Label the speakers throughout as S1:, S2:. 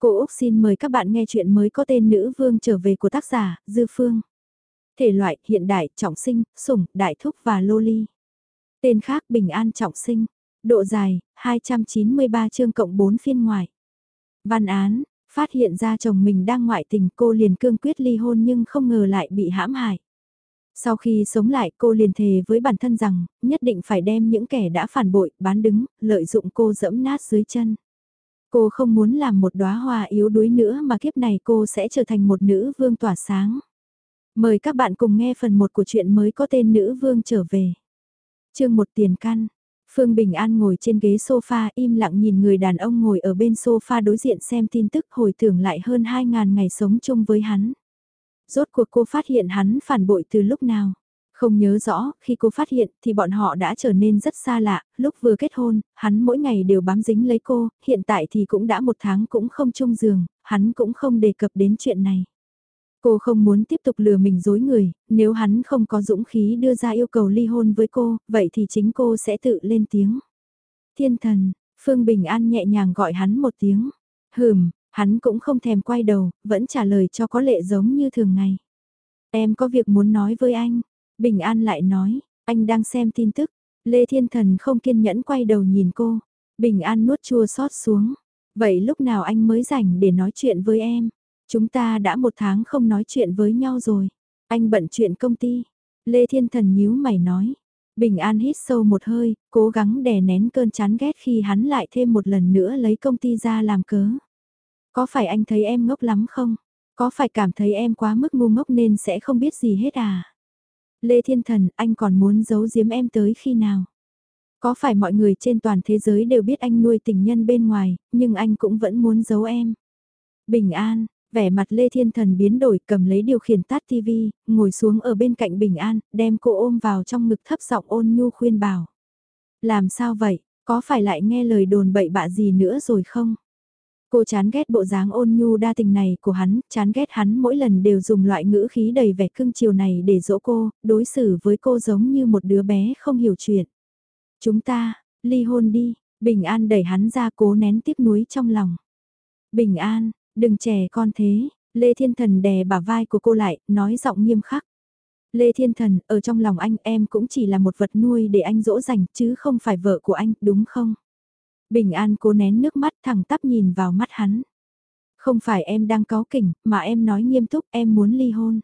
S1: Cô Úc xin mời các bạn nghe chuyện mới có tên Nữ Vương trở về của tác giả Dư Phương. Thể loại hiện đại, trọng sinh, sủng, đại thúc và loli. Tên khác Bình An trọng sinh. Độ dài, 293 chương cộng 4 phiên ngoại. Văn án, phát hiện ra chồng mình đang ngoại tình cô liền cương quyết ly hôn nhưng không ngờ lại bị hãm hại. Sau khi sống lại cô liền thề với bản thân rằng, nhất định phải đem những kẻ đã phản bội, bán đứng, lợi dụng cô dẫm nát dưới chân. Cô không muốn làm một đóa hoa yếu đuối nữa mà kiếp này cô sẽ trở thành một nữ vương tỏa sáng. Mời các bạn cùng nghe phần 1 của chuyện mới có tên Nữ Vương trở về. chương một tiền căn. Phương Bình An ngồi trên ghế sofa, im lặng nhìn người đàn ông ngồi ở bên sofa đối diện xem tin tức hồi tưởng lại hơn 2.000 ngày sống chung với hắn. Rốt cuộc cô phát hiện hắn phản bội từ lúc nào? Không nhớ rõ, khi cô phát hiện thì bọn họ đã trở nên rất xa lạ, lúc vừa kết hôn, hắn mỗi ngày đều bám dính lấy cô, hiện tại thì cũng đã một tháng cũng không chung giường, hắn cũng không đề cập đến chuyện này. Cô không muốn tiếp tục lừa mình dối người, nếu hắn không có dũng khí đưa ra yêu cầu ly hôn với cô, vậy thì chính cô sẽ tự lên tiếng. Thiên thần, Phương Bình An nhẹ nhàng gọi hắn một tiếng. Hừm, hắn cũng không thèm quay đầu, vẫn trả lời cho có lệ giống như thường ngày. Em có việc muốn nói với anh. Bình An lại nói, anh đang xem tin tức. Lê Thiên Thần không kiên nhẫn quay đầu nhìn cô. Bình An nuốt chua xót xuống. Vậy lúc nào anh mới rảnh để nói chuyện với em? Chúng ta đã một tháng không nói chuyện với nhau rồi. Anh bận chuyện công ty. Lê Thiên Thần nhíu mày nói. Bình An hít sâu một hơi, cố gắng đè nén cơn chán ghét khi hắn lại thêm một lần nữa lấy công ty ra làm cớ. Có phải anh thấy em ngốc lắm không? Có phải cảm thấy em quá mức ngu ngốc nên sẽ không biết gì hết à? Lê Thiên Thần, anh còn muốn giấu giếm em tới khi nào? Có phải mọi người trên toàn thế giới đều biết anh nuôi tình nhân bên ngoài, nhưng anh cũng vẫn muốn giấu em? Bình An, vẻ mặt Lê Thiên Thần biến đổi cầm lấy điều khiển tắt TV, ngồi xuống ở bên cạnh Bình An, đem cô ôm vào trong ngực thấp giọng ôn nhu khuyên bảo. Làm sao vậy, có phải lại nghe lời đồn bậy bạ gì nữa rồi không? Cô chán ghét bộ dáng ôn nhu đa tình này của hắn, chán ghét hắn mỗi lần đều dùng loại ngữ khí đầy vẻ cưng chiều này để dỗ cô, đối xử với cô giống như một đứa bé không hiểu chuyện. Chúng ta, ly hôn đi, Bình An đẩy hắn ra cố nén tiếc nuối trong lòng. Bình An, đừng trẻ con thế, Lê Thiên Thần đè bả vai của cô lại, nói giọng nghiêm khắc. Lê Thiên Thần, ở trong lòng anh em cũng chỉ là một vật nuôi để anh dỗ dành chứ không phải vợ của anh, đúng không? Bình An cố nén nước mắt thẳng tắp nhìn vào mắt hắn. Không phải em đang có kỉnh, mà em nói nghiêm túc em muốn ly hôn.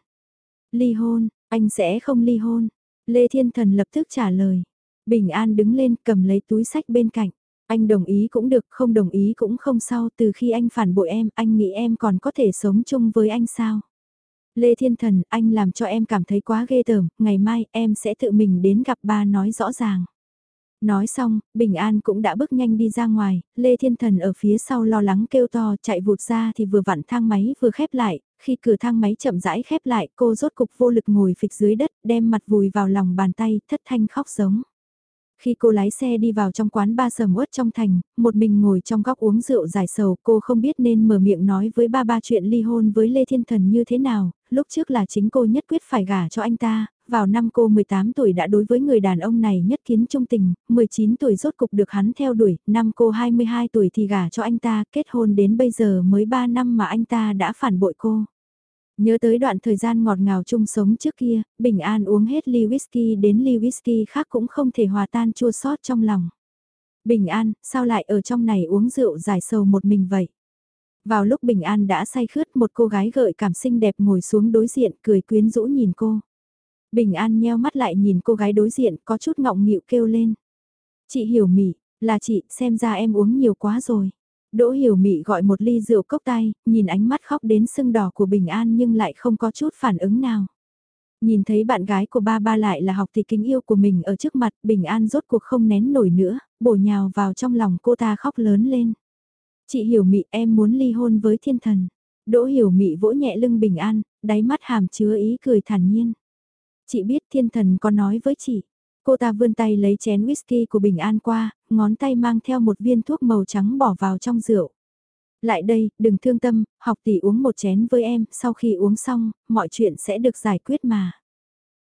S1: Ly hôn, anh sẽ không ly hôn. Lê Thiên Thần lập tức trả lời. Bình An đứng lên cầm lấy túi sách bên cạnh. Anh đồng ý cũng được, không đồng ý cũng không sao. Từ khi anh phản bội em, anh nghĩ em còn có thể sống chung với anh sao? Lê Thiên Thần, anh làm cho em cảm thấy quá ghê tởm, ngày mai em sẽ tự mình đến gặp ba nói rõ ràng. Nói xong, Bình An cũng đã bước nhanh đi ra ngoài, Lê Thiên Thần ở phía sau lo lắng kêu to chạy vụt ra thì vừa vặn thang máy vừa khép lại, khi cửa thang máy chậm rãi khép lại cô rốt cục vô lực ngồi phịch dưới đất đem mặt vùi vào lòng bàn tay thất thanh khóc giống. Khi cô lái xe đi vào trong quán ba sầm uất trong thành, một mình ngồi trong góc uống rượu giải sầu cô không biết nên mở miệng nói với ba ba chuyện ly hôn với Lê Thiên Thần như thế nào, lúc trước là chính cô nhất quyết phải gả cho anh ta, vào năm cô 18 tuổi đã đối với người đàn ông này nhất kiến trung tình, 19 tuổi rốt cục được hắn theo đuổi, năm cô 22 tuổi thì gả cho anh ta, kết hôn đến bây giờ mới 3 năm mà anh ta đã phản bội cô. Nhớ tới đoạn thời gian ngọt ngào chung sống trước kia, bình an uống hết ly whisky đến ly whisky khác cũng không thể hòa tan chua sót trong lòng. Bình an, sao lại ở trong này uống rượu giải sầu một mình vậy? Vào lúc Bình An đã say khướt một cô gái gợi cảm xinh đẹp ngồi xuống đối diện cười quyến rũ nhìn cô. Bình An nheo mắt lại nhìn cô gái đối diện có chút ngọng nghịu kêu lên. Chị Hiểu Mị, là chị, xem ra em uống nhiều quá rồi. Đỗ Hiểu Mị gọi một ly rượu cốc tay, nhìn ánh mắt khóc đến sưng đỏ của Bình An nhưng lại không có chút phản ứng nào. Nhìn thấy bạn gái của ba ba lại là học thì kính yêu của mình ở trước mặt, Bình An rốt cuộc không nén nổi nữa, bổ nhào vào trong lòng cô ta khóc lớn lên. Chị Hiểu Mị em muốn ly hôn với thiên thần. Đỗ Hiểu Mị vỗ nhẹ lưng Bình An, đáy mắt hàm chứa ý cười thản nhiên. Chị biết thiên thần có nói với chị. Cô ta vươn tay lấy chén whisky của Bình An qua, ngón tay mang theo một viên thuốc màu trắng bỏ vào trong rượu. Lại đây, đừng thương tâm, học tỷ uống một chén với em, sau khi uống xong, mọi chuyện sẽ được giải quyết mà.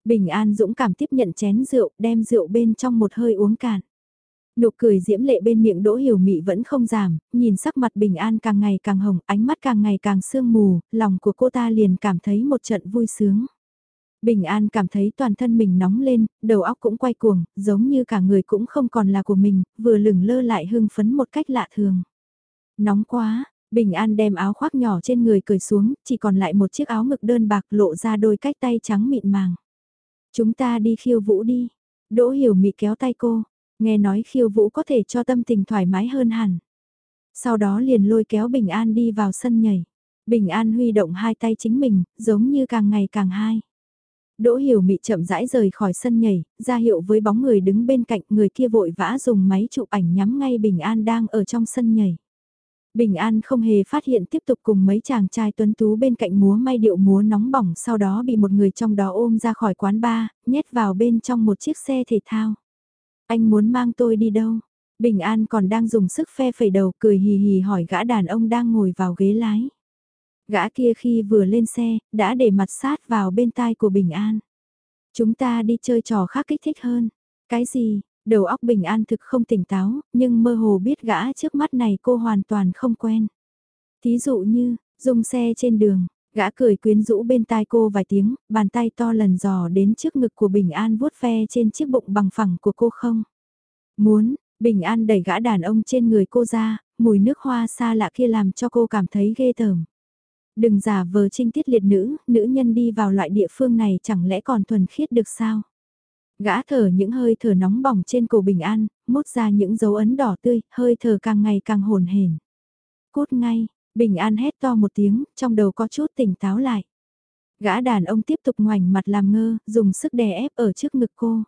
S1: Bình An dũng cảm tiếp nhận chén rượu, đem rượu bên trong một hơi uống cạn. Nụ cười diễm lệ bên miệng Đỗ Hiểu Mị vẫn không giảm, nhìn sắc mặt bình an càng ngày càng hồng, ánh mắt càng ngày càng sương mù, lòng của cô ta liền cảm thấy một trận vui sướng. Bình an cảm thấy toàn thân mình nóng lên, đầu óc cũng quay cuồng, giống như cả người cũng không còn là của mình, vừa lửng lơ lại hưng phấn một cách lạ thường. Nóng quá, Bình An đem áo khoác nhỏ trên người cởi xuống, chỉ còn lại một chiếc áo ngực đơn bạc lộ ra đôi cách tay trắng mịn màng. Chúng ta đi khiêu vũ đi. Đỗ Hiểu Mị kéo tay cô, nghe nói khiêu vũ có thể cho tâm tình thoải mái hơn hẳn. Sau đó liền lôi kéo Bình An đi vào sân nhảy. Bình An huy động hai tay chính mình, giống như càng ngày càng hai. Đỗ Hiểu Mị chậm rãi rời khỏi sân nhảy, ra hiệu với bóng người đứng bên cạnh người kia vội vã dùng máy chụp ảnh nhắm ngay Bình An đang ở trong sân nhảy. Bình An không hề phát hiện tiếp tục cùng mấy chàng trai tuấn tú bên cạnh múa may điệu múa nóng bỏng sau đó bị một người trong đó ôm ra khỏi quán bar, nhét vào bên trong một chiếc xe thể thao. Anh muốn mang tôi đi đâu? Bình An còn đang dùng sức phe phẩy đầu cười hì hì hỏi gã đàn ông đang ngồi vào ghế lái. Gã kia khi vừa lên xe, đã để mặt sát vào bên tai của Bình An. Chúng ta đi chơi trò khác kích thích hơn. Cái gì, Đầu óc bình an thực không tỉnh táo, nhưng mơ hồ biết gã trước mắt này cô hoàn toàn không quen. Thí dụ như, dùng xe trên đường, gã cười quyến rũ bên tai cô vài tiếng, bàn tay to lần dò đến trước ngực của Bình An vuốt ve trên chiếc bụng bằng phẳng của cô không. Muốn, Bình An đẩy gã đàn ông trên người cô ra, mùi nước hoa xa lạ kia làm cho cô cảm thấy ghê tởm. Đừng giả vờ trinh tiết liệt nữ, nữ nhân đi vào loại địa phương này chẳng lẽ còn thuần khiết được sao? Gã thở những hơi thở nóng bỏng trên cổ bình an, mốt ra những dấu ấn đỏ tươi, hơi thở càng ngày càng hồn hển. Cút ngay, bình an hét to một tiếng, trong đầu có chút tỉnh táo lại. Gã đàn ông tiếp tục ngoảnh mặt làm ngơ, dùng sức đè ép ở trước ngực cô.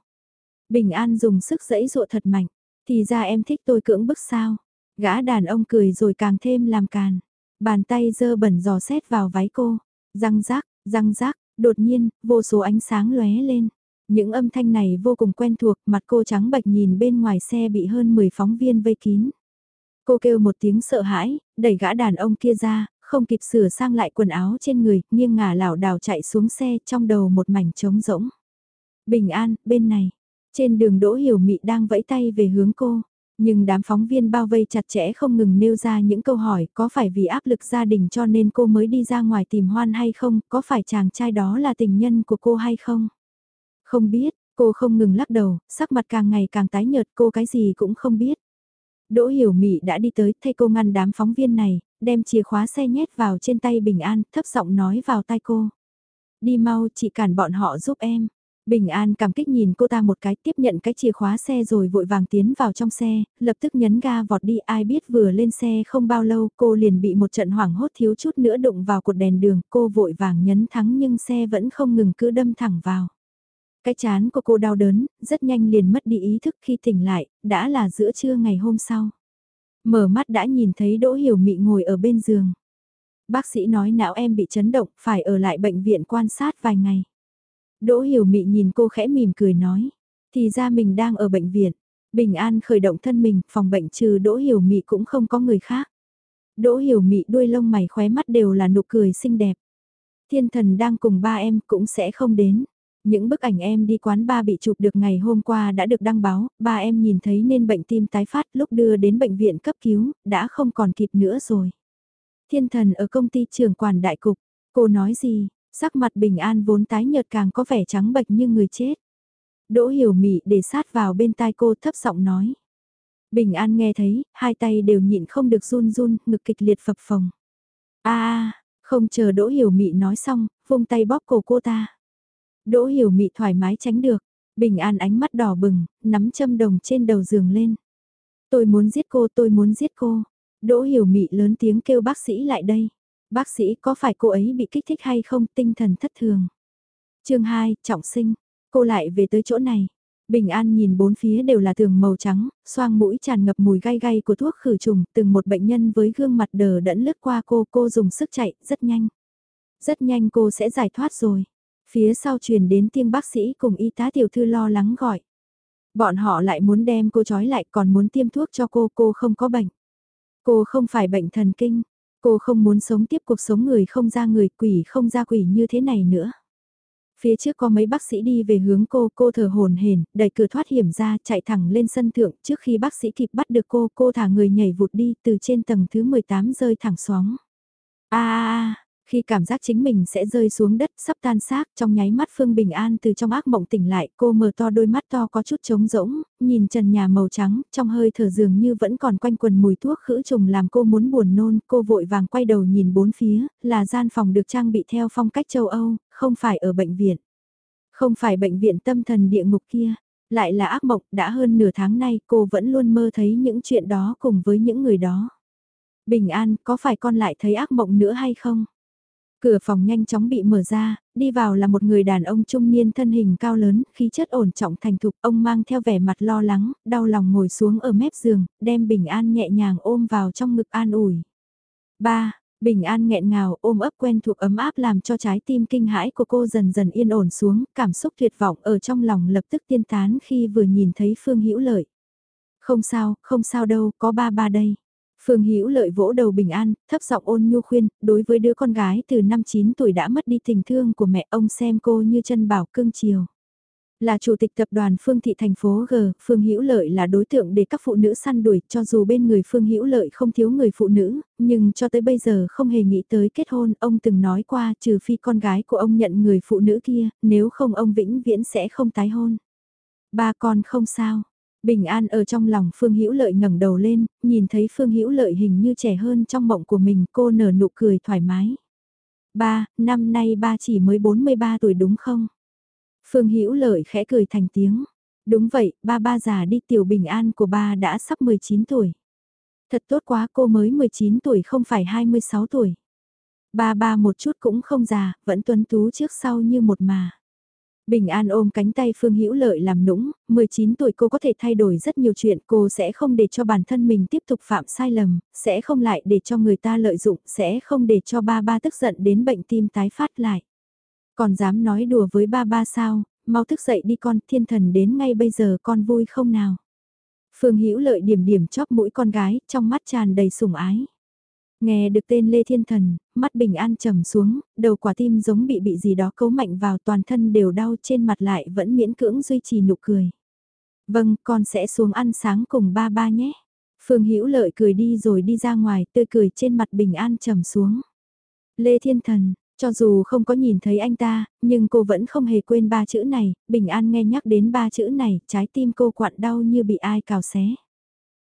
S1: Bình an dùng sức dẫy dụa thật mạnh, thì ra em thích tôi cưỡng bức sao. Gã đàn ông cười rồi càng thêm làm càn. Bàn tay dơ bẩn giò xét vào váy cô. Răng rác, răng rác, đột nhiên, vô số ánh sáng lóe lên. Những âm thanh này vô cùng quen thuộc, mặt cô trắng bạch nhìn bên ngoài xe bị hơn 10 phóng viên vây kín. Cô kêu một tiếng sợ hãi, đẩy gã đàn ông kia ra, không kịp sửa sang lại quần áo trên người, nghiêng ngả lảo đảo chạy xuống xe trong đầu một mảnh trống rỗng. Bình an, bên này. Trên đường Đỗ Hiểu Mị đang vẫy tay về hướng cô. Nhưng đám phóng viên bao vây chặt chẽ không ngừng nêu ra những câu hỏi có phải vì áp lực gia đình cho nên cô mới đi ra ngoài tìm hoan hay không, có phải chàng trai đó là tình nhân của cô hay không. Không biết, cô không ngừng lắc đầu, sắc mặt càng ngày càng tái nhợt cô cái gì cũng không biết. Đỗ Hiểu Mị đã đi tới thay cô ngăn đám phóng viên này, đem chìa khóa xe nhét vào trên tay Bình An, thấp giọng nói vào tai cô. Đi mau, chị cản bọn họ giúp em. Bình An cảm kích nhìn cô ta một cái tiếp nhận cái chìa khóa xe rồi vội vàng tiến vào trong xe, lập tức nhấn ga vọt đi ai biết vừa lên xe không bao lâu cô liền bị một trận hoảng hốt thiếu chút nữa đụng vào cột đèn đường cô vội vàng nhấn thắng nhưng xe vẫn không ngừng cứ đâm thẳng vào. Cái chán của cô đau đớn, rất nhanh liền mất đi ý thức khi tỉnh lại, đã là giữa trưa ngày hôm sau. Mở mắt đã nhìn thấy Đỗ Hiểu Mị ngồi ở bên giường. Bác sĩ nói não em bị chấn động, phải ở lại bệnh viện quan sát vài ngày. Đỗ Hiểu Mị nhìn cô khẽ mỉm cười nói, thì ra mình đang ở bệnh viện. Bình an khởi động thân mình, phòng bệnh trừ Đỗ Hiểu Mị cũng không có người khác. Đỗ Hiểu Mị đuôi lông mày khóe mắt đều là nụ cười xinh đẹp. Thiên thần đang cùng ba em cũng sẽ không đến. Những bức ảnh em đi quán ba bị chụp được ngày hôm qua đã được đăng báo, ba em nhìn thấy nên bệnh tim tái phát lúc đưa đến bệnh viện cấp cứu, đã không còn kịp nữa rồi. Thiên thần ở công ty trưởng quản đại cục, cô nói gì, sắc mặt bình an vốn tái nhợt càng có vẻ trắng bệch như người chết. Đỗ hiểu mị để sát vào bên tai cô thấp giọng nói. Bình an nghe thấy, hai tay đều nhịn không được run run, ngực kịch liệt phập phồng. a không chờ đỗ hiểu mị nói xong, vung tay bóp cổ cô ta. Đỗ hiểu mị thoải mái tránh được, bình an ánh mắt đỏ bừng, nắm châm đồng trên đầu giường lên. Tôi muốn giết cô, tôi muốn giết cô. Đỗ hiểu mị lớn tiếng kêu bác sĩ lại đây. Bác sĩ có phải cô ấy bị kích thích hay không tinh thần thất thường. chương 2, trọng sinh. Cô lại về tới chỗ này. Bình An nhìn bốn phía đều là tường màu trắng, xoang mũi tràn ngập mùi gai gai của thuốc khử trùng, từng một bệnh nhân với gương mặt đờ đẫn lướt qua cô, cô dùng sức chạy, rất nhanh. Rất nhanh cô sẽ giải thoát rồi. Phía sau truyền đến tiếng bác sĩ cùng y tá tiểu thư lo lắng gọi. Bọn họ lại muốn đem cô trói lại còn muốn tiêm thuốc cho cô, cô không có bệnh. Cô không phải bệnh thần kinh, cô không muốn sống tiếp cuộc sống người không ra người quỷ không ra quỷ như thế này nữa. Phía trước có mấy bác sĩ đi về hướng cô, cô thở hồn hển, đẩy cửa thoát hiểm ra, chạy thẳng lên sân thượng, trước khi bác sĩ kịp bắt được cô, cô thả người nhảy vụt đi, từ trên tầng thứ 18 rơi thẳng xuống. A a khi cảm giác chính mình sẽ rơi xuống đất sắp tan xác trong nháy mắt Phương Bình An từ trong ác mộng tỉnh lại cô mở to đôi mắt to có chút trống rỗng, nhìn trần nhà màu trắng, trong hơi thở dường như vẫn còn quanh quần mùi thuốc khử trùng làm cô muốn buồn nôn, cô vội vàng quay đầu nhìn bốn phía, là gian phòng được trang bị theo phong cách châu Âu, không phải ở bệnh viện. Không phải bệnh viện tâm thần địa ngục kia, lại là ác mộng, đã hơn nửa tháng nay cô vẫn luôn mơ thấy những chuyện đó cùng với những người đó. Bình an, có phải con lại thấy ác mộng nữa hay không? Cửa phòng nhanh chóng bị mở ra, đi vào là một người đàn ông trung niên thân hình cao lớn, khí chất ổn trọng thành thục, ông mang theo vẻ mặt lo lắng, đau lòng ngồi xuống ở mép giường, đem Bình An nhẹ nhàng ôm vào trong ngực an ủi. Ba, Bình An nghẹn ngào ôm ấp quen thuộc ấm áp làm cho trái tim kinh hãi của cô dần dần yên ổn xuống, cảm xúc tuyệt vọng ở trong lòng lập tức tiên tán khi vừa nhìn thấy Phương Hữu Lợi. Không sao, không sao đâu, có ba ba đây. Phương Hữu lợi vỗ đầu bình an, thấp giọng ôn nhu khuyên, đối với đứa con gái từ năm 9 tuổi đã mất đi tình thương của mẹ ông xem cô như chân bảo cưng chiều. Là chủ tịch tập đoàn Phương thị thành phố G, Phương Hữu Lợi là đối tượng để các phụ nữ săn đuổi, cho dù bên người Phương Hữu Lợi không thiếu người phụ nữ, nhưng cho tới bây giờ không hề nghĩ tới kết hôn, ông từng nói qua trừ phi con gái của ông nhận người phụ nữ kia, nếu không ông vĩnh viễn sẽ không tái hôn. Ba con không sao, Bình an ở trong lòng Phương Hữu Lợi ngẩng đầu lên, nhìn thấy Phương Hữu Lợi hình như trẻ hơn trong mộng của mình, cô nở nụ cười thoải mái. Ba, năm nay ba chỉ mới 43 tuổi đúng không? Phương Hữu Lợi khẽ cười thành tiếng. Đúng vậy, ba ba già đi tiểu bình an của ba đã sắp 19 tuổi. Thật tốt quá cô mới 19 tuổi không phải 26 tuổi. Ba ba một chút cũng không già, vẫn tuấn tú trước sau như một mà. Bình An ôm cánh tay Phương Hữu Lợi làm nũng, 19 tuổi cô có thể thay đổi rất nhiều chuyện, cô sẽ không để cho bản thân mình tiếp tục phạm sai lầm, sẽ không lại để cho người ta lợi dụng, sẽ không để cho ba ba tức giận đến bệnh tim tái phát lại. Còn dám nói đùa với ba ba sao, mau thức dậy đi con, thiên thần đến ngay bây giờ con vui không nào. Phương Hữu Lợi điểm điểm chóp mũi con gái, trong mắt tràn đầy sủng ái. Nghe được tên Lê Thiên Thần, mắt bình an trầm xuống, đầu quả tim giống bị bị gì đó cấu mạnh vào toàn thân đều đau trên mặt lại vẫn miễn cưỡng duy trì nụ cười. Vâng, con sẽ xuống ăn sáng cùng ba ba nhé. Phương Hữu Lợi cười đi rồi đi ra ngoài, tươi cười trên mặt bình an trầm xuống. Lê Thiên Thần, cho dù không có nhìn thấy anh ta, nhưng cô vẫn không hề quên ba chữ này, bình an nghe nhắc đến ba chữ này, trái tim cô quặn đau như bị ai cào xé.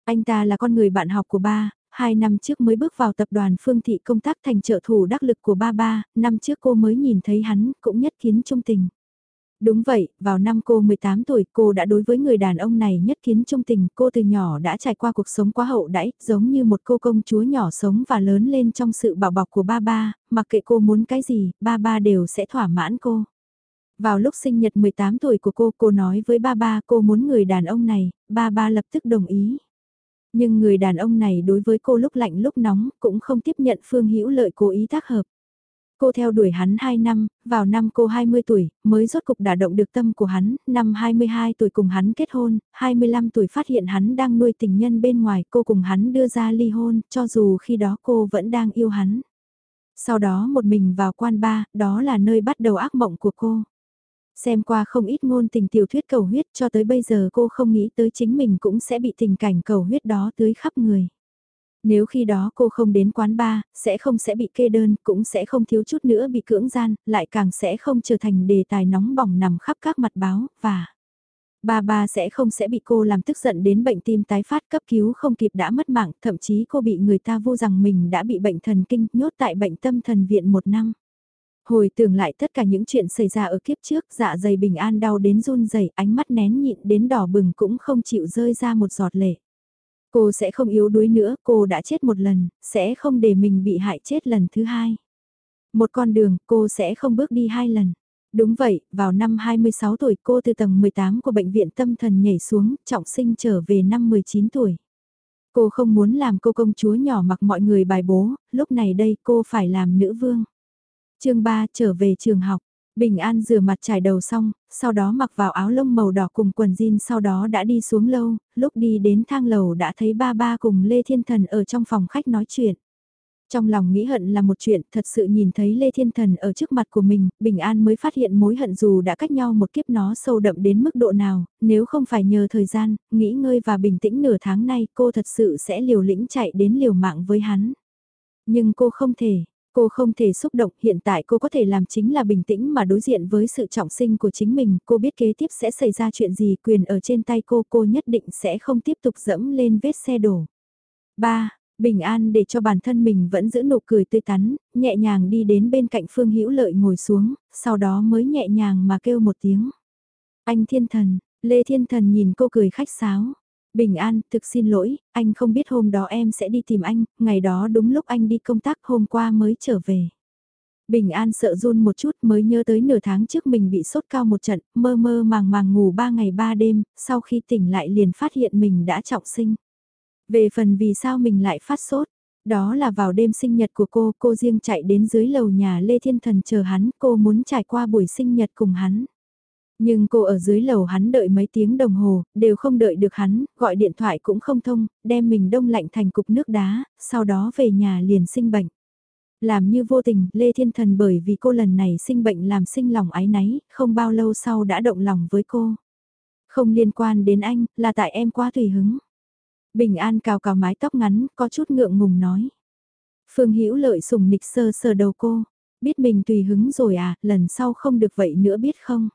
S1: Anh ta là con người bạn học của ba, Hai năm trước mới bước vào tập đoàn Phương Thị công tác thành trợ thủ đắc lực của ba ba, năm trước cô mới nhìn thấy hắn, cũng nhất kiến trung tình. Đúng vậy, vào năm cô 18 tuổi cô đã đối với người đàn ông này nhất kiến trung tình, cô từ nhỏ đã trải qua cuộc sống quá hậu đãi, giống như một cô công chúa nhỏ sống và lớn lên trong sự bảo bọc của ba ba, mặc kệ cô muốn cái gì, ba ba đều sẽ thỏa mãn cô. Vào lúc sinh nhật 18 tuổi của cô, cô nói với ba ba cô muốn người đàn ông này, ba ba lập tức đồng ý. Nhưng người đàn ông này đối với cô lúc lạnh lúc nóng cũng không tiếp nhận Phương Hữu Lợi cố ý tác hợp. Cô theo đuổi hắn 2 năm, vào năm cô 20 tuổi, mới rốt cục đả động được tâm của hắn, năm 22 tuổi cùng hắn kết hôn, 25 tuổi phát hiện hắn đang nuôi tình nhân bên ngoài, cô cùng hắn đưa ra ly hôn, cho dù khi đó cô vẫn đang yêu hắn. Sau đó một mình vào quan ba, đó là nơi bắt đầu ác mộng của cô. Xem qua không ít ngôn tình tiểu thuyết cầu huyết cho tới bây giờ cô không nghĩ tới chính mình cũng sẽ bị tình cảnh cầu huyết đó tưới khắp người. Nếu khi đó cô không đến quán bar, sẽ không sẽ bị kê đơn, cũng sẽ không thiếu chút nữa bị cưỡng gian, lại càng sẽ không trở thành đề tài nóng bỏng nằm khắp các mặt báo, và... Ba ba sẽ không sẽ bị cô làm tức giận đến bệnh tim tái phát cấp cứu không kịp đã mất mạng, thậm chí cô bị người ta vô rằng mình đã bị bệnh thần kinh nhốt tại bệnh tâm thần viện một năm. Hồi tưởng lại tất cả những chuyện xảy ra ở kiếp trước, dạ dày bình an đau đến run rẩy, ánh mắt nén nhịn đến đỏ bừng cũng không chịu rơi ra một giọt lệ. Cô sẽ không yếu đuối nữa, cô đã chết một lần, sẽ không để mình bị hại chết lần thứ hai. Một con đường, cô sẽ không bước đi hai lần. Đúng vậy, vào năm 26 tuổi cô từ tầng 18 của bệnh viện tâm thần nhảy xuống, trọng sinh trở về năm 19 tuổi. Cô không muốn làm cô công chúa nhỏ mặc mọi người bài bố, lúc này đây cô phải làm nữ vương chương 3 trở về trường học. Bình An rửa mặt trải đầu xong, sau đó mặc vào áo lông màu đỏ cùng quần jean sau đó đã đi xuống lâu, lúc đi đến thang lầu đã thấy ba ba cùng Lê Thiên Thần ở trong phòng khách nói chuyện. Trong lòng nghĩ hận là một chuyện, thật sự nhìn thấy Lê Thiên Thần ở trước mặt của mình, Bình An mới phát hiện mối hận dù đã cách nhau một kiếp nó sâu đậm đến mức độ nào, nếu không phải nhờ thời gian, nghĩ ngơi và bình tĩnh nửa tháng nay cô thật sự sẽ liều lĩnh chạy đến liều mạng với hắn. Nhưng cô không thể, Cô không thể xúc động, hiện tại cô có thể làm chính là bình tĩnh mà đối diện với sự trọng sinh của chính mình, cô biết kế tiếp sẽ xảy ra chuyện gì, quyền ở trên tay cô, cô nhất định sẽ không tiếp tục dẫm lên vết xe đổ. 3. Bình an để cho bản thân mình vẫn giữ nụ cười tươi tắn, nhẹ nhàng đi đến bên cạnh Phương Hữu Lợi ngồi xuống, sau đó mới nhẹ nhàng mà kêu một tiếng. Anh thiên thần, Lê Thiên Thần nhìn cô cười khách sáo. Bình an, thực xin lỗi, anh không biết hôm đó em sẽ đi tìm anh, ngày đó đúng lúc anh đi công tác hôm qua mới trở về. Bình an sợ run một chút mới nhớ tới nửa tháng trước mình bị sốt cao một trận, mơ mơ màng màng ngủ ba ngày ba đêm, sau khi tỉnh lại liền phát hiện mình đã trọng sinh. Về phần vì sao mình lại phát sốt, đó là vào đêm sinh nhật của cô, cô riêng chạy đến dưới lầu nhà Lê Thiên Thần chờ hắn, cô muốn trải qua buổi sinh nhật cùng hắn. Nhưng cô ở dưới lầu hắn đợi mấy tiếng đồng hồ, đều không đợi được hắn, gọi điện thoại cũng không thông, đem mình đông lạnh thành cục nước đá, sau đó về nhà liền sinh bệnh. Làm như vô tình, Lê Thiên Thần bởi vì cô lần này sinh bệnh làm sinh lòng ái náy, không bao lâu sau đã động lòng với cô. Không liên quan đến anh, là tại em quá tùy hứng. Bình An cào cào mái tóc ngắn, có chút ngượng ngùng nói. Phương Hữu lợi sùng nịch sơ sờ đầu cô, biết mình tùy hứng rồi à, lần sau không được vậy nữa biết không?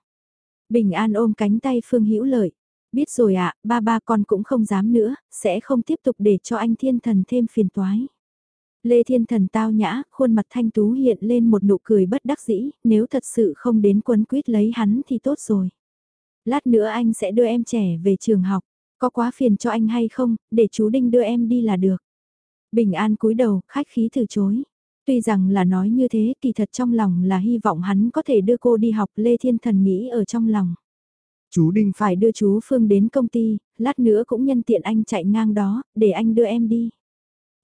S1: Bình An ôm cánh tay Phương Hữu Lợi. Biết rồi ạ, ba ba con cũng không dám nữa, sẽ không tiếp tục để cho anh thiên thần thêm phiền toái. Lê Thiên Thần tao nhã, khuôn mặt thanh tú hiện lên một nụ cười bất đắc dĩ, nếu thật sự không đến quấn quýt lấy hắn thì tốt rồi. Lát nữa anh sẽ đưa em trẻ về trường học, có quá phiền cho anh hay không, để chú Đinh đưa em đi là được. Bình An cúi đầu, khách khí từ chối. Tuy rằng là nói như thế, kỳ thật trong lòng là hy vọng hắn có thể đưa cô đi học Lê Thiên Thần nghĩ ở trong lòng. Chú Đinh phải đưa chú Phương đến công ty, lát nữa cũng nhân tiện anh chạy ngang đó, để anh đưa em đi.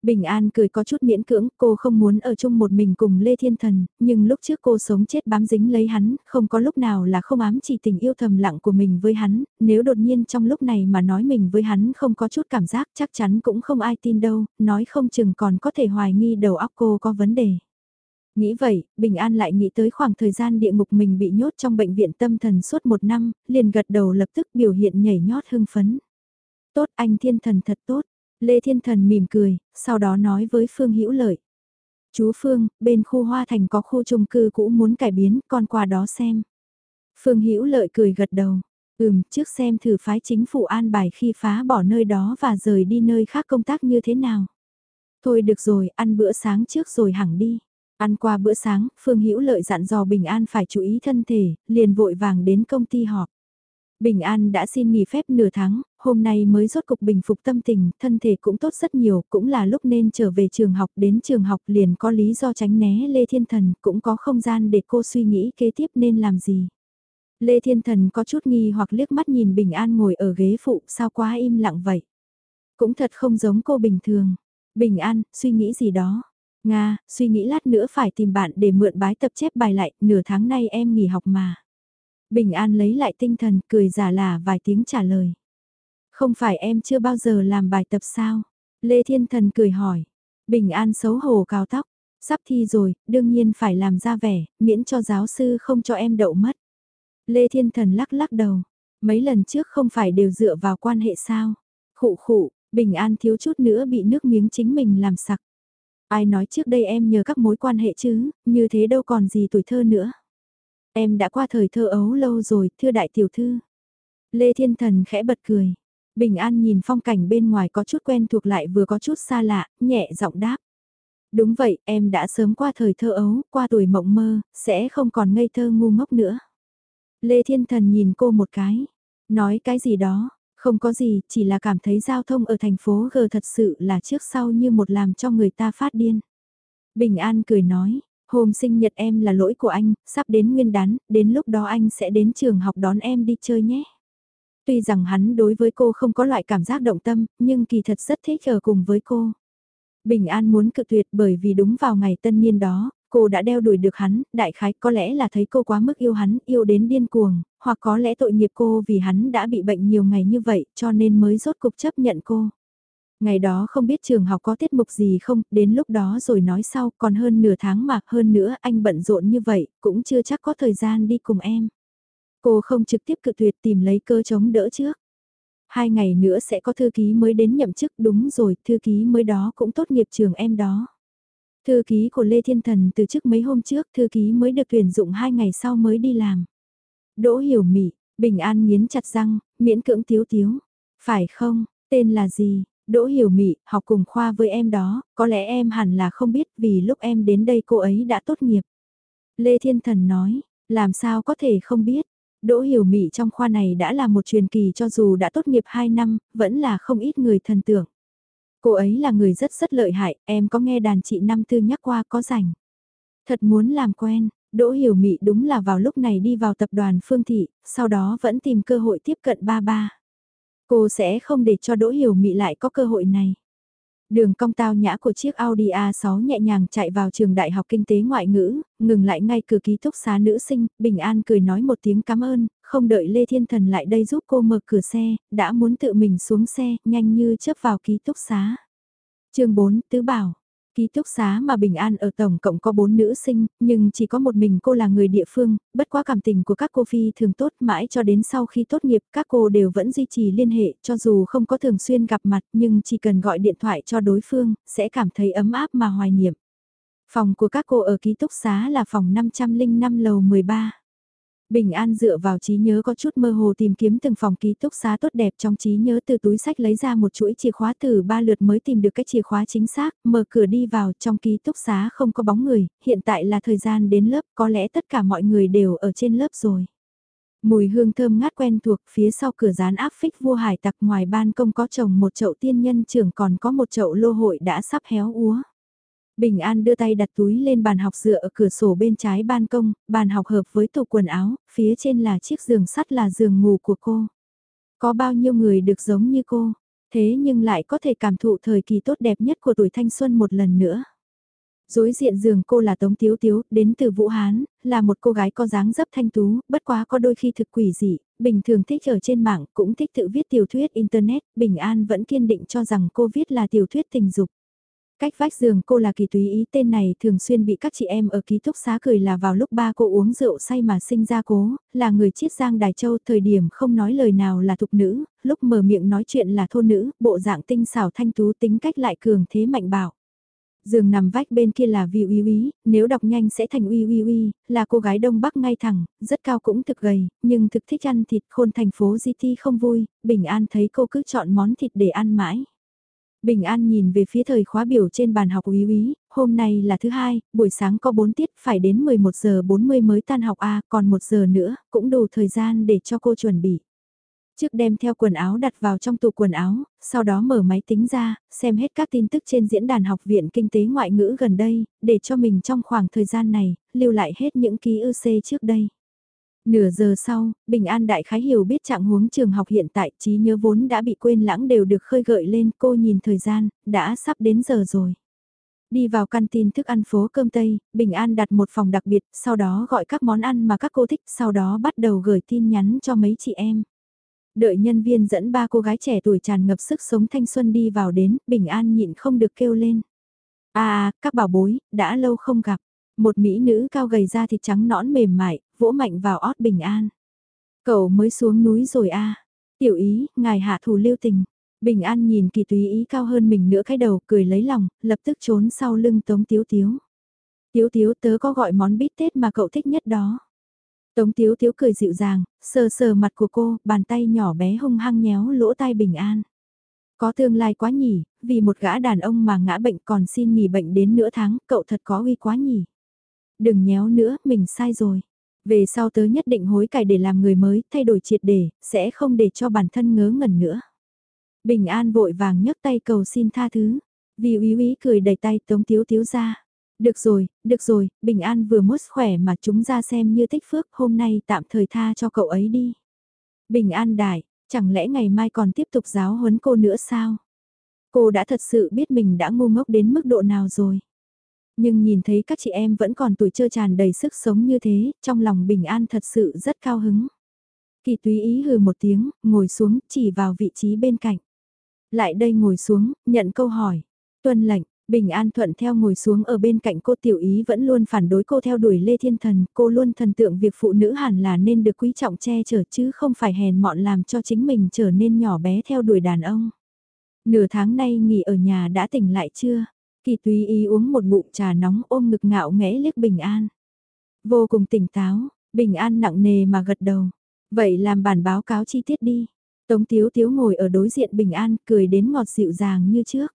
S1: Bình An cười có chút miễn cưỡng, cô không muốn ở chung một mình cùng Lê Thiên Thần, nhưng lúc trước cô sống chết bám dính lấy hắn, không có lúc nào là không ám chỉ tình yêu thầm lặng của mình với hắn, nếu đột nhiên trong lúc này mà nói mình với hắn không có chút cảm giác chắc chắn cũng không ai tin đâu, nói không chừng còn có thể hoài nghi đầu óc cô có vấn đề. Nghĩ vậy, Bình An lại nghĩ tới khoảng thời gian địa ngục mình bị nhốt trong bệnh viện tâm thần suốt một năm, liền gật đầu lập tức biểu hiện nhảy nhót hưng phấn. Tốt anh thiên thần thật tốt, Lê Thiên Thần mỉm cười, sau đó nói với Phương Hữu Lợi. Chú Phương, bên khu Hoa Thành có khu chung cư cũ muốn cải biến, con qua đó xem. Phương Hữu Lợi cười gật đầu. Ừm, trước xem thử phái chính phủ an bài khi phá bỏ nơi đó và rời đi nơi khác công tác như thế nào. Thôi được rồi, ăn bữa sáng trước rồi hẳn đi. Ăn qua bữa sáng, Phương Hữu Lợi dặn dò Bình An phải chú ý thân thể, liền vội vàng đến công ty họp. Bình An đã xin nghỉ phép nửa tháng, hôm nay mới rốt cục bình phục tâm tình, thân thể cũng tốt rất nhiều, cũng là lúc nên trở về trường học, đến trường học liền có lý do tránh né Lê Thiên Thần, cũng có không gian để cô suy nghĩ kế tiếp nên làm gì. Lê Thiên Thần có chút nghi hoặc liếc mắt nhìn Bình An ngồi ở ghế phụ, sao quá im lặng vậy. Cũng thật không giống cô bình thường. Bình An, suy nghĩ gì đó. Nga, suy nghĩ lát nữa phải tìm bạn để mượn bái tập chép bài lại, nửa tháng nay em nghỉ học mà. Bình An lấy lại tinh thần, cười giả là vài tiếng trả lời. Không phải em chưa bao giờ làm bài tập sao? Lê Thiên Thần cười hỏi. Bình An xấu hổ cao tóc. Sắp thi rồi, đương nhiên phải làm ra vẻ, miễn cho giáo sư không cho em đậu mất. Lê Thiên Thần lắc lắc đầu. Mấy lần trước không phải đều dựa vào quan hệ sao? Khụ khụ, Bình An thiếu chút nữa bị nước miếng chính mình làm sặc. Ai nói trước đây em nhờ các mối quan hệ chứ, như thế đâu còn gì tuổi thơ nữa. Em đã qua thời thơ ấu lâu rồi, thưa đại tiểu thư. Lê Thiên Thần khẽ bật cười. Bình An nhìn phong cảnh bên ngoài có chút quen thuộc lại vừa có chút xa lạ, nhẹ giọng đáp. Đúng vậy, em đã sớm qua thời thơ ấu, qua tuổi mộng mơ, sẽ không còn ngây thơ ngu ngốc nữa. Lê Thiên Thần nhìn cô một cái, nói cái gì đó, không có gì, chỉ là cảm thấy giao thông ở thành phố G thật sự là trước sau như một làm cho người ta phát điên. Bình An cười nói, hôm sinh nhật em là lỗi của anh, sắp đến nguyên đán, đến lúc đó anh sẽ đến trường học đón em đi chơi nhé. Tuy rằng hắn đối với cô không có loại cảm giác động tâm, nhưng kỳ thật rất thích ở cùng với cô. Bình An muốn cự tuyệt bởi vì đúng vào ngày tân niên đó, cô đã đeo đuổi được hắn, đại khái có lẽ là thấy cô quá mức yêu hắn, yêu đến điên cuồng, hoặc có lẽ tội nghiệp cô vì hắn đã bị bệnh nhiều ngày như vậy cho nên mới rốt cục chấp nhận cô. Ngày đó không biết trường học có tiết mục gì không, đến lúc đó rồi nói sau, còn hơn nửa tháng mà, hơn nữa anh bận rộn như vậy, cũng chưa chắc có thời gian đi cùng em. Cô không trực tiếp cự tuyệt tìm lấy cơ chống đỡ trước. Hai ngày nữa sẽ có thư ký mới đến nhậm chức đúng rồi, thư ký mới đó cũng tốt nghiệp trường em đó. Thư ký của Lê Thiên Thần từ chức mấy hôm trước, thư ký mới được tuyển dụng hai ngày sau mới đi làm. Đỗ hiểu mị, bình an miến chặt răng, miễn cưỡng tiếu tiếu. Phải không, tên là gì? Đỗ hiểu mị, học cùng khoa với em đó, có lẽ em hẳn là không biết vì lúc em đến đây cô ấy đã tốt nghiệp. Lê Thiên Thần nói, làm sao có thể không biết, Đỗ Hiểu Mị trong khoa này đã là một truyền kỳ cho dù đã tốt nghiệp 2 năm, vẫn là không ít người thần tưởng. Cô ấy là người rất rất lợi hại, em có nghe đàn chị năm tư nhắc qua có rảnh. Thật muốn làm quen, Đỗ Hiểu Mị đúng là vào lúc này đi vào tập đoàn Phương Thị, sau đó vẫn tìm cơ hội tiếp cận ba ba. Cô sẽ không để cho Đỗ Hiểu Mị lại có cơ hội này. Đường cong tao nhã của chiếc Audi A6 nhẹ nhàng chạy vào trường đại học kinh tế ngoại ngữ, ngừng lại ngay cửa ký túc xá nữ sinh, bình an cười nói một tiếng cảm ơn, không đợi Lê Thiên Thần lại đây giúp cô mở cửa xe, đã muốn tự mình xuống xe, nhanh như chớp vào ký túc xá. chương 4, Tứ Bảo Ký túc xá mà Bình An ở tổng cộng có bốn nữ sinh, nhưng chỉ có một mình cô là người địa phương, bất quá cảm tình của các cô phi thường tốt mãi cho đến sau khi tốt nghiệp các cô đều vẫn duy trì liên hệ cho dù không có thường xuyên gặp mặt nhưng chỉ cần gọi điện thoại cho đối phương, sẽ cảm thấy ấm áp mà hoài niệm. Phòng của các cô ở ký túc xá là phòng 505 lầu 13. Bình An dựa vào trí nhớ có chút mơ hồ tìm kiếm từng phòng ký túc xá tốt đẹp trong trí nhớ từ túi sách lấy ra một chuỗi chìa khóa từ ba lượt mới tìm được cái chìa khóa chính xác, mở cửa đi vào trong ký túc xá không có bóng người, hiện tại là thời gian đến lớp có lẽ tất cả mọi người đều ở trên lớp rồi. Mùi hương thơm ngát quen thuộc phía sau cửa dán áp phích vua hải tặc ngoài ban công có trồng một chậu tiên nhân trưởng còn có một chậu lô hội đã sắp héo úa. Bình An đưa tay đặt túi lên bàn học dựa ở cửa sổ bên trái ban công, bàn học hợp với tủ quần áo, phía trên là chiếc giường sắt là giường ngủ của cô. Có bao nhiêu người được giống như cô, thế nhưng lại có thể cảm thụ thời kỳ tốt đẹp nhất của tuổi thanh xuân một lần nữa. Dối diện giường cô là Tống Tiếu Tiếu, đến từ Vũ Hán, là một cô gái có dáng dấp thanh tú, bất quá có đôi khi thực quỷ dị, bình thường thích ở trên mạng, cũng thích tự viết tiểu thuyết Internet, Bình An vẫn kiên định cho rằng cô viết là tiểu thuyết tình dục. Cách vách giường cô là kỳ túy ý tên này thường xuyên bị các chị em ở ký túc xá cười là vào lúc ba cô uống rượu say mà sinh ra cố, là người chiết giang đài châu thời điểm không nói lời nào là thục nữ, lúc mở miệng nói chuyện là thôn nữ, bộ dạng tinh xảo thanh tú tính cách lại cường thế mạnh bảo. Giường nằm vách bên kia là vi uy uy, nếu đọc nhanh sẽ thành uy uy uy, là cô gái đông bắc ngay thẳng, rất cao cũng thực gầy, nhưng thực thích ăn thịt khôn thành phố GT không vui, bình an thấy cô cứ chọn món thịt để ăn mãi. Bình An nhìn về phía thời khóa biểu trên bàn học úy úy, hôm nay là thứ hai, buổi sáng có 4 tiết, phải đến 11 giờ 40 mới tan học A, còn 1 giờ nữa, cũng đủ thời gian để cho cô chuẩn bị. Trước đem theo quần áo đặt vào trong tủ quần áo, sau đó mở máy tính ra, xem hết các tin tức trên diễn đàn học viện kinh tế ngoại ngữ gần đây, để cho mình trong khoảng thời gian này, lưu lại hết những ký ức trước đây. Nửa giờ sau, Bình An đại khái hiểu biết trạng huống trường học hiện tại trí nhớ vốn đã bị quên lãng đều được khơi gợi lên cô nhìn thời gian, đã sắp đến giờ rồi. Đi vào căn tin thức ăn phố cơm Tây, Bình An đặt một phòng đặc biệt, sau đó gọi các món ăn mà các cô thích, sau đó bắt đầu gửi tin nhắn cho mấy chị em. Đợi nhân viên dẫn ba cô gái trẻ tuổi tràn ngập sức sống thanh xuân đi vào đến, Bình An nhịn không được kêu lên. À, à các bảo bối, đã lâu không gặp. Một mỹ nữ cao gầy da thịt trắng nõn mềm mại, vỗ mạnh vào ót bình an. Cậu mới xuống núi rồi a à. Tiểu ý, ngài hạ thủ lưu tình. Bình an nhìn kỳ túy ý cao hơn mình nữa cái đầu, cười lấy lòng, lập tức trốn sau lưng tống tiếu tiếu. Tiếu tiếu tớ có gọi món bít tết mà cậu thích nhất đó. Tống tiếu tiếu cười dịu dàng, sờ sờ mặt của cô, bàn tay nhỏ bé hung hăng nhéo lỗ tai bình an. Có tương lai quá nhỉ, vì một gã đàn ông mà ngã bệnh còn xin nghỉ bệnh đến nửa tháng, cậu thật có uy quá nhỉ. Đừng nhéo nữa, mình sai rồi. Về sau tớ nhất định hối cải để làm người mới, thay đổi triệt để, sẽ không để cho bản thân ngớ ngẩn nữa. Bình An vội vàng nhấc tay cầu xin tha thứ. Vì úy úy cười đẩy tay Tống Tiếu Tiếu ra. Được rồi, được rồi, Bình An vừa mất khỏe mà chúng ra xem như tích phước, hôm nay tạm thời tha cho cậu ấy đi. Bình An đại, chẳng lẽ ngày mai còn tiếp tục giáo huấn cô nữa sao? Cô đã thật sự biết mình đã ngu ngốc đến mức độ nào rồi. Nhưng nhìn thấy các chị em vẫn còn tuổi trơ tràn đầy sức sống như thế, trong lòng bình an thật sự rất cao hứng. Kỳ túy ý hừ một tiếng, ngồi xuống, chỉ vào vị trí bên cạnh. Lại đây ngồi xuống, nhận câu hỏi. Tuân lệnh, Bình An thuận theo ngồi xuống ở bên cạnh cô tiểu ý vẫn luôn phản đối cô theo đuổi Lê Thiên Thần, cô luôn thần tượng việc phụ nữ hẳn là nên được quý trọng che chở chứ không phải hèn mọn làm cho chính mình trở nên nhỏ bé theo đuổi đàn ông. Nửa tháng nay nghỉ ở nhà đã tỉnh lại chưa? Kỳ túy ý uống một ngụm trà nóng ôm ngực ngạo nghẽ liếc Bình An. Vô cùng tỉnh táo, Bình An nặng nề mà gật đầu. Vậy làm bản báo cáo chi tiết đi. Tống Tiếu Tiếu ngồi ở đối diện Bình An cười đến ngọt dịu dàng như trước.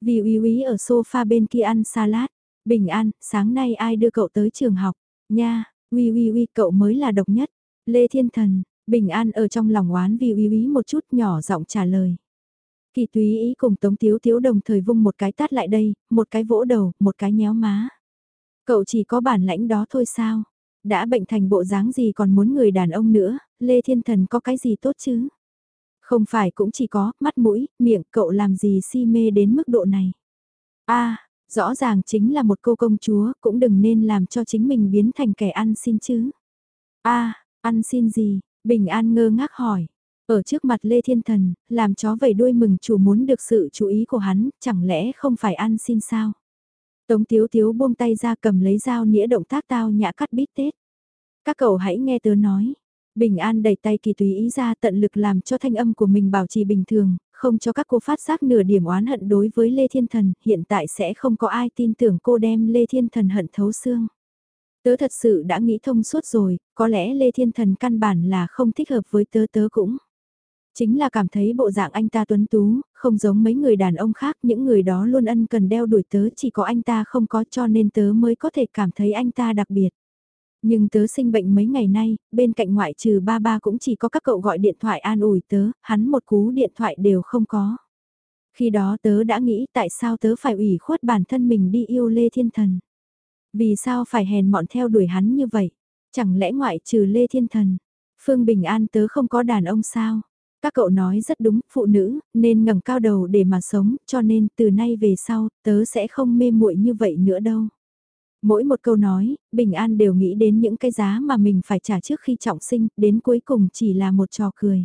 S1: Vì uy uy ở sofa bên kia ăn salad. Bình An, sáng nay ai đưa cậu tới trường học? Nha, uy uy uy cậu mới là độc nhất. Lê Thiên Thần, Bình An ở trong lòng oán vì uy uy một chút nhỏ giọng trả lời. Kỳ túy ý cùng Tống Tiếu Tiếu đồng thời vung một cái tát lại đây, một cái vỗ đầu, một cái nhéo má. Cậu chỉ có bản lãnh đó thôi sao? Đã bệnh thành bộ dáng gì còn muốn người đàn ông nữa, Lê Thiên Thần có cái gì tốt chứ? Không phải cũng chỉ có, mắt mũi, miệng cậu làm gì si mê đến mức độ này. a rõ ràng chính là một cô công chúa, cũng đừng nên làm cho chính mình biến thành kẻ ăn xin chứ. a ăn xin gì? Bình An ngơ ngác hỏi. Ở trước mặt Lê Thiên Thần, làm chó vẩy đuôi mừng chủ muốn được sự chú ý của hắn, chẳng lẽ không phải ăn xin sao? Tống Tiếu Tiếu buông tay ra cầm lấy dao nĩa động tác tao nhã cắt bít tết. Các cậu hãy nghe tớ nói. Bình An đẩy tay kỳ tùy ý ra tận lực làm cho thanh âm của mình bảo trì bình thường, không cho các cô phát giác nửa điểm oán hận đối với Lê Thiên Thần, hiện tại sẽ không có ai tin tưởng cô đem Lê Thiên Thần hận thấu xương. Tớ thật sự đã nghĩ thông suốt rồi, có lẽ Lê Thiên Thần căn bản là không thích hợp với tớ tớ cũng. Chính là cảm thấy bộ dạng anh ta tuấn tú, không giống mấy người đàn ông khác, những người đó luôn ân cần đeo đuổi tớ chỉ có anh ta không có cho nên tớ mới có thể cảm thấy anh ta đặc biệt. Nhưng tớ sinh bệnh mấy ngày nay, bên cạnh ngoại trừ ba ba cũng chỉ có các cậu gọi điện thoại an ủi tớ, hắn một cú điện thoại đều không có. Khi đó tớ đã nghĩ tại sao tớ phải ủy khuất bản thân mình đi yêu Lê Thiên Thần. Vì sao phải hèn mọn theo đuổi hắn như vậy? Chẳng lẽ ngoại trừ Lê Thiên Thần? Phương Bình An tớ không có đàn ông sao? Các cậu nói rất đúng, phụ nữ, nên ngẩng cao đầu để mà sống, cho nên từ nay về sau, tớ sẽ không mê muội như vậy nữa đâu. Mỗi một câu nói, Bình An đều nghĩ đến những cái giá mà mình phải trả trước khi trọng sinh, đến cuối cùng chỉ là một trò cười.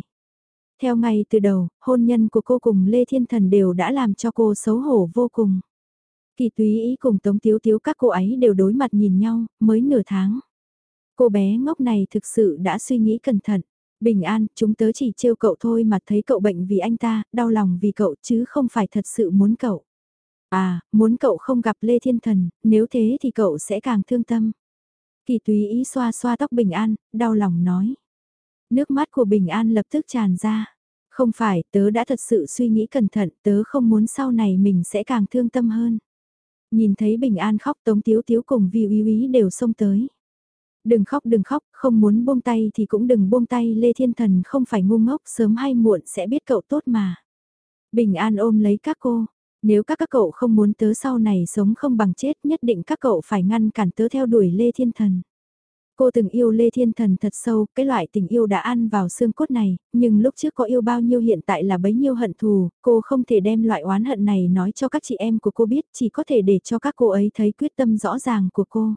S1: Theo ngày từ đầu, hôn nhân của cô cùng Lê Thiên Thần đều đã làm cho cô xấu hổ vô cùng. Kỳ túy ý cùng Tống Tiếu Tiếu các cô ấy đều đối mặt nhìn nhau, mới nửa tháng. Cô bé ngốc này thực sự đã suy nghĩ cẩn thận. Bình an, chúng tớ chỉ trêu cậu thôi mà thấy cậu bệnh vì anh ta, đau lòng vì cậu chứ không phải thật sự muốn cậu. À, muốn cậu không gặp Lê Thiên Thần, nếu thế thì cậu sẽ càng thương tâm. Kỳ túy ý xoa xoa tóc Bình An, đau lòng nói. Nước mắt của Bình An lập tức tràn ra. Không phải, tớ đã thật sự suy nghĩ cẩn thận, tớ không muốn sau này mình sẽ càng thương tâm hơn. Nhìn thấy Bình An khóc Tống Tiếu Tiếu cùng Vi Uy Uy đều xông tới. Đừng khóc đừng khóc, không muốn buông tay thì cũng đừng buông tay Lê Thiên Thần không phải ngu ngốc sớm hay muộn sẽ biết cậu tốt mà. Bình An ôm lấy các cô, nếu các các cậu không muốn tớ sau này sống không bằng chết nhất định các cậu phải ngăn cản tớ theo đuổi Lê Thiên Thần. Cô từng yêu Lê Thiên Thần thật sâu, cái loại tình yêu đã ăn vào xương cốt này, nhưng lúc trước có yêu bao nhiêu hiện tại là bấy nhiêu hận thù, cô không thể đem loại oán hận này nói cho các chị em của cô biết, chỉ có thể để cho các cô ấy thấy quyết tâm rõ ràng của cô.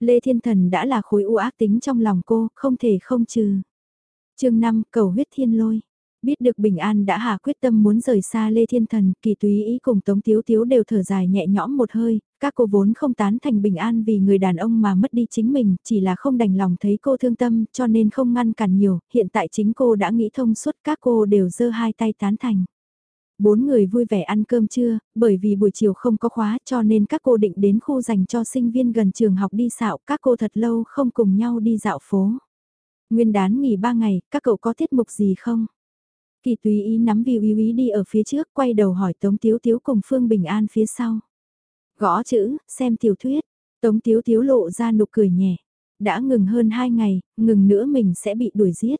S1: Lê Thiên Thần đã là khối u ác tính trong lòng cô, không thể không trừ. chương 5, cầu huyết thiên lôi. Biết được Bình An đã hạ quyết tâm muốn rời xa Lê Thiên Thần, kỳ túy ý cùng Tống Tiếu Tiếu đều thở dài nhẹ nhõm một hơi, các cô vốn không tán thành Bình An vì người đàn ông mà mất đi chính mình, chỉ là không đành lòng thấy cô thương tâm cho nên không ngăn cản nhiều, hiện tại chính cô đã nghĩ thông suốt các cô đều giơ hai tay tán thành. Bốn người vui vẻ ăn cơm trưa, bởi vì buổi chiều không có khóa cho nên các cô định đến khu dành cho sinh viên gần trường học đi dạo, các cô thật lâu không cùng nhau đi dạo phố. Nguyên đán nghỉ ba ngày, các cậu có tiết mục gì không? Kỳ tùy ý nắm vì uy uy đi ở phía trước, quay đầu hỏi Tống Tiếu Tiếu cùng Phương Bình An phía sau. Gõ chữ, xem tiểu thuyết, Tống Tiếu Tiếu lộ ra nụ cười nhẹ. Đã ngừng hơn hai ngày, ngừng nữa mình sẽ bị đuổi giết.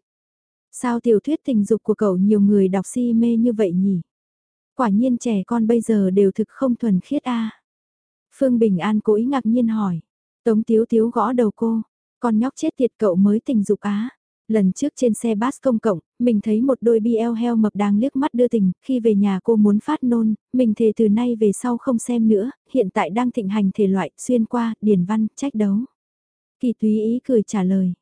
S1: Sao tiểu thuyết tình dục của cậu nhiều người đọc si mê như vậy nhỉ? Quả nhiên trẻ con bây giờ đều thực không thuần khiết a. Phương Bình An cố ý ngạc nhiên hỏi. Tống Tiếu Tiếu gõ đầu cô. Con nhóc chết tiệt cậu mới tình dục á. Lần trước trên xe bus công cộng, mình thấy một đôi BL heo mập đang liếc mắt đưa tình, khi về nhà cô muốn phát nôn, mình thề từ nay về sau không xem nữa, hiện tại đang thịnh hành thể loại, xuyên qua, điển văn, trách đấu. Kỳ túy ý cười trả lời.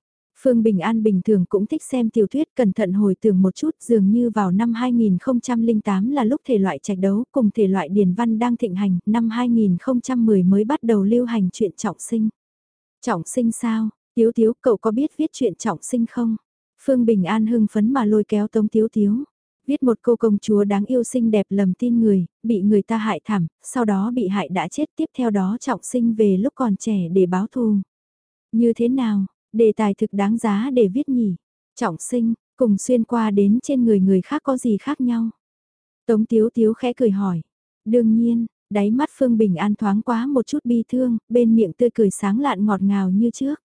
S1: Phương Bình An bình thường cũng thích xem tiểu thuyết cẩn thận hồi tưởng một chút dường như vào năm 2008 là lúc thể loại trạch đấu cùng thể loại điển văn đang thịnh hành, năm 2010 mới bắt đầu lưu hành chuyện trọng sinh. Trọng sinh sao, Tiếu Tiếu cậu có biết viết chuyện trọng sinh không? Phương Bình An hưng phấn mà lôi kéo Tống Tiếu Tiếu. Viết một cô công chúa đáng yêu xinh đẹp lầm tin người, bị người ta hại thảm, sau đó bị hại đã chết tiếp theo đó trọng sinh về lúc còn trẻ để báo thù. Như thế nào, đề tài thực đáng giá để viết nhỉ? Trọng sinh, cùng xuyên qua đến trên người người khác có gì khác nhau? Tống Tiếu Tiếu khẽ cười hỏi. Đương nhiên, đáy mắt Phương Bình An thoáng quá một chút bi thương, bên miệng tươi cười sáng lạn ngọt ngào như trước.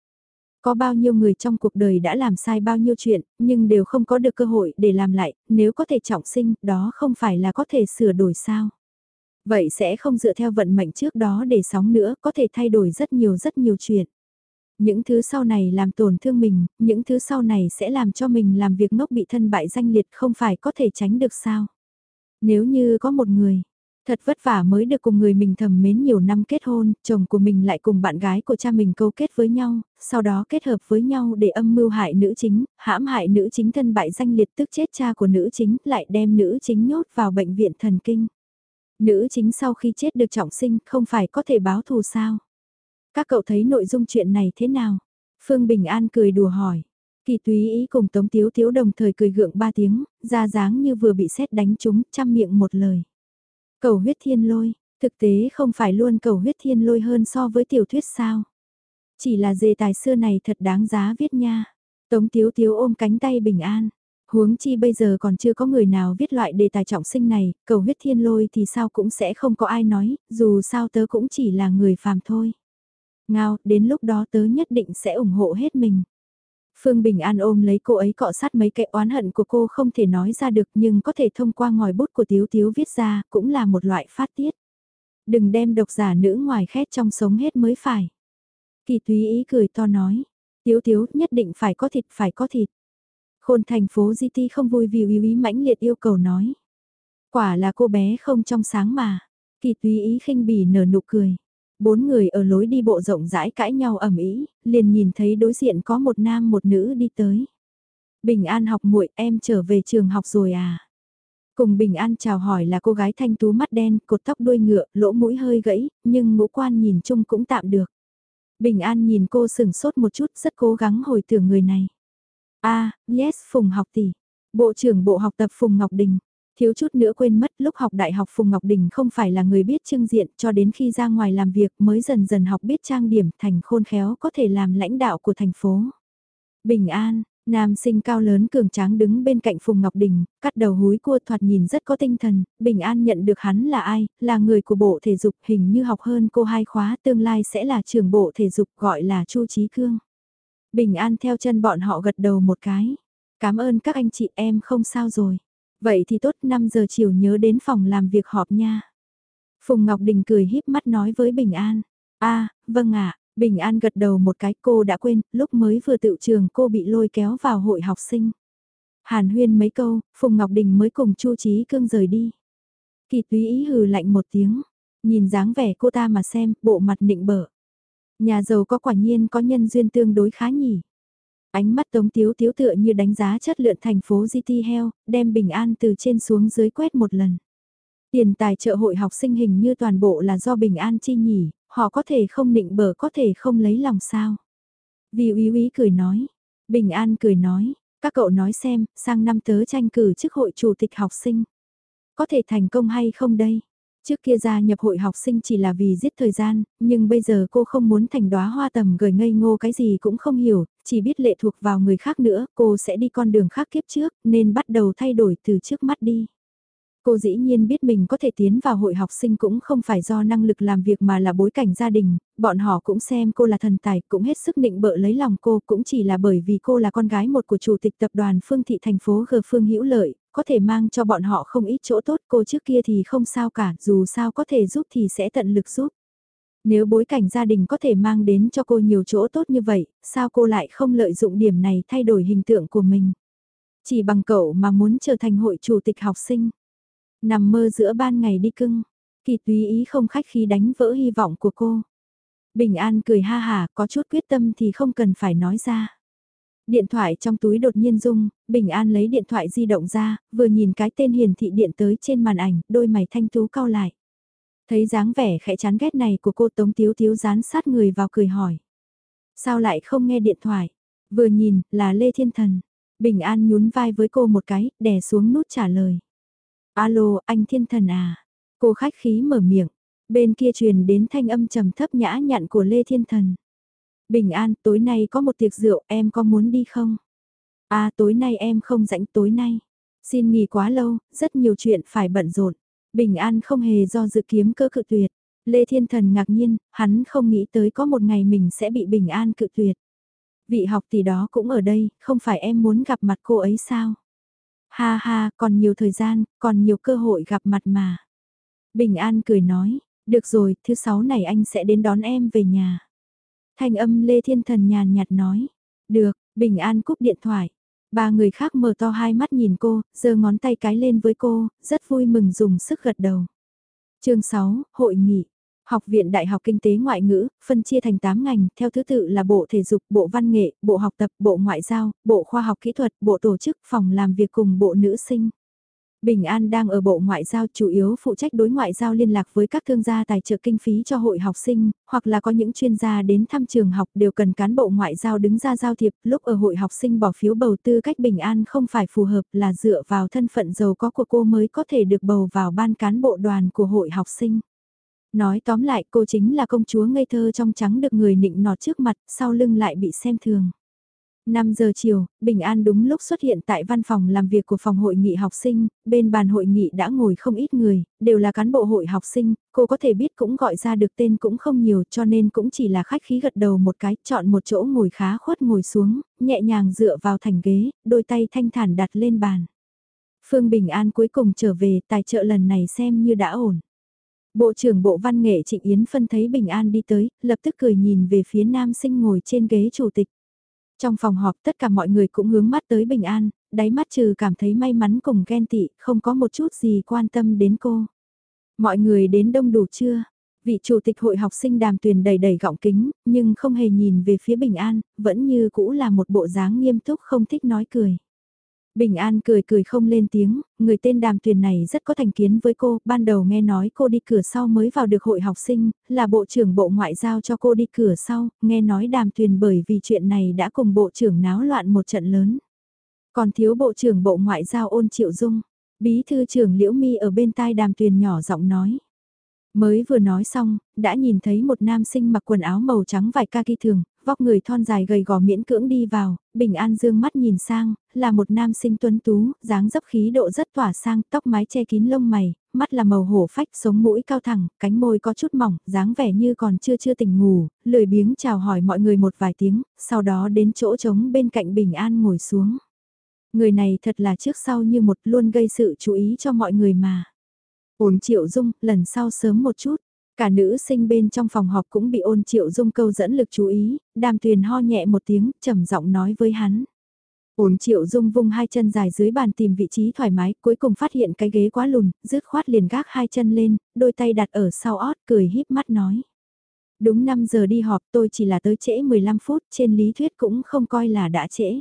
S1: Có bao nhiêu người trong cuộc đời đã làm sai bao nhiêu chuyện, nhưng đều không có được cơ hội để làm lại, nếu có thể trọng sinh, đó không phải là có thể sửa đổi sao. Vậy sẽ không dựa theo vận mệnh trước đó để sóng nữa, có thể thay đổi rất nhiều rất nhiều chuyện. Những thứ sau này làm tổn thương mình, những thứ sau này sẽ làm cho mình làm việc ngốc bị thân bại danh liệt không phải có thể tránh được sao. Nếu như có một người, Thật vất vả mới được cùng người mình thầm mến nhiều năm kết hôn, chồng của mình lại cùng bạn gái của cha mình câu kết với nhau, sau đó kết hợp với nhau để âm mưu hại nữ chính, hãm hại nữ chính thân bại danh liệt tức chết cha của nữ chính, lại đem nữ chính nhốt vào bệnh viện thần kinh. Nữ chính sau khi chết được trọng sinh không phải có thể báo thù sao? Các cậu thấy nội dung chuyện này thế nào? Phương Bình An cười đùa hỏi. Kỳ túy ý cùng Tống Tiếu Tiếu đồng thời cười gượng ba tiếng, ra dáng như vừa bị xét đánh trúng, chăm miệng một lời. Cầu huyết thiên lôi, thực tế không phải luôn cầu huyết thiên lôi hơn so với tiểu thuyết sao. Chỉ là dề tài xưa này thật đáng giá viết nha. Tống tiếu tiếu ôm cánh tay bình an. Huống chi bây giờ còn chưa có người nào viết loại đề tài trọng sinh này, cầu huyết thiên lôi thì sao cũng sẽ không có ai nói, dù sao tớ cũng chỉ là người phàm thôi. Ngao, đến lúc đó tớ nhất định sẽ ủng hộ hết mình. Phương Bình An ôm lấy cô ấy cọ sát mấy cái oán hận của cô không thể nói ra được nhưng có thể thông qua ngòi bút của Tiếu Tiếu viết ra cũng là một loại phát tiết. Đừng đem độc giả nữ ngoài khét trong sống hết mới phải. Kỳ thúy ý cười to nói. Tiếu Tiếu nhất định phải có thịt phải có thịt. Khôn thành phố GT không vui vì ý ý mãnh liệt yêu cầu nói. Quả là cô bé không trong sáng mà. Kỳ thúy ý khinh bỉ nở nụ cười. Bốn người ở lối đi bộ rộng rãi cãi nhau ầm ĩ, liền nhìn thấy đối diện có một nam một nữ đi tới. Bình An học muội, em trở về trường học rồi à? Cùng Bình An chào hỏi là cô gái thanh tú mắt đen, cột tóc đuôi ngựa, lỗ mũi hơi gãy, nhưng ngũ quan nhìn chung cũng tạm được. Bình An nhìn cô sừng sốt một chút, rất cố gắng hồi tưởng người này. A, yes, Phùng học tỷ. Bộ trưởng Bộ học tập Phùng Ngọc Đình. Thiếu chút nữa quên mất lúc học đại học Phùng Ngọc Đình không phải là người biết trưng diện cho đến khi ra ngoài làm việc mới dần dần học biết trang điểm thành khôn khéo có thể làm lãnh đạo của thành phố. Bình an, nam sinh cao lớn cường tráng đứng bên cạnh Phùng Ngọc Đình, cắt đầu húi cua thoạt nhìn rất có tinh thần, Bình an nhận được hắn là ai, là người của bộ thể dục hình như học hơn cô hai khóa tương lai sẽ là trường bộ thể dục gọi là Chu Trí Cương. Bình an theo chân bọn họ gật đầu một cái. Cảm ơn các anh chị em không sao rồi. Vậy thì tốt 5 giờ chiều nhớ đến phòng làm việc họp nha. Phùng Ngọc Đình cười híp mắt nói với Bình An. a vâng ạ, Bình An gật đầu một cái cô đã quên, lúc mới vừa tự trường cô bị lôi kéo vào hội học sinh. Hàn huyên mấy câu, Phùng Ngọc Đình mới cùng Chu Trí Cương rời đi. Kỳ túy ý hừ lạnh một tiếng, nhìn dáng vẻ cô ta mà xem, bộ mặt nịnh bở. Nhà giàu có quả nhiên có nhân duyên tương đối khá nhỉ. Ánh mắt Tống Tiếu Tiếu tựa như đánh giá chất lượng thành phố GT Hell, đem bình an từ trên xuống dưới quét một lần. Tiền tài trợ hội học sinh hình như toàn bộ là do bình an chi nhỉ, họ có thể không nịnh bờ có thể không lấy lòng sao. Vì úy úy cười nói, bình an cười nói, các cậu nói xem, sang năm tớ tranh cử chức hội chủ tịch học sinh. Có thể thành công hay không đây? Trước kia gia nhập hội học sinh chỉ là vì giết thời gian, nhưng bây giờ cô không muốn thành đóa hoa tầm gửi ngây ngô cái gì cũng không hiểu, chỉ biết lệ thuộc vào người khác nữa, cô sẽ đi con đường khác kiếp trước, nên bắt đầu thay đổi từ trước mắt đi. Cô dĩ nhiên biết mình có thể tiến vào hội học sinh cũng không phải do năng lực làm việc mà là bối cảnh gia đình, bọn họ cũng xem cô là thần tài, cũng hết sức định bợ lấy lòng cô, cũng chỉ là bởi vì cô là con gái một của chủ tịch tập đoàn Phương Thị thành phố G Phương Hữu Lợi, có thể mang cho bọn họ không ít chỗ tốt, cô trước kia thì không sao cả, dù sao có thể giúp thì sẽ tận lực giúp. Nếu bối cảnh gia đình có thể mang đến cho cô nhiều chỗ tốt như vậy, sao cô lại không lợi dụng điểm này thay đổi hình tượng của mình? Chỉ bằng cậu mà muốn trở thành hội chủ tịch học sinh. Nằm mơ giữa ban ngày đi cưng, kỳ túy ý không khách khi đánh vỡ hy vọng của cô. Bình An cười ha hà, có chút quyết tâm thì không cần phải nói ra. Điện thoại trong túi đột nhiên rung, Bình An lấy điện thoại di động ra, vừa nhìn cái tên hiển thị điện tới trên màn ảnh, đôi mày thanh tú cau lại. Thấy dáng vẻ khẽ chán ghét này của cô Tống Tiếu Tiếu dán sát người vào cười hỏi. Sao lại không nghe điện thoại? Vừa nhìn, là Lê Thiên Thần. Bình An nhún vai với cô một cái, đè xuống nút trả lời. Alo, anh Thiên Thần à? Cô khách khí mở miệng. Bên kia truyền đến thanh âm trầm thấp nhã nhặn của Lê Thiên Thần. Bình An, tối nay có một tiệc rượu, em có muốn đi không? À, tối nay em không rảnh tối nay. Xin nghỉ quá lâu, rất nhiều chuyện phải bận rộn. Bình An không hề do dự kiếm cơ cự tuyệt. Lê Thiên Thần ngạc nhiên, hắn không nghĩ tới có một ngày mình sẽ bị Bình An cự tuyệt. Vị học tỷ đó cũng ở đây, không phải em muốn gặp mặt cô ấy sao? Ha ha, còn nhiều thời gian, còn nhiều cơ hội gặp mặt mà. Bình An cười nói, được rồi, thứ sáu này anh sẽ đến đón em về nhà. Thanh âm Lê Thiên Thần nhàn nhạt nói, được, Bình An cúp điện thoại. Ba người khác mở to hai mắt nhìn cô, giơ ngón tay cái lên với cô, rất vui mừng dùng sức gật đầu. chương 6, Hội nghị. Học viện Đại học Kinh tế Ngoại ngữ, phân chia thành 8 ngành, theo thứ tự là Bộ Thể dục, Bộ Văn nghệ, Bộ Học tập, Bộ Ngoại giao, Bộ Khoa học Kỹ thuật, Bộ Tổ chức, Phòng làm việc cùng Bộ Nữ sinh. Bình An đang ở Bộ Ngoại giao chủ yếu phụ trách đối ngoại giao liên lạc với các thương gia tài trợ kinh phí cho hội học sinh, hoặc là có những chuyên gia đến thăm trường học đều cần cán bộ ngoại giao đứng ra giao thiệp, lúc ở hội học sinh bỏ phiếu bầu tư cách Bình An không phải phù hợp là dựa vào thân phận giàu có của cô mới có thể được bầu vào ban cán bộ đoàn của hội học sinh. Nói tóm lại cô chính là công chúa ngây thơ trong trắng được người nịnh nọt trước mặt, sau lưng lại bị xem thường. 5 giờ chiều, Bình An đúng lúc xuất hiện tại văn phòng làm việc của phòng hội nghị học sinh, bên bàn hội nghị đã ngồi không ít người, đều là cán bộ hội học sinh, cô có thể biết cũng gọi ra được tên cũng không nhiều cho nên cũng chỉ là khách khí gật đầu một cái, chọn một chỗ ngồi khá khuất ngồi xuống, nhẹ nhàng dựa vào thành ghế, đôi tay thanh thản đặt lên bàn. Phương Bình An cuối cùng trở về tài trợ lần này xem như đã ổn. Bộ trưởng Bộ Văn nghệ Trịnh Yến phân thấy Bình An đi tới, lập tức cười nhìn về phía nam sinh ngồi trên ghế chủ tịch. Trong phòng họp tất cả mọi người cũng hướng mắt tới Bình An, đáy mắt trừ cảm thấy may mắn cùng ghen tị, không có một chút gì quan tâm đến cô. Mọi người đến đông đủ chưa? Vị chủ tịch hội học sinh đàm tuyền đầy đầy gọng kính, nhưng không hề nhìn về phía Bình An, vẫn như cũ là một bộ dáng nghiêm túc không thích nói cười. Bình An cười cười không lên tiếng, người tên đàm tuyền này rất có thành kiến với cô, ban đầu nghe nói cô đi cửa sau mới vào được hội học sinh, là bộ trưởng bộ ngoại giao cho cô đi cửa sau, nghe nói đàm tuyền bởi vì chuyện này đã cùng bộ trưởng náo loạn một trận lớn. Còn thiếu bộ trưởng bộ ngoại giao ôn triệu dung, bí thư trưởng liễu mi ở bên tai đàm tuyền nhỏ giọng nói. Mới vừa nói xong, đã nhìn thấy một nam sinh mặc quần áo màu trắng vải kaki thường, vóc người thon dài gầy gò miễn cưỡng đi vào, bình an dương mắt nhìn sang, là một nam sinh tuấn tú, dáng dấp khí độ rất tỏa sang, tóc mái che kín lông mày, mắt là màu hổ phách, sống mũi cao thẳng, cánh môi có chút mỏng, dáng vẻ như còn chưa chưa tỉnh ngủ, lười biếng chào hỏi mọi người một vài tiếng, sau đó đến chỗ trống bên cạnh bình an ngồi xuống. Người này thật là trước sau như một luôn gây sự chú ý cho mọi người mà ôn triệu dung, lần sau sớm một chút. Cả nữ sinh bên trong phòng họp cũng bị ôn triệu dung câu dẫn lực chú ý, đàm tuyền ho nhẹ một tiếng, trầm giọng nói với hắn. ôn triệu dung vung hai chân dài dưới bàn tìm vị trí thoải mái, cuối cùng phát hiện cái ghế quá lùn, rứt khoát liền gác hai chân lên, đôi tay đặt ở sau ót, cười híp mắt nói. Đúng 5 giờ đi họp tôi chỉ là tới trễ 15 phút, trên lý thuyết cũng không coi là đã trễ.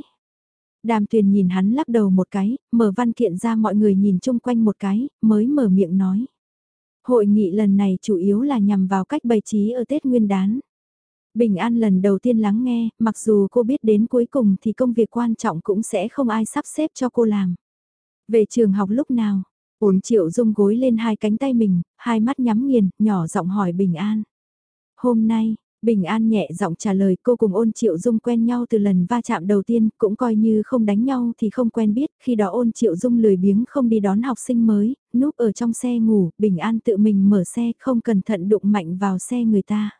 S1: Đàm tuyền nhìn hắn lắc đầu một cái, mở văn kiện ra mọi người nhìn chung quanh một cái, mới mở miệng nói. Hội nghị lần này chủ yếu là nhằm vào cách bày trí ở Tết Nguyên đán. Bình An lần đầu tiên lắng nghe, mặc dù cô biết đến cuối cùng thì công việc quan trọng cũng sẽ không ai sắp xếp cho cô làm. Về trường học lúc nào, ổn triệu dung gối lên hai cánh tay mình, hai mắt nhắm nghiền, nhỏ giọng hỏi Bình An. Hôm nay, Bình An nhẹ giọng trả lời cô cùng ôn triệu dung quen nhau từ lần va chạm đầu tiên, cũng coi như không đánh nhau thì không quen biết, khi đó ôn triệu dung lười biếng không đi đón học sinh mới, núp ở trong xe ngủ, Bình An tự mình mở xe không cẩn thận đụng mạnh vào xe người ta.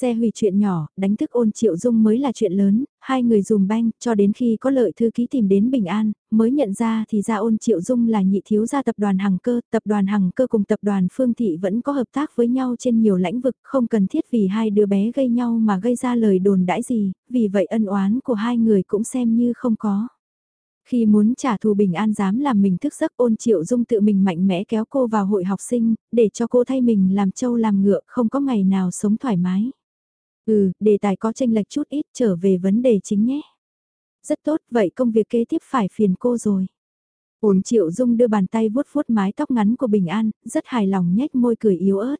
S1: Xe hủy chuyện nhỏ, đánh thức ôn triệu dung mới là chuyện lớn, hai người dùm banh, cho đến khi có lợi thư ký tìm đến Bình An, mới nhận ra thì ra ôn triệu dung là nhị thiếu gia tập đoàn Hằng Cơ, tập đoàn Hằng Cơ cùng tập đoàn Phương Thị vẫn có hợp tác với nhau trên nhiều lĩnh vực, không cần thiết vì hai đứa bé gây nhau mà gây ra lời đồn đãi gì, vì vậy ân oán của hai người cũng xem như không có. Khi muốn trả thù Bình An dám làm mình thức giấc ôn triệu dung tự mình mạnh mẽ kéo cô vào hội học sinh, để cho cô thay mình làm trâu làm ngựa không có ngày nào sống thoải mái. Ừ, đề tài có tranh lệch chút ít trở về vấn đề chính nhé. Rất tốt, vậy công việc kế tiếp phải phiền cô rồi. Ổn Triệu Dung đưa bàn tay vuốt vuốt mái tóc ngắn của Bình An, rất hài lòng nhếch môi cười yếu ớt.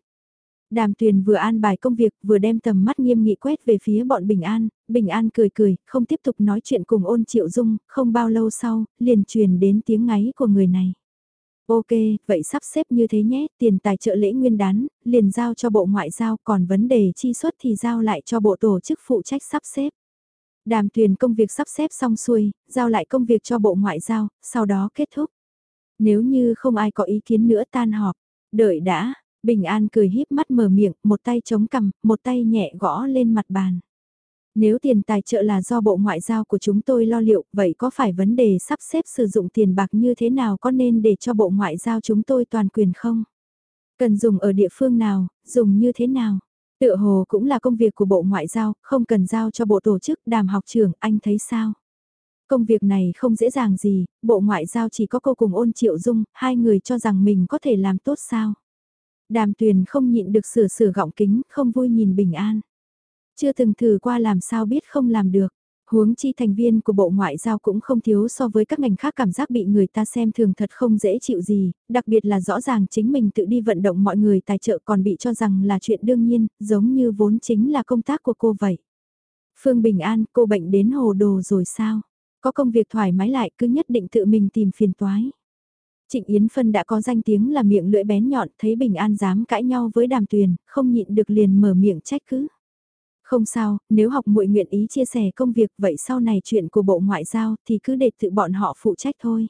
S1: Đàm Tuyền vừa an bài công việc, vừa đem tầm mắt nghiêm nghị quét về phía bọn Bình An, Bình An cười cười, không tiếp tục nói chuyện cùng ôn Triệu Dung, không bao lâu sau, liền truyền đến tiếng ngáy của người này. Ok, vậy sắp xếp như thế nhé, tiền tài trợ lễ nguyên đán, liền giao cho Bộ Ngoại giao, còn vấn đề chi xuất thì giao lại cho Bộ Tổ chức phụ trách sắp xếp. Đàm tuyển công việc sắp xếp xong xuôi, giao lại công việc cho Bộ Ngoại giao, sau đó kết thúc. Nếu như không ai có ý kiến nữa tan họp, đợi đã, Bình An cười híp mắt mở miệng, một tay chống cằm, một tay nhẹ gõ lên mặt bàn. Nếu tiền tài trợ là do Bộ Ngoại giao của chúng tôi lo liệu, vậy có phải vấn đề sắp xếp sử dụng tiền bạc như thế nào có nên để cho Bộ Ngoại giao chúng tôi toàn quyền không? Cần dùng ở địa phương nào, dùng như thế nào? Tựa hồ cũng là công việc của Bộ Ngoại giao, không cần giao cho Bộ Tổ chức đàm học trưởng, anh thấy sao? Công việc này không dễ dàng gì, Bộ Ngoại giao chỉ có cô cùng ôn triệu dung, hai người cho rằng mình có thể làm tốt sao? Đàm tuyền không nhịn được sửa sửa gọng kính, không vui nhìn bình an. Chưa từng thử qua làm sao biết không làm được. Huống chi thành viên của Bộ Ngoại giao cũng không thiếu so với các ngành khác cảm giác bị người ta xem thường thật không dễ chịu gì, đặc biệt là rõ ràng chính mình tự đi vận động mọi người tài trợ còn bị cho rằng là chuyện đương nhiên, giống như vốn chính là công tác của cô vậy. Phương Bình An, cô bệnh đến hồ đồ rồi sao? Có công việc thoải mái lại cứ nhất định tự mình tìm phiền toái. Trịnh Yến Phân đã có danh tiếng là miệng lưỡi bén nhọn, thấy Bình An dám cãi nhau với đàm tuyền, không nhịn được liền mở miệng trách cứ. Không sao, nếu học muội nguyện ý chia sẻ công việc vậy sau này chuyện của Bộ Ngoại giao thì cứ để tự bọn họ phụ trách thôi.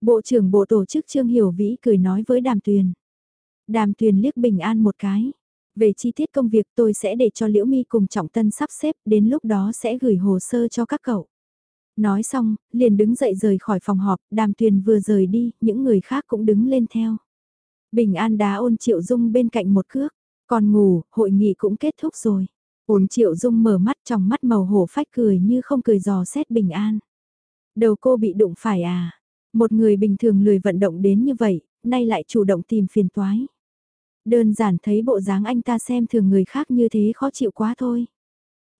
S1: Bộ trưởng Bộ Tổ chức Trương Hiểu Vĩ cười nói với Đàm Tuyền. Đàm Tuyền liếc Bình An một cái. Về chi tiết công việc tôi sẽ để cho Liễu Mi cùng Trọng Tân sắp xếp, đến lúc đó sẽ gửi hồ sơ cho các cậu. Nói xong, liền đứng dậy rời khỏi phòng họp, Đàm Tuyền vừa rời đi, những người khác cũng đứng lên theo. Bình An đá ôn Triệu Dung bên cạnh một cước, còn ngủ, hội nghị cũng kết thúc rồi. Ôn Triệu Dung mở mắt trong mắt màu hổ phách cười như không cười dò xét Bình An. Đầu cô bị đụng phải à? Một người bình thường lười vận động đến như vậy, nay lại chủ động tìm phiền toái. Đơn giản thấy bộ dáng anh ta xem thường người khác như thế khó chịu quá thôi.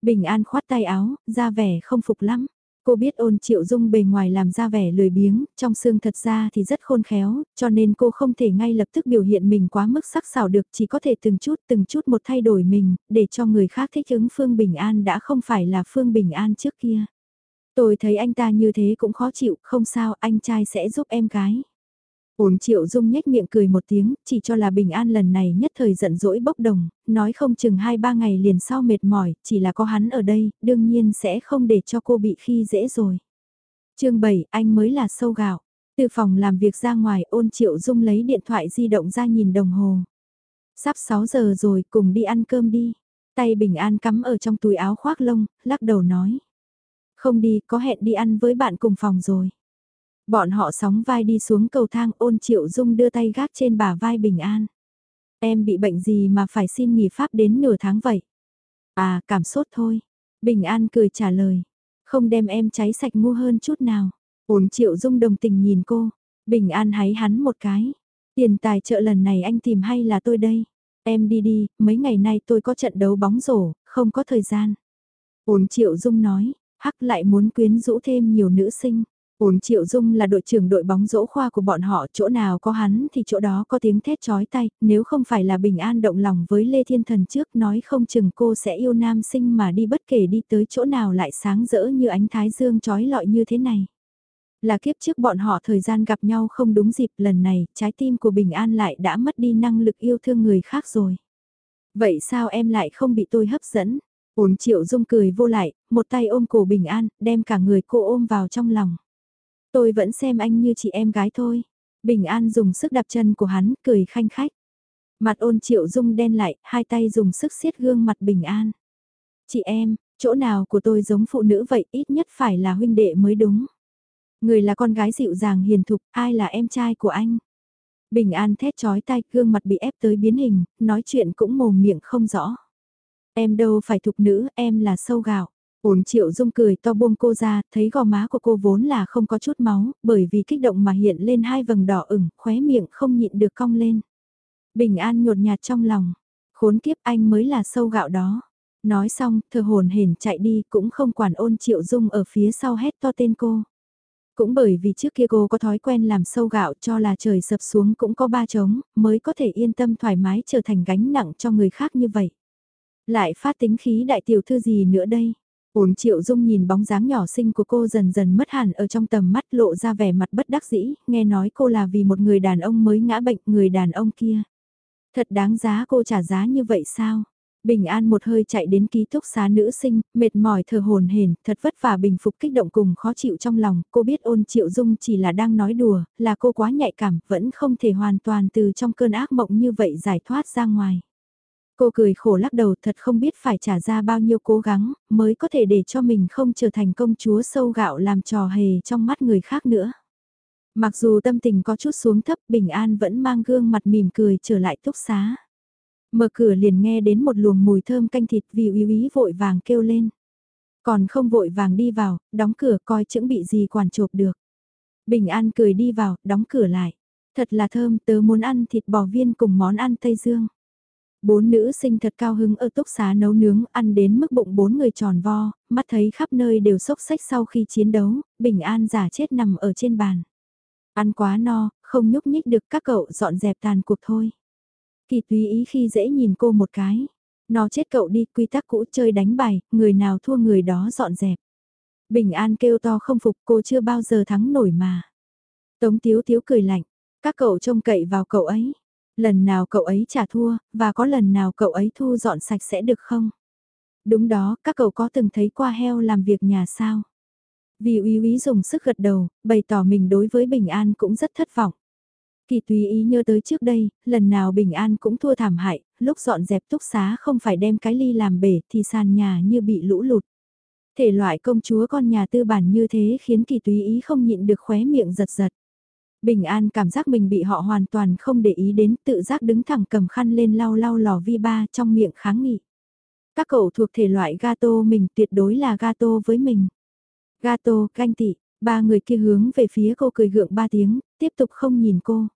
S1: Bình An khoát tay áo, ra vẻ không phục lắm. Cô biết ôn triệu dung bề ngoài làm ra vẻ lười biếng, trong xương thật ra thì rất khôn khéo, cho nên cô không thể ngay lập tức biểu hiện mình quá mức sắc sảo được, chỉ có thể từng chút từng chút một thay đổi mình, để cho người khác thích ứng Phương Bình An đã không phải là Phương Bình An trước kia. Tôi thấy anh ta như thế cũng khó chịu, không sao, anh trai sẽ giúp em gái. Ôn triệu dung nhếch miệng cười một tiếng, chỉ cho là bình an lần này nhất thời giận dỗi bốc đồng, nói không chừng hai ba ngày liền sau mệt mỏi, chỉ là có hắn ở đây, đương nhiên sẽ không để cho cô bị khi dễ rồi. chương 7, anh mới là sâu gạo. Từ phòng làm việc ra ngoài ôn triệu dung lấy điện thoại di động ra nhìn đồng hồ. Sắp 6 giờ rồi, cùng đi ăn cơm đi. Tay bình an cắm ở trong túi áo khoác lông, lắc đầu nói. Không đi, có hẹn đi ăn với bạn cùng phòng rồi. Bọn họ sóng vai đi xuống cầu thang ôn triệu dung đưa tay gác trên bà vai bình an. Em bị bệnh gì mà phải xin nghỉ pháp đến nửa tháng vậy? À, cảm sốt thôi. Bình an cười trả lời. Không đem em cháy sạch ngu hơn chút nào. Ôn triệu dung đồng tình nhìn cô. Bình an háy hắn một cái. Tiền tài trợ lần này anh tìm hay là tôi đây? Em đi đi, mấy ngày nay tôi có trận đấu bóng rổ, không có thời gian. Ôn triệu dung nói, hắc lại muốn quyến rũ thêm nhiều nữ sinh. Uống Triệu Dung là đội trưởng đội bóng rỗ khoa của bọn họ, chỗ nào có hắn thì chỗ đó có tiếng thét chói tay, nếu không phải là bình an động lòng với Lê Thiên Thần trước nói không chừng cô sẽ yêu nam sinh mà đi bất kể đi tới chỗ nào lại sáng rỡ như ánh thái dương chói lọi như thế này. Là kiếp trước bọn họ thời gian gặp nhau không đúng dịp lần này, trái tim của Bình An lại đã mất đi năng lực yêu thương người khác rồi. Vậy sao em lại không bị tôi hấp dẫn? Ổn Triệu Dung cười vô lại, một tay ôm cổ Bình An, đem cả người cô ôm vào trong lòng. Tôi vẫn xem anh như chị em gái thôi. Bình An dùng sức đạp chân của hắn, cười khanh khách. Mặt ôn triệu dung đen lại, hai tay dùng sức siết gương mặt Bình An. Chị em, chỗ nào của tôi giống phụ nữ vậy ít nhất phải là huynh đệ mới đúng. Người là con gái dịu dàng hiền thục, ai là em trai của anh? Bình An thét chói tay, gương mặt bị ép tới biến hình, nói chuyện cũng mồm miệng không rõ. Em đâu phải thục nữ, em là sâu gạo. Ổn triệu dung cười to buông cô ra, thấy gò má của cô vốn là không có chút máu, bởi vì kích động mà hiện lên hai vầng đỏ ửng, khóe miệng không nhịn được cong lên. Bình an nhột nhạt trong lòng, khốn kiếp anh mới là sâu gạo đó. Nói xong, thờ hồn hển chạy đi cũng không quản ôn triệu dung ở phía sau hét to tên cô. Cũng bởi vì trước kia cô có thói quen làm sâu gạo cho là trời sập xuống cũng có ba trống, mới có thể yên tâm thoải mái trở thành gánh nặng cho người khác như vậy. Lại phát tính khí đại tiểu thư gì nữa đây? Uống triệu dung nhìn bóng dáng nhỏ xinh của cô dần dần mất hẳn ở trong tầm mắt lộ ra vẻ mặt bất đắc dĩ, nghe nói cô là vì một người đàn ông mới ngã bệnh người đàn ông kia. Thật đáng giá cô trả giá như vậy sao? Bình An một hơi chạy đến ký túc xá nữ sinh, mệt mỏi thở hồn hển, thật vất vả bình phục kích động cùng khó chịu trong lòng, cô biết ôn triệu dung chỉ là đang nói đùa, là cô quá nhạy cảm, vẫn không thể hoàn toàn từ trong cơn ác mộng như vậy giải thoát ra ngoài. Cô cười khổ lắc đầu thật không biết phải trả ra bao nhiêu cố gắng, mới có thể để cho mình không trở thành công chúa sâu gạo làm trò hề trong mắt người khác nữa. Mặc dù tâm tình có chút xuống thấp, Bình An vẫn mang gương mặt mỉm cười trở lại túc xá. Mở cửa liền nghe đến một luồng mùi thơm canh thịt vì uy úy vội vàng kêu lên. Còn không vội vàng đi vào, đóng cửa coi chững bị gì quản chộp được. Bình An cười đi vào, đóng cửa lại. Thật là thơm, tớ muốn ăn thịt bò viên cùng món ăn Tây Dương. Bốn nữ sinh thật cao hứng ở túc xá nấu nướng, ăn đến mức bụng bốn người tròn vo, mắt thấy khắp nơi đều sốc sách sau khi chiến đấu, bình an giả chết nằm ở trên bàn. Ăn quá no, không nhúc nhích được các cậu dọn dẹp tàn cuộc thôi. Kỳ tùy ý khi dễ nhìn cô một cái. Nó chết cậu đi, quy tắc cũ chơi đánh bài, người nào thua người đó dọn dẹp. Bình an kêu to không phục cô chưa bao giờ thắng nổi mà. Tống tiếu tiếu cười lạnh, các cậu trông cậy vào cậu ấy. Lần nào cậu ấy trả thua, và có lần nào cậu ấy thu dọn sạch sẽ được không? Đúng đó, các cậu có từng thấy qua heo làm việc nhà sao? Vì uy úy dùng sức gật đầu, bày tỏ mình đối với Bình An cũng rất thất vọng. Kỳ tùy ý nhớ tới trước đây, lần nào Bình An cũng thua thảm hại, lúc dọn dẹp túc xá không phải đem cái ly làm bể thì sàn nhà như bị lũ lụt. Thể loại công chúa con nhà tư bản như thế khiến kỳ tùy ý không nhịn được khóe miệng giật giật. Bình An cảm giác mình bị họ hoàn toàn không để ý đến tự giác đứng thẳng cầm khăn lên lau lau lò vi ba trong miệng kháng nghị. Các cậu thuộc thể loại gato mình tuyệt đối là gato với mình. Gato, canh tị, ba người kia hướng về phía cô cười gượng ba tiếng, tiếp tục không nhìn cô.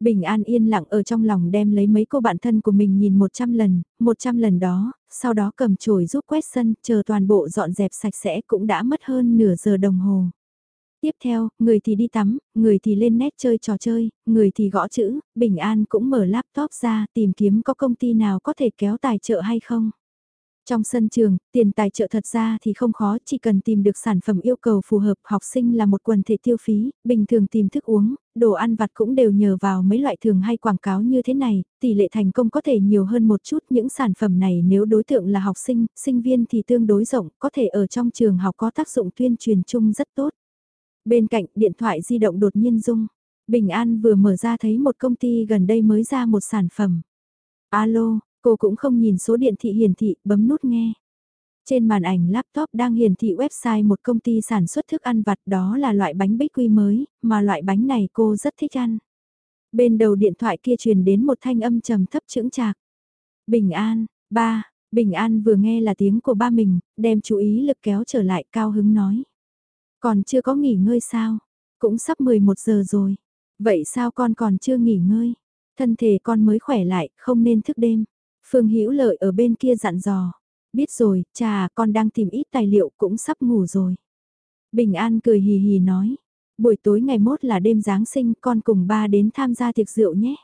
S1: Bình An yên lặng ở trong lòng đem lấy mấy cô bạn thân của mình nhìn 100 lần, 100 lần đó, sau đó cầm chổi giúp quét sân, chờ toàn bộ dọn dẹp sạch sẽ cũng đã mất hơn nửa giờ đồng hồ. Tiếp theo, người thì đi tắm, người thì lên nét chơi trò chơi, người thì gõ chữ, Bình An cũng mở laptop ra tìm kiếm có công ty nào có thể kéo tài trợ hay không. Trong sân trường, tiền tài trợ thật ra thì không khó, chỉ cần tìm được sản phẩm yêu cầu phù hợp học sinh là một quần thể tiêu phí, bình thường tìm thức uống, đồ ăn vặt cũng đều nhờ vào mấy loại thường hay quảng cáo như thế này, tỷ lệ thành công có thể nhiều hơn một chút những sản phẩm này nếu đối tượng là học sinh, sinh viên thì tương đối rộng, có thể ở trong trường học có tác dụng tuyên truyền chung rất tốt. Bên cạnh điện thoại di động đột nhiên rung. Bình An vừa mở ra thấy một công ty gần đây mới ra một sản phẩm. Alo, cô cũng không nhìn số điện thị hiển thị, bấm nút nghe. Trên màn ảnh laptop đang hiển thị website một công ty sản xuất thức ăn vặt đó là loại bánh bích quy mới, mà loại bánh này cô rất thích ăn. Bên đầu điện thoại kia truyền đến một thanh âm trầm thấp chững chạc. Bình An, ba, Bình An vừa nghe là tiếng của ba mình, đem chú ý lực kéo trở lại cao hứng nói. Còn chưa có nghỉ ngơi sao? Cũng sắp 11 giờ rồi. Vậy sao con còn chưa nghỉ ngơi? Thân thể con mới khỏe lại, không nên thức đêm. Phương Hữu Lợi ở bên kia dặn dò. Biết rồi, cha, con đang tìm ít tài liệu cũng sắp ngủ rồi. Bình An cười hì hì nói. Buổi tối ngày mốt là đêm Giáng sinh con cùng ba đến tham gia tiệc rượu nhé.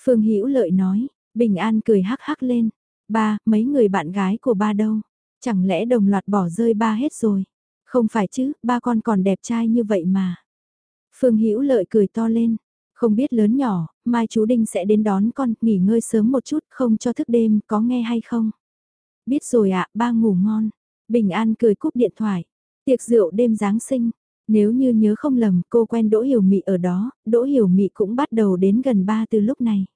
S1: Phương Hữu Lợi nói. Bình An cười hắc hắc lên. Ba, mấy người bạn gái của ba đâu? Chẳng lẽ đồng loạt bỏ rơi ba hết rồi? Không phải chứ, ba con còn đẹp trai như vậy mà. Phương Hữu Lợi cười to lên. Không biết lớn nhỏ, mai chú Đinh sẽ đến đón con, nghỉ ngơi sớm một chút, không cho thức đêm, có nghe hay không? Biết rồi ạ, ba ngủ ngon. Bình An cười cúp điện thoại. Tiệc rượu đêm Giáng sinh. Nếu như nhớ không lầm, cô quen Đỗ Hiểu Mị ở đó, Đỗ Hiểu Mị cũng bắt đầu đến gần ba từ lúc này.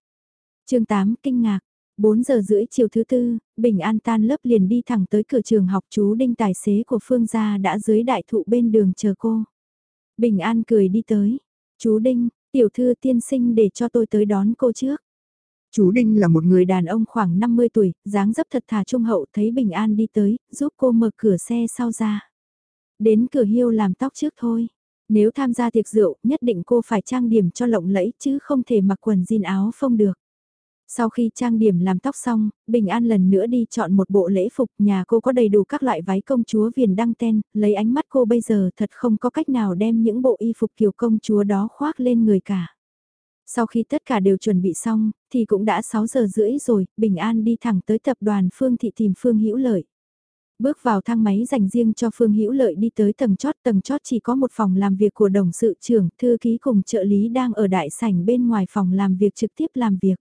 S1: chương 8, kinh ngạc. 4 giờ rưỡi chiều thứ tư, Bình An tan lớp liền đi thẳng tới cửa trường học chú Đinh tài xế của Phương gia đã dưới đại thụ bên đường chờ cô. Bình An cười đi tới. Chú Đinh, tiểu thư tiên sinh để cho tôi tới đón cô trước. Chú Đinh là một người đàn ông khoảng 50 tuổi, dáng dấp thật thà trung hậu thấy Bình An đi tới, giúp cô mở cửa xe sau ra. Đến cửa hiêu làm tóc trước thôi. Nếu tham gia tiệc rượu, nhất định cô phải trang điểm cho lộng lẫy chứ không thể mặc quần jean áo phông được. Sau khi trang điểm làm tóc xong, Bình An lần nữa đi chọn một bộ lễ phục nhà cô có đầy đủ các loại váy công chúa viền đăng ten, lấy ánh mắt cô bây giờ thật không có cách nào đem những bộ y phục kiểu công chúa đó khoác lên người cả. Sau khi tất cả đều chuẩn bị xong, thì cũng đã 6 giờ rưỡi rồi, Bình An đi thẳng tới tập đoàn Phương Thị tìm Phương Hữu Lợi. Bước vào thang máy dành riêng cho Phương Hữu Lợi đi tới tầng chót, tầng chót chỉ có một phòng làm việc của đồng sự trưởng, thư ký cùng trợ lý đang ở đại sảnh bên ngoài phòng làm việc trực tiếp làm việc.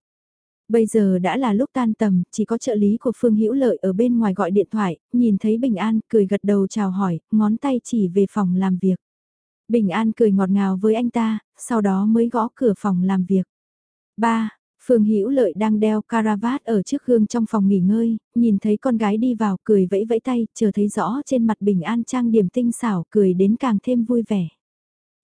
S1: Bây giờ đã là lúc tan tầm, chỉ có trợ lý của Phương Hữu Lợi ở bên ngoài gọi điện thoại, nhìn thấy Bình An, cười gật đầu chào hỏi, ngón tay chỉ về phòng làm việc. Bình An cười ngọt ngào với anh ta, sau đó mới gõ cửa phòng làm việc. 3. Phương Hữu Lợi đang đeo caravat ở trước gương trong phòng nghỉ ngơi, nhìn thấy con gái đi vào cười vẫy vẫy tay, chờ thấy rõ trên mặt Bình An trang điểm tinh xảo cười đến càng thêm vui vẻ.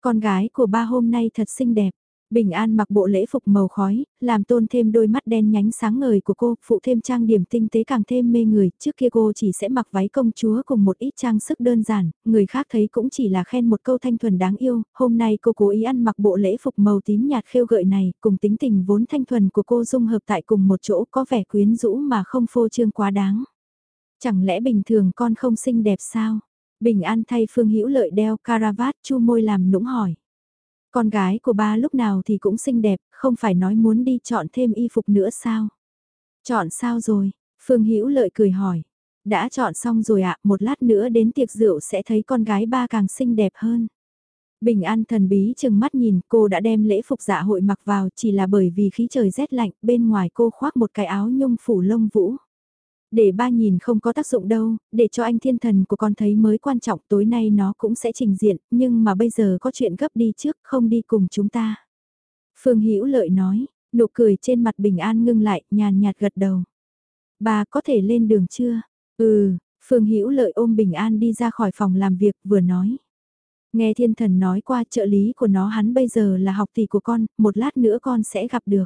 S1: Con gái của ba hôm nay thật xinh đẹp. Bình An mặc bộ lễ phục màu khói, làm tôn thêm đôi mắt đen nhánh sáng ngời của cô, phụ thêm trang điểm tinh tế càng thêm mê người, trước kia cô chỉ sẽ mặc váy công chúa cùng một ít trang sức đơn giản, người khác thấy cũng chỉ là khen một câu thanh thuần đáng yêu, hôm nay cô cố ý ăn mặc bộ lễ phục màu tím nhạt khêu gợi này, cùng tính tình vốn thanh thuần của cô dung hợp tại cùng một chỗ có vẻ quyến rũ mà không phô trương quá đáng. Chẳng lẽ bình thường con không xinh đẹp sao? Bình An thay Phương Hữu Lợi đeo caravat chu môi làm nũng hỏi. Con gái của ba lúc nào thì cũng xinh đẹp, không phải nói muốn đi chọn thêm y phục nữa sao? Chọn sao rồi? Phương Hữu Lợi cười hỏi. Đã chọn xong rồi ạ, một lát nữa đến tiệc rượu sẽ thấy con gái ba càng xinh đẹp hơn. Bình an thần bí chừng mắt nhìn cô đã đem lễ phục dạ hội mặc vào chỉ là bởi vì khí trời rét lạnh bên ngoài cô khoác một cái áo nhung phủ lông vũ. Để ba nhìn không có tác dụng đâu, để cho anh thiên thần của con thấy mới quan trọng tối nay nó cũng sẽ trình diện, nhưng mà bây giờ có chuyện gấp đi trước, không đi cùng chúng ta. Phương Hữu Lợi nói, nụ cười trên mặt bình an ngưng lại, nhàn nhạt gật đầu. Bà có thể lên đường chưa? Ừ, Phương Hữu Lợi ôm bình an đi ra khỏi phòng làm việc vừa nói. Nghe thiên thần nói qua trợ lý của nó hắn bây giờ là học tỷ của con, một lát nữa con sẽ gặp được.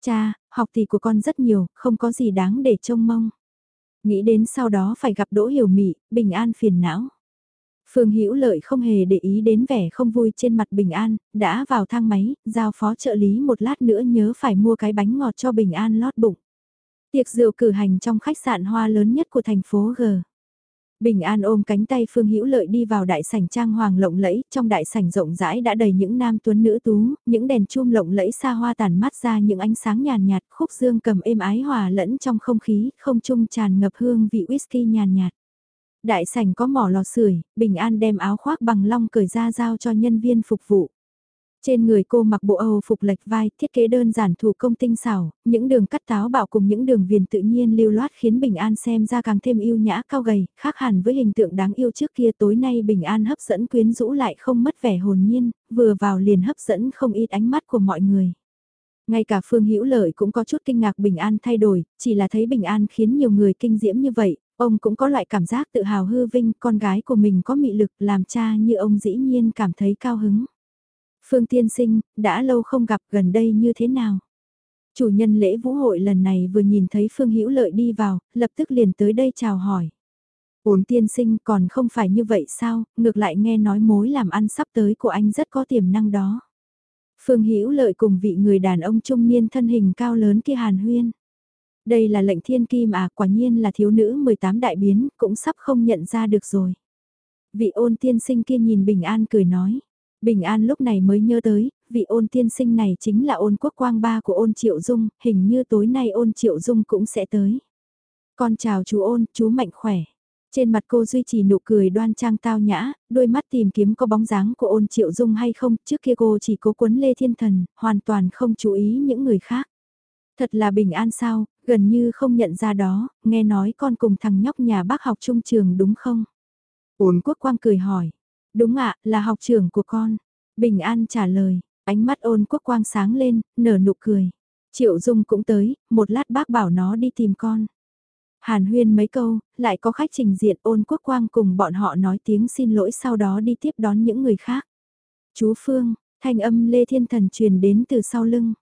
S1: Cha, học tỷ của con rất nhiều, không có gì đáng để trông mong. Nghĩ đến sau đó phải gặp Đỗ Hiểu Mị, Bình An phiền não. Phương Hữu Lợi không hề để ý đến vẻ không vui trên mặt Bình An, đã vào thang máy, giao phó trợ lý một lát nữa nhớ phải mua cái bánh ngọt cho Bình An lót bụng. Tiệc rượu cử hành trong khách sạn hoa lớn nhất của thành phố G. Bình An ôm cánh tay Phương Hữu Lợi đi vào đại sảnh trang hoàng lộng lẫy, trong đại sảnh rộng rãi đã đầy những nam tuấn nữ tú, những đèn chum lộng lẫy xa hoa tàn mắt ra những ánh sáng nhàn nhạt, khúc dương cầm êm ái hòa lẫn trong không khí, không trung tràn ngập hương vị whisky nhàn nhạt. Đại sảnh có mỏ lò sưởi, Bình An đem áo khoác bằng long cởi ra giao cho nhân viên phục vụ. Trên người cô mặc bộ Âu phục lệch vai, thiết kế đơn giản thủ công tinh xảo, những đường cắt táo bạo cùng những đường viền tự nhiên lưu loát khiến Bình An xem ra càng thêm yêu nhã cao gầy, khác hẳn với hình tượng đáng yêu trước kia tối nay Bình An hấp dẫn quyến rũ lại không mất vẻ hồn nhiên, vừa vào liền hấp dẫn không ít ánh mắt của mọi người. Ngay cả Phương Hữu Lợi cũng có chút kinh ngạc Bình An thay đổi, chỉ là thấy Bình An khiến nhiều người kinh diễm như vậy, ông cũng có loại cảm giác tự hào hư vinh, con gái của mình có mị lực làm cha như ông dĩ nhiên cảm thấy cao hứng. Phương Tiên Sinh, đã lâu không gặp gần đây như thế nào? Chủ nhân lễ vũ hội lần này vừa nhìn thấy Phương Hữu Lợi đi vào, lập tức liền tới đây chào hỏi. Ổn tiên sinh còn không phải như vậy sao, ngược lại nghe nói mối làm ăn sắp tới của anh rất có tiềm năng đó. Phương Hữu Lợi cùng vị người đàn ông trung niên thân hình cao lớn kia hàn huyên. Đây là lệnh thiên kim à, quả nhiên là thiếu nữ 18 đại biến, cũng sắp không nhận ra được rồi. Vị ôn tiên sinh kia nhìn bình an cười nói. Bình An lúc này mới nhớ tới, vị ôn tiên sinh này chính là ôn quốc quang ba của ôn Triệu Dung, hình như tối nay ôn Triệu Dung cũng sẽ tới. Con chào chú ôn, chú mạnh khỏe. Trên mặt cô duy trì nụ cười đoan trang tao nhã, đôi mắt tìm kiếm có bóng dáng của ôn Triệu Dung hay không, trước kia cô chỉ cố quấn Lê Thiên Thần, hoàn toàn không chú ý những người khác. Thật là bình an sao, gần như không nhận ra đó, nghe nói con cùng thằng nhóc nhà bác học trung trường đúng không? Ôn quốc quang cười hỏi, Đúng ạ, là học trưởng của con. Bình An trả lời, ánh mắt ôn quốc quang sáng lên, nở nụ cười. Triệu Dung cũng tới, một lát bác bảo nó đi tìm con. Hàn huyên mấy câu, lại có khách trình diện ôn quốc quang cùng bọn họ nói tiếng xin lỗi sau đó đi tiếp đón những người khác. Chú Phương, thanh âm Lê Thiên Thần truyền đến từ sau lưng.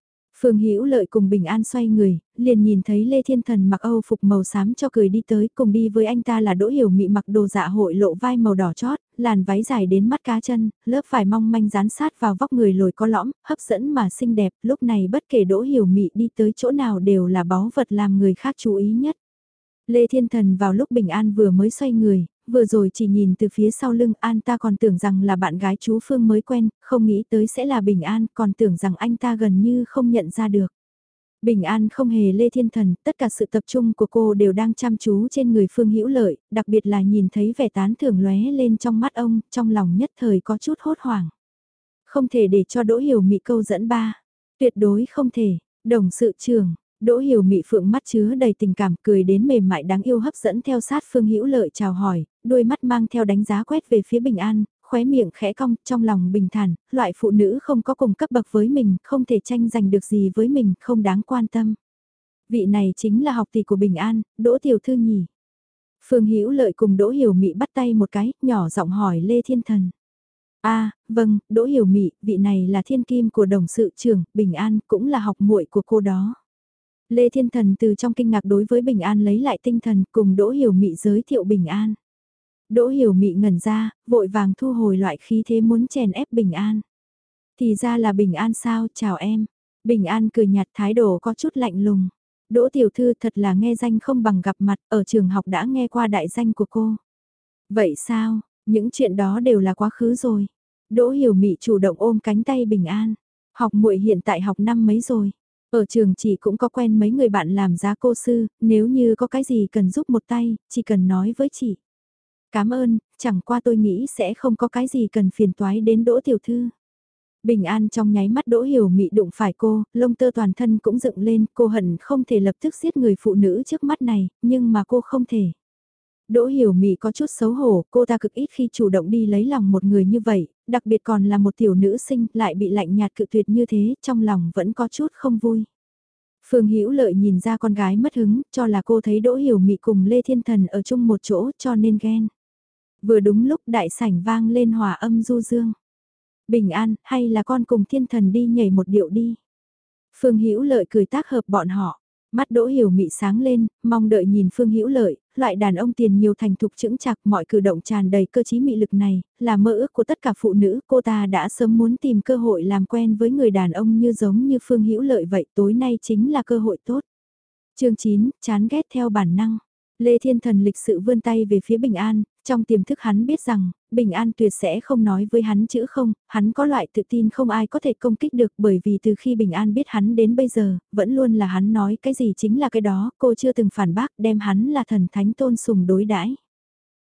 S1: Phương Hữu Lợi cùng Bình An xoay người, liền nhìn thấy Lê Thiên Thần mặc Âu phục màu xám cho cười đi tới, cùng đi với anh ta là Đỗ Hiểu Mị mặc đồ dạ hội lộ vai màu đỏ chót, làn váy dài đến mắt cá chân, lớp vải mong manh dán sát vào vóc người lồi có lõm, hấp dẫn mà xinh đẹp, lúc này bất kể Đỗ Hiểu Mị đi tới chỗ nào đều là báu vật làm người khác chú ý nhất. Lê Thiên Thần vào lúc Bình An vừa mới xoay người, vừa rồi chỉ nhìn từ phía sau lưng An ta còn tưởng rằng là bạn gái chú Phương mới quen, không nghĩ tới sẽ là Bình An, còn tưởng rằng anh ta gần như không nhận ra được. Bình An không hề lê thiên thần, tất cả sự tập trung của cô đều đang chăm chú trên người Phương Hữu Lợi, đặc biệt là nhìn thấy vẻ tán thưởng lóe lên trong mắt ông, trong lòng nhất thời có chút hốt hoảng. Không thể để cho Đỗ Hiểu Mị câu dẫn ba, tuyệt đối không thể, đồng sự trưởng, Đỗ Hiểu Mị phượng mắt chứa đầy tình cảm cười đến mềm mại đáng yêu hấp dẫn theo sát Phương Hữu Lợi chào hỏi, đôi mắt mang theo đánh giá quét về phía Bình An, khóe miệng khẽ cong, trong lòng bình thản, loại phụ nữ không có cùng cấp bậc với mình, không thể tranh giành được gì với mình, không đáng quan tâm. Vị này chính là học tỷ của Bình An, Đỗ Tiểu Thư nhỉ. Phương Hữu Lợi cùng Đỗ Hiểu Mị bắt tay một cái, nhỏ giọng hỏi Lê Thiên Thần. A, vâng, Đỗ Hiểu Mị, vị này là thiên kim của đồng sự trưởng, Bình An, cũng là học muội của cô đó. Lê Thiên Thần từ trong kinh ngạc đối với Bình An lấy lại tinh thần cùng Đỗ Hiểu Mị giới thiệu Bình An. Đỗ Hiểu Mị ngẩn ra, vội vàng thu hồi loại khí thế muốn chèn ép Bình An. Thì ra là Bình An sao, chào em. Bình An cười nhạt thái độ có chút lạnh lùng. Đỗ Tiểu Thư thật là nghe danh không bằng gặp mặt, ở trường học đã nghe qua đại danh của cô. Vậy sao, những chuyện đó đều là quá khứ rồi. Đỗ Hiểu Mị chủ động ôm cánh tay Bình An. Học muội hiện tại học năm mấy rồi. Ở trường chị cũng có quen mấy người bạn làm giá cô sư, nếu như có cái gì cần giúp một tay, chỉ cần nói với chị. Cảm ơn, chẳng qua tôi nghĩ sẽ không có cái gì cần phiền toái đến Đỗ Tiểu Thư. Bình an trong nháy mắt Đỗ Hiểu Mị đụng phải cô, lông tơ toàn thân cũng dựng lên, cô hận không thể lập tức giết người phụ nữ trước mắt này, nhưng mà cô không thể. Đỗ Hiểu Mị có chút xấu hổ, cô ta cực ít khi chủ động đi lấy lòng một người như vậy, đặc biệt còn là một tiểu nữ sinh lại bị lạnh nhạt cự tuyệt như thế, trong lòng vẫn có chút không vui. Phương Hữu Lợi nhìn ra con gái mất hứng, cho là cô thấy Đỗ Hiểu Mị cùng Lê Thiên Thần ở chung một chỗ cho nên ghen. Vừa đúng lúc đại sảnh vang lên hòa âm du dương. Bình an, hay là con cùng thiên thần đi nhảy một điệu đi. Phương Hữu Lợi cười tác hợp bọn họ. Mắt Đỗ Hiểu Mị sáng lên, mong đợi nhìn Phương Hữu Lợi, loại đàn ông tiền nhiều thành thục chững chạc, mọi cử động tràn đầy cơ trí mị lực này, là mơ ước của tất cả phụ nữ, cô ta đã sớm muốn tìm cơ hội làm quen với người đàn ông như giống như Phương Hữu Lợi vậy, tối nay chính là cơ hội tốt. Chương 9, chán ghét theo bản năng. Lê Thiên Thần lịch sự vươn tay về phía Bình An, trong tiềm thức hắn biết rằng, Bình An tuyệt sẽ không nói với hắn chữ không, hắn có loại tự tin không ai có thể công kích được bởi vì từ khi Bình An biết hắn đến bây giờ, vẫn luôn là hắn nói cái gì chính là cái đó, cô chưa từng phản bác đem hắn là thần thánh tôn sùng đối đãi.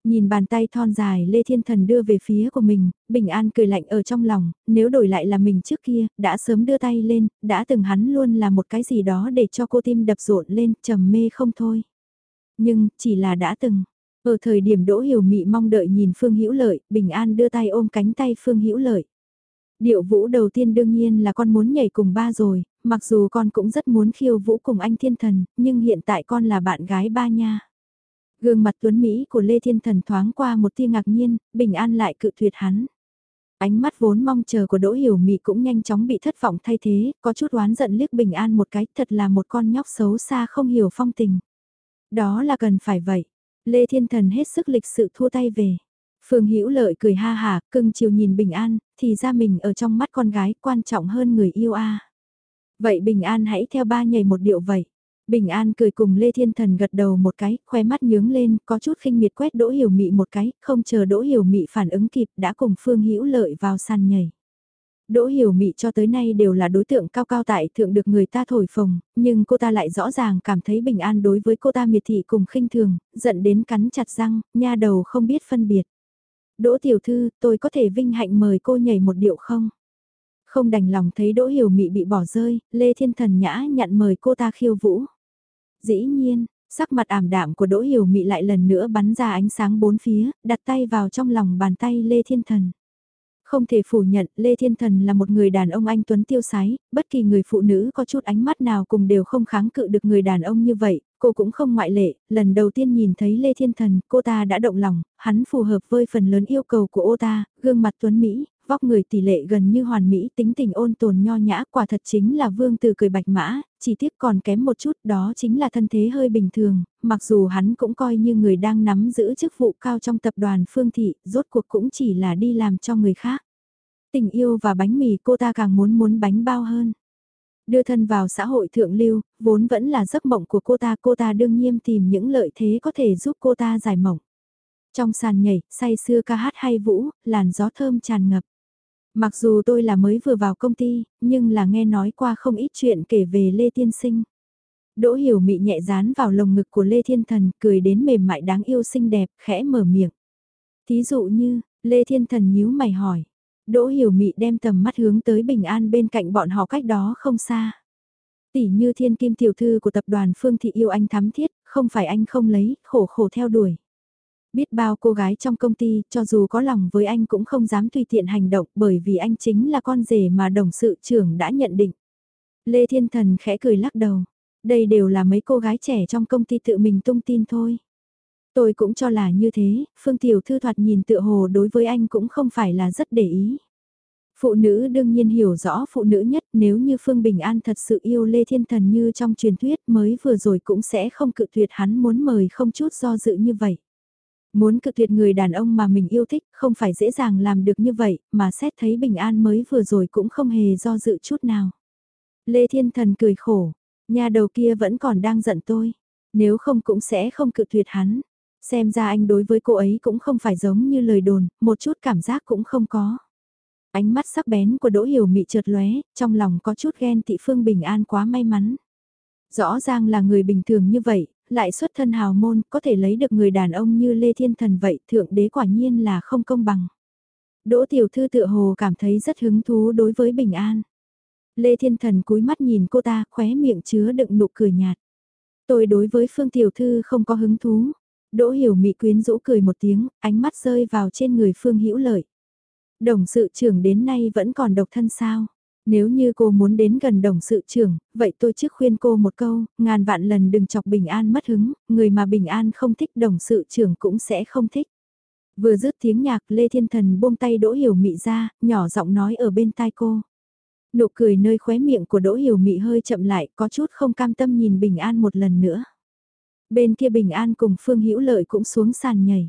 S1: Nhìn bàn tay thon dài Lê Thiên Thần đưa về phía của mình, Bình An cười lạnh ở trong lòng, nếu đổi lại là mình trước kia, đã sớm đưa tay lên, đã từng hắn luôn là một cái gì đó để cho cô tim đập rộn lên, trầm mê không thôi. Nhưng, chỉ là đã từng. Ở thời điểm Đỗ Hiểu Mị mong đợi nhìn Phương Hữu Lợi, Bình An đưa tay ôm cánh tay Phương Hữu Lợi. Điệu vũ đầu tiên đương nhiên là con muốn nhảy cùng ba rồi, mặc dù con cũng rất muốn khiêu vũ cùng anh Thiên Thần, nhưng hiện tại con là bạn gái ba nha. Gương mặt tuấn Mỹ của Lê Thiên Thần thoáng qua một tia ngạc nhiên, Bình An lại cự tuyệt hắn. Ánh mắt vốn mong chờ của Đỗ Hiểu Mị cũng nhanh chóng bị thất vọng thay thế, có chút oán giận liếc Bình An một cái, thật là một con nhóc xấu xa không hiểu phong tình. Đó là cần phải vậy. Lê Thiên Thần hết sức lịch sự thua tay về. Phương Hữu Lợi cười ha hả, cưng chiều nhìn Bình An, thì ra mình ở trong mắt con gái quan trọng hơn người yêu a. Vậy Bình An hãy theo ba nhảy một điệu vậy. Bình An cười cùng Lê Thiên Thần gật đầu một cái, khoe mắt nhướng lên, có chút khinh miệt quét Đỗ Hiểu Mị một cái, không chờ Đỗ Hiểu Mị phản ứng kịp, đã cùng Phương Hữu Lợi vào sàn nhảy. Đỗ Hiểu Mị cho tới nay đều là đối tượng cao cao tại thượng được người ta thổi phồng, nhưng cô ta lại rõ ràng cảm thấy bình an đối với cô ta miệt thị cùng khinh thường, giận đến cắn chặt răng, nha đầu không biết phân biệt. Đỗ Tiểu Thư, tôi có thể vinh hạnh mời cô nhảy một điệu không? Không đành lòng thấy Đỗ Hiểu Mị bị bỏ rơi, Lê Thiên Thần nhã nhận mời cô ta khiêu vũ. Dĩ nhiên, sắc mặt ảm đạm của Đỗ Hiểu Mị lại lần nữa bắn ra ánh sáng bốn phía, đặt tay vào trong lòng bàn tay Lê Thiên Thần. Không thể phủ nhận, Lê Thiên Thần là một người đàn ông anh Tuấn tiêu sái, bất kỳ người phụ nữ có chút ánh mắt nào cùng đều không kháng cự được người đàn ông như vậy, cô cũng không ngoại lệ, lần đầu tiên nhìn thấy Lê Thiên Thần, cô ta đã động lòng, hắn phù hợp với phần lớn yêu cầu của ô ta, gương mặt Tuấn Mỹ, Vóc người tỷ lệ gần như hoàn mỹ tính tình ôn tồn nho nhã quả thật chính là vương từ cười bạch mã, chỉ tiếc còn kém một chút đó chính là thân thế hơi bình thường, mặc dù hắn cũng coi như người đang nắm giữ chức vụ cao trong tập đoàn phương thị, rốt cuộc cũng chỉ là đi làm cho người khác. Tình yêu và bánh mì cô ta càng muốn muốn bánh bao hơn. Đưa thân vào xã hội thượng lưu, vốn vẫn là giấc mộng của cô ta, cô ta đương nhiên tìm những lợi thế có thể giúp cô ta giải mộng. Trong sàn nhảy, say sưa ca hát hay vũ, làn gió thơm tràn ngập. Mặc dù tôi là mới vừa vào công ty, nhưng là nghe nói qua không ít chuyện kể về Lê Tiên Sinh. Đỗ Hiểu Mị nhẹ dán vào lồng ngực của Lê Thiên Thần, cười đến mềm mại đáng yêu xinh đẹp, khẽ mở miệng. Thí dụ như, Lê Thiên Thần nhíu mày hỏi. Đỗ Hiểu Mị đem tầm mắt hướng tới Bình An bên cạnh bọn họ cách đó không xa. Tỷ như thiên kim tiểu thư của tập đoàn Phương Thị yêu anh thắm thiết, không phải anh không lấy, khổ khổ theo đuổi. Biết bao cô gái trong công ty, cho dù có lòng với anh cũng không dám tùy tiện hành động bởi vì anh chính là con rể mà đồng sự trưởng đã nhận định. Lê Thiên Thần khẽ cười lắc đầu. Đây đều là mấy cô gái trẻ trong công ty tự mình tung tin thôi. Tôi cũng cho là như thế, Phương Tiểu Thư thoạt nhìn tựa hồ đối với anh cũng không phải là rất để ý. Phụ nữ đương nhiên hiểu rõ phụ nữ nhất nếu như Phương Bình An thật sự yêu Lê Thiên Thần như trong truyền thuyết mới vừa rồi cũng sẽ không cự tuyệt hắn muốn mời không chút do dự như vậy. Muốn cự tuyệt người đàn ông mà mình yêu thích không phải dễ dàng làm được như vậy, mà xét thấy bình an mới vừa rồi cũng không hề do dự chút nào. Lê Thiên Thần cười khổ, nhà đầu kia vẫn còn đang giận tôi, nếu không cũng sẽ không cự tuyệt hắn. Xem ra anh đối với cô ấy cũng không phải giống như lời đồn, một chút cảm giác cũng không có. Ánh mắt sắc bén của Đỗ Hiểu Mị trượt lóe, trong lòng có chút ghen tị Phương Bình An quá may mắn. Rõ ràng là người bình thường như vậy, lại xuất thân hào môn, có thể lấy được người đàn ông như Lê Thiên Thần vậy, thượng đế quả nhiên là không công bằng. Đỗ Tiểu Thư tựa hồ cảm thấy rất hứng thú đối với Bình An. Lê Thiên Thần cúi mắt nhìn cô ta, khóe miệng chứa đựng nụ cười nhạt. Tôi đối với Phương Tiểu Thư không có hứng thú. Đỗ Hiểu Mị quyến rũ cười một tiếng, ánh mắt rơi vào trên người Phương Hữu Lợi. Đồng sự trưởng đến nay vẫn còn độc thân sao? Nếu như cô muốn đến gần đồng sự trưởng, vậy tôi trước khuyên cô một câu, ngàn vạn lần đừng chọc bình an mất hứng, người mà bình an không thích đồng sự trưởng cũng sẽ không thích. Vừa dứt tiếng nhạc Lê Thiên Thần buông tay Đỗ Hiểu Mị ra, nhỏ giọng nói ở bên tai cô. Nụ cười nơi khóe miệng của Đỗ Hiểu Mị hơi chậm lại, có chút không cam tâm nhìn Bình An một lần nữa. Bên kia Bình An cùng Phương Hữu Lợi cũng xuống sàn nhảy.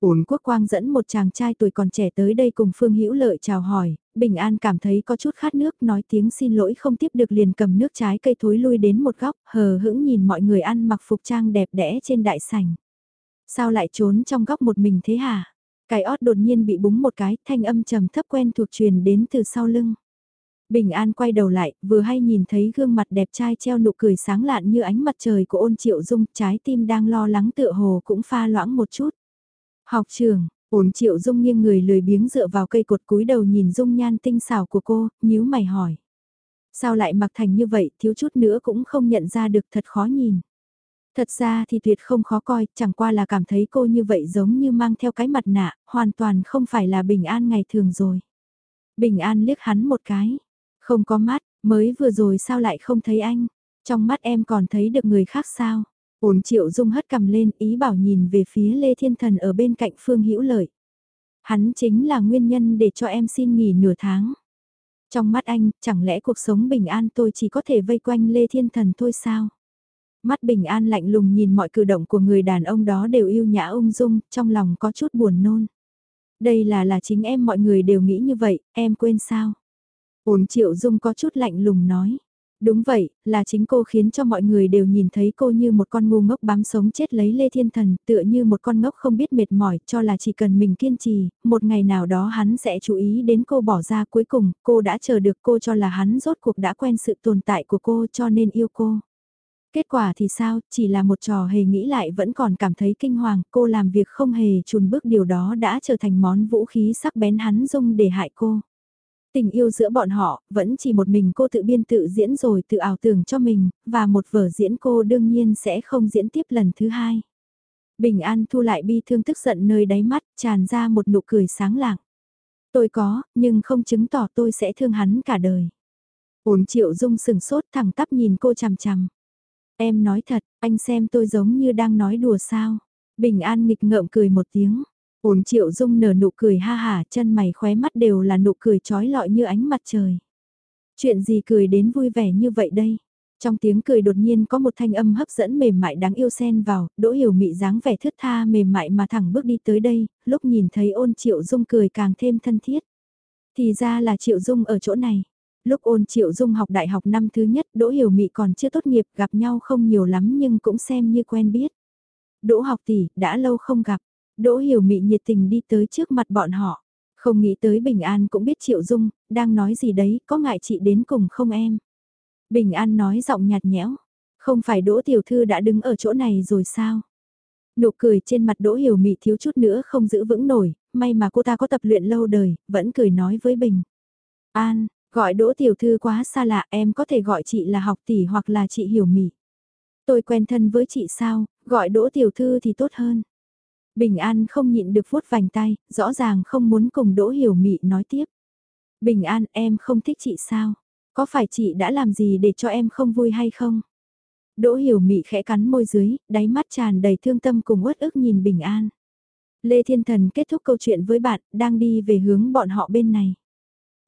S1: uốn Quốc Quang dẫn một chàng trai tuổi còn trẻ tới đây cùng Phương Hữu Lợi chào hỏi, Bình An cảm thấy có chút khát nước nói tiếng xin lỗi không tiếp được liền cầm nước trái cây thối lui đến một góc, hờ hững nhìn mọi người ăn mặc phục trang đẹp đẽ trên đại sảnh. Sao lại trốn trong góc một mình thế hả? Cái ót đột nhiên bị búng một cái, thanh âm trầm thấp quen thuộc truyền đến từ sau lưng. Bình An quay đầu lại, vừa hay nhìn thấy gương mặt đẹp trai treo nụ cười sáng lạn như ánh mặt trời của ôn triệu dung, trái tim đang lo lắng tựa hồ cũng pha loãng một chút. Học trường, ổn triệu dung nghiêng người lười biếng dựa vào cây cột cúi đầu nhìn dung nhan tinh xảo của cô, nhíu mày hỏi. Sao lại mặc thành như vậy, thiếu chút nữa cũng không nhận ra được thật khó nhìn. Thật ra thì tuyệt không khó coi, chẳng qua là cảm thấy cô như vậy giống như mang theo cái mặt nạ, hoàn toàn không phải là bình an ngày thường rồi. Bình an liếc hắn một cái, không có mắt, mới vừa rồi sao lại không thấy anh, trong mắt em còn thấy được người khác sao. Ổn triệu dung hất cầm lên ý bảo nhìn về phía Lê Thiên Thần ở bên cạnh Phương Hữu Lợi. Hắn chính là nguyên nhân để cho em xin nghỉ nửa tháng. Trong mắt anh, chẳng lẽ cuộc sống bình an tôi chỉ có thể vây quanh Lê Thiên Thần thôi sao? Mắt bình an lạnh lùng nhìn mọi cử động của người đàn ông đó đều yêu nhã ung dung, trong lòng có chút buồn nôn. Đây là là chính em mọi người đều nghĩ như vậy, em quên sao? Ổn triệu dung có chút lạnh lùng nói. Đúng vậy, là chính cô khiến cho mọi người đều nhìn thấy cô như một con ngu ngốc bám sống chết lấy Lê Thiên Thần, tựa như một con ngốc không biết mệt mỏi, cho là chỉ cần mình kiên trì, một ngày nào đó hắn sẽ chú ý đến cô bỏ ra cuối cùng, cô đã chờ được cô cho là hắn rốt cuộc đã quen sự tồn tại của cô cho nên yêu cô. Kết quả thì sao, chỉ là một trò hề nghĩ lại vẫn còn cảm thấy kinh hoàng, cô làm việc không hề chùn bước điều đó đã trở thành món vũ khí sắc bén hắn dung để hại cô. Tình yêu giữa bọn họ, vẫn chỉ một mình cô tự biên tự diễn rồi tự ảo tưởng cho mình, và một vở diễn cô đương nhiên sẽ không diễn tiếp lần thứ hai. Bình An thu lại bi thương tức giận nơi đáy mắt, tràn ra một nụ cười sáng lạng. Tôi có, nhưng không chứng tỏ tôi sẽ thương hắn cả đời. Ổn triệu dung sừng sốt thẳng tắp nhìn cô chằm chằm. Em nói thật, anh xem tôi giống như đang nói đùa sao. Bình An nghịch ngợm cười một tiếng. Ôn triệu dung nở nụ cười ha hả chân mày khóe mắt đều là nụ cười trói lọi như ánh mặt trời. Chuyện gì cười đến vui vẻ như vậy đây? Trong tiếng cười đột nhiên có một thanh âm hấp dẫn mềm mại đáng yêu xen vào, đỗ hiểu mị dáng vẻ thướt tha mềm mại mà thẳng bước đi tới đây, lúc nhìn thấy ôn triệu dung cười càng thêm thân thiết. Thì ra là triệu dung ở chỗ này. Lúc ôn triệu dung học đại học năm thứ nhất, đỗ hiểu mị còn chưa tốt nghiệp gặp nhau không nhiều lắm nhưng cũng xem như quen biết. Đỗ học tỷ, đã lâu không gặp. Đỗ hiểu mị nhiệt tình đi tới trước mặt bọn họ. Không nghĩ tới Bình An cũng biết Triệu Dung, đang nói gì đấy, có ngại chị đến cùng không em? Bình An nói giọng nhạt nhẽo, không phải Đỗ Tiểu Thư đã đứng ở chỗ này rồi sao? Nụ cười trên mặt Đỗ Hiểu Mị thiếu chút nữa không giữ vững nổi, may mà cô ta có tập luyện lâu đời, vẫn cười nói với Bình. An, gọi Đỗ Tiểu Thư quá xa lạ em có thể gọi chị là học tỷ hoặc là chị Hiểu Mị. Tôi quen thân với chị sao, gọi Đỗ Tiểu Thư thì tốt hơn. Bình An không nhịn được vuốt vành tay, rõ ràng không muốn cùng Đỗ Hiểu Mị nói tiếp. Bình An em không thích chị sao? Có phải chị đã làm gì để cho em không vui hay không? Đỗ Hiểu Mị khẽ cắn môi dưới, đáy mắt tràn đầy thương tâm cùng uất ức nhìn Bình An. Lê Thiên Thần kết thúc câu chuyện với bạn, đang đi về hướng bọn họ bên này.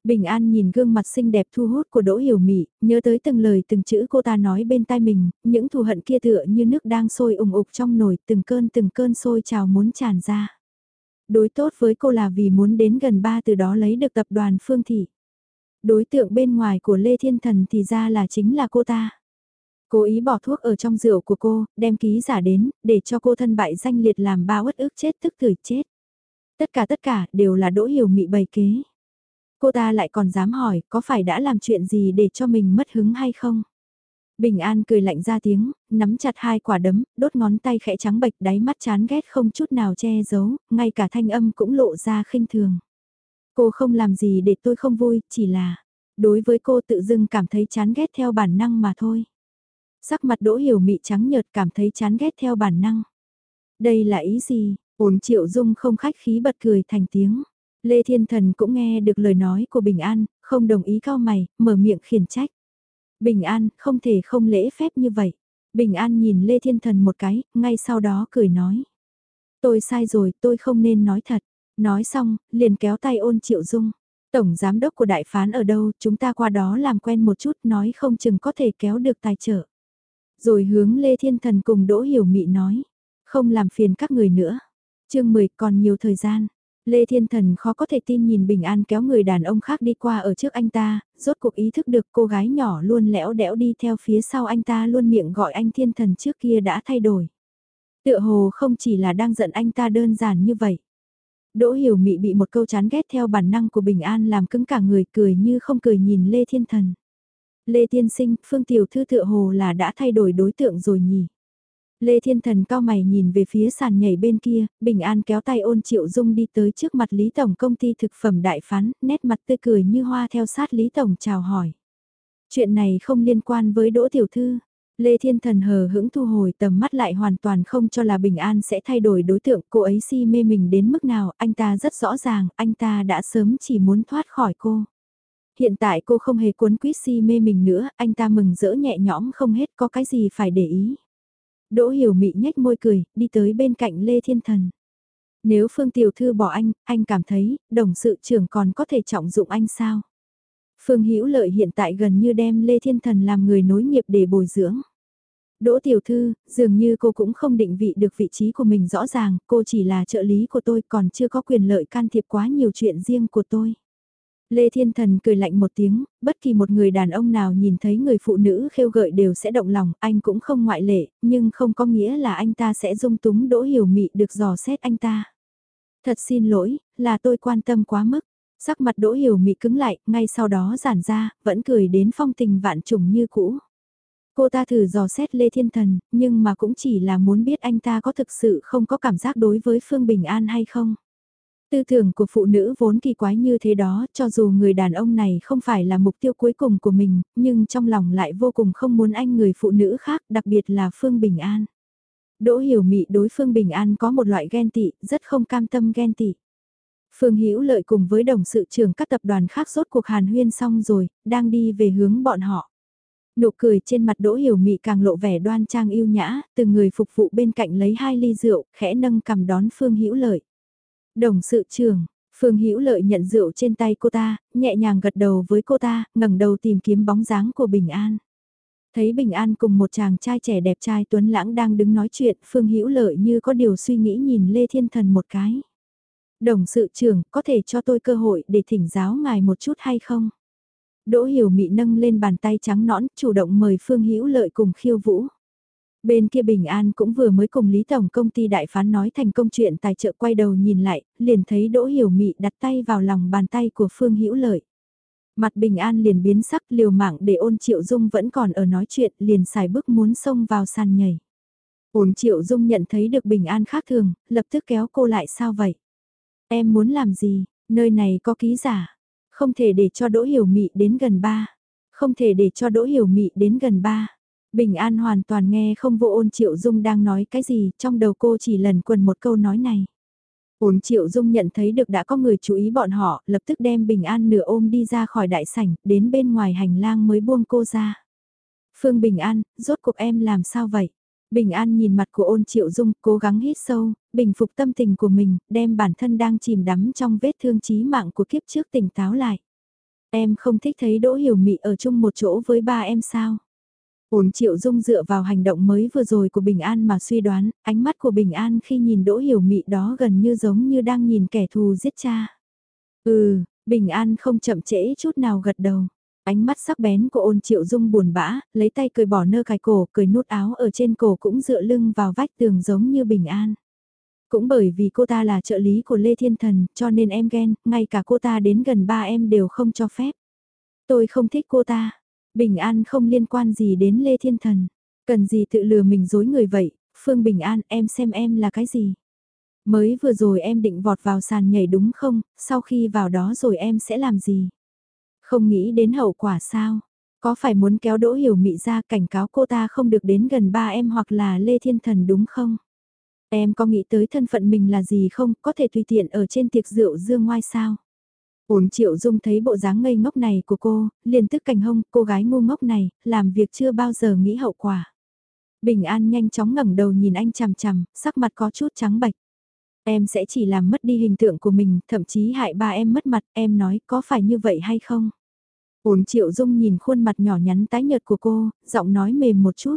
S1: Bình An nhìn gương mặt xinh đẹp thu hút của Đỗ Hiểu Mị, nhớ tới từng lời từng chữ cô ta nói bên tai mình, những thù hận kia tựa như nước đang sôi ủng ục trong nồi, từng cơn từng cơn sôi trào muốn tràn ra. Đối tốt với cô là vì muốn đến gần ba từ đó lấy được tập đoàn Phương Thị. Đối tượng bên ngoài của Lê Thiên Thần thì ra là chính là cô ta. Cố ý bỏ thuốc ở trong rượu của cô, đem ký giả đến, để cho cô thân bại danh liệt làm ba uất ức chết tức tưởi chết. Tất cả tất cả đều là Đỗ Hiểu Mị bày kế. Cô ta lại còn dám hỏi có phải đã làm chuyện gì để cho mình mất hứng hay không? Bình An cười lạnh ra tiếng, nắm chặt hai quả đấm, đốt ngón tay khẽ trắng bệch đáy mắt chán ghét không chút nào che giấu, ngay cả thanh âm cũng lộ ra khinh thường. Cô không làm gì để tôi không vui, chỉ là, đối với cô tự dưng cảm thấy chán ghét theo bản năng mà thôi. Sắc mặt đỗ hiểu mị trắng nhợt cảm thấy chán ghét theo bản năng. Đây là ý gì? Ổn triệu dung không khách khí bật cười thành tiếng. Lê Thiên Thần cũng nghe được lời nói của Bình An, không đồng ý cao mày, mở miệng khiển trách. Bình An, không thể không lễ phép như vậy. Bình An nhìn Lê Thiên Thần một cái, ngay sau đó cười nói. Tôi sai rồi, tôi không nên nói thật. Nói xong, liền kéo tay ôn triệu dung. Tổng giám đốc của đại phán ở đâu, chúng ta qua đó làm quen một chút nói không chừng có thể kéo được tài trợ. Rồi hướng Lê Thiên Thần cùng Đỗ Hiểu Mị nói. Không làm phiền các người nữa. chương 10 còn nhiều thời gian. Lê Thiên Thần khó có thể tin nhìn Bình An kéo người đàn ông khác đi qua ở trước anh ta, rốt cuộc ý thức được cô gái nhỏ luôn lẽo đẽo đi theo phía sau anh ta luôn miệng gọi anh Thiên Thần trước kia đã thay đổi. Tựa hồ không chỉ là đang giận anh ta đơn giản như vậy. Đỗ Hiểu Mị bị một câu chán ghét theo bản năng của Bình An làm cứng cả người cười như không cười nhìn Lê Thiên Thần. Lê Tiên Sinh, Phương Tiểu Thư tựa hồ là đã thay đổi đối tượng rồi nhỉ? Lê Thiên Thần cao mày nhìn về phía sàn nhảy bên kia, Bình An kéo tay ôn Triệu Dung đi tới trước mặt Lý Tổng công ty thực phẩm đại phán, nét mặt tươi cười như hoa theo sát Lý Tổng chào hỏi. Chuyện này không liên quan với Đỗ Tiểu Thư. Lê Thiên Thần hờ hững thu hồi tầm mắt lại hoàn toàn không cho là Bình An sẽ thay đổi đối tượng cô ấy si mê mình đến mức nào, anh ta rất rõ ràng, anh ta đã sớm chỉ muốn thoát khỏi cô. Hiện tại cô không hề cuốn quýt si mê mình nữa, anh ta mừng rỡ nhẹ nhõm không hết có cái gì phải để ý. Đỗ hiểu mị nhếch môi cười, đi tới bên cạnh Lê Thiên Thần. Nếu Phương Tiểu Thư bỏ anh, anh cảm thấy, đồng sự trưởng còn có thể trọng dụng anh sao? Phương Hữu Lợi hiện tại gần như đem Lê Thiên Thần làm người nối nghiệp để bồi dưỡng. Đỗ Tiểu Thư, dường như cô cũng không định vị được vị trí của mình rõ ràng, cô chỉ là trợ lý của tôi còn chưa có quyền lợi can thiệp quá nhiều chuyện riêng của tôi. Lê Thiên Thần cười lạnh một tiếng, bất kỳ một người đàn ông nào nhìn thấy người phụ nữ khêu gợi đều sẽ động lòng, anh cũng không ngoại lệ, nhưng không có nghĩa là anh ta sẽ dung túng đỗ hiểu mị được dò xét anh ta. Thật xin lỗi, là tôi quan tâm quá mức. Sắc mặt đỗ hiểu mị cứng lại, ngay sau đó giản ra, vẫn cười đến phong tình vạn trùng như cũ. Cô ta thử dò xét Lê Thiên Thần, nhưng mà cũng chỉ là muốn biết anh ta có thực sự không có cảm giác đối với Phương Bình An hay không. Tư tưởng của phụ nữ vốn kỳ quái như thế đó, cho dù người đàn ông này không phải là mục tiêu cuối cùng của mình, nhưng trong lòng lại vô cùng không muốn anh người phụ nữ khác, đặc biệt là Phương Bình An. Đỗ Hiểu Mị đối Phương Bình An có một loại ghen tị, rất không cam tâm ghen tị. Phương Hữu Lợi cùng với đồng sự trưởng các tập đoàn khác rốt cuộc hàn huyên xong rồi, đang đi về hướng bọn họ. Nụ cười trên mặt Đỗ Hiểu Mị càng lộ vẻ đoan trang yêu nhã, từ người phục vụ bên cạnh lấy hai ly rượu, khẽ nâng cầm đón Phương Hữu Lợi. Đồng sự trưởng, Phương Hữu Lợi nhận rượu trên tay cô ta, nhẹ nhàng gật đầu với cô ta, ngẩng đầu tìm kiếm bóng dáng của Bình An. Thấy Bình An cùng một chàng trai trẻ đẹp trai tuấn lãng đang đứng nói chuyện, Phương Hữu Lợi như có điều suy nghĩ nhìn Lê Thiên Thần một cái. Đồng sự trưởng, có thể cho tôi cơ hội để thỉnh giáo ngài một chút hay không? Đỗ Hiểu Mị nâng lên bàn tay trắng nõn, chủ động mời Phương Hữu Lợi cùng khiêu vũ. Bên kia Bình An cũng vừa mới cùng Lý Tổng công ty đại phán nói thành công chuyện tài trợ quay đầu nhìn lại, liền thấy Đỗ Hiểu Mị đặt tay vào lòng bàn tay của Phương Hữu Lợi. Mặt Bình An liền biến sắc liều mạng để ôn Triệu Dung vẫn còn ở nói chuyện liền xài bước muốn xông vào sàn nhảy. Ôn Triệu Dung nhận thấy được Bình An khác thường, lập tức kéo cô lại sao vậy? Em muốn làm gì? Nơi này có ký giả. Không thể để cho Đỗ Hiểu Mị đến gần ba. Không thể để cho Đỗ Hiểu Mị đến gần ba. Bình An hoàn toàn nghe không vô ôn Triệu Dung đang nói cái gì, trong đầu cô chỉ lần quần một câu nói này. Ôn Triệu Dung nhận thấy được đã có người chú ý bọn họ, lập tức đem Bình An nửa ôm đi ra khỏi đại sảnh, đến bên ngoài hành lang mới buông cô ra. Phương Bình An, rốt cuộc em làm sao vậy? Bình An nhìn mặt của ôn Triệu Dung, cố gắng hít sâu, bình phục tâm tình của mình, đem bản thân đang chìm đắm trong vết thương chí mạng của kiếp trước tỉnh táo lại. Em không thích thấy Đỗ Hiểu Mị ở chung một chỗ với ba em sao? Ôn Triệu Dung dựa vào hành động mới vừa rồi của Bình An mà suy đoán, ánh mắt của Bình An khi nhìn Đỗ Hiểu Mị đó gần như giống như đang nhìn kẻ thù giết cha. Ừ, Bình An không chậm trễ chút nào gật đầu. Ánh mắt sắc bén của ôn triệu dung buồn bã, lấy tay cười bỏ nơ cài cổ, cười nút áo ở trên cổ cũng dựa lưng vào vách tường giống như bình an. Cũng bởi vì cô ta là trợ lý của Lê Thiên Thần, cho nên em ghen, ngay cả cô ta đến gần ba em đều không cho phép. Tôi không thích cô ta. Bình An không liên quan gì đến Lê Thiên Thần. Cần gì tự lừa mình dối người vậy, Phương Bình An em xem em là cái gì. Mới vừa rồi em định vọt vào sàn nhảy đúng không, sau khi vào đó rồi em sẽ làm gì? Không nghĩ đến hậu quả sao? Có phải muốn kéo Đỗ Hiểu Mị ra cảnh cáo cô ta không được đến gần ba em hoặc là Lê Thiên Thần đúng không? Em có nghĩ tới thân phận mình là gì không, có thể tùy tiện ở trên tiệc rượu dương ngoai sao? Uống triệu dung thấy bộ dáng ngây ngốc này của cô, liền tức cảnh hông, cô gái ngu ngốc này, làm việc chưa bao giờ nghĩ hậu quả. Bình An nhanh chóng ngẩng đầu nhìn anh chằm chằm, sắc mặt có chút trắng bạch. Em sẽ chỉ làm mất đi hình tượng của mình, thậm chí hại ba em mất mặt, em nói có phải như vậy hay không? Ổn triệu dung nhìn khuôn mặt nhỏ nhắn tái nhợt của cô, giọng nói mềm một chút.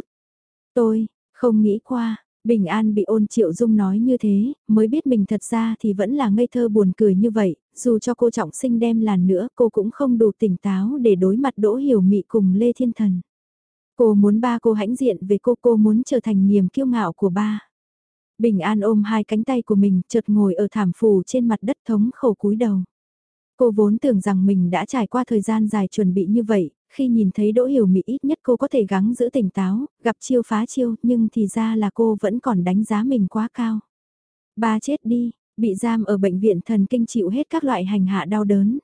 S1: Tôi, không nghĩ qua, Bình An bị ôn triệu dung nói như thế, mới biết mình thật ra thì vẫn là ngây thơ buồn cười như vậy, dù cho cô trọng sinh đem làn nữa cô cũng không đủ tỉnh táo để đối mặt đỗ hiểu mị cùng Lê Thiên Thần. Cô muốn ba cô hãnh diện về cô cô muốn trở thành niềm kiêu ngạo của ba. Bình An ôm hai cánh tay của mình chợt ngồi ở thảm phù trên mặt đất thống khổ cúi đầu. Cô vốn tưởng rằng mình đã trải qua thời gian dài chuẩn bị như vậy, khi nhìn thấy Đỗ Hiểu Mỹ ít nhất cô có thể gắng giữ tỉnh táo, gặp chiêu phá chiêu, nhưng thì ra là cô vẫn còn đánh giá mình quá cao. Ba chết đi, bị giam ở bệnh viện thần kinh chịu hết các loại hành hạ đau đớn.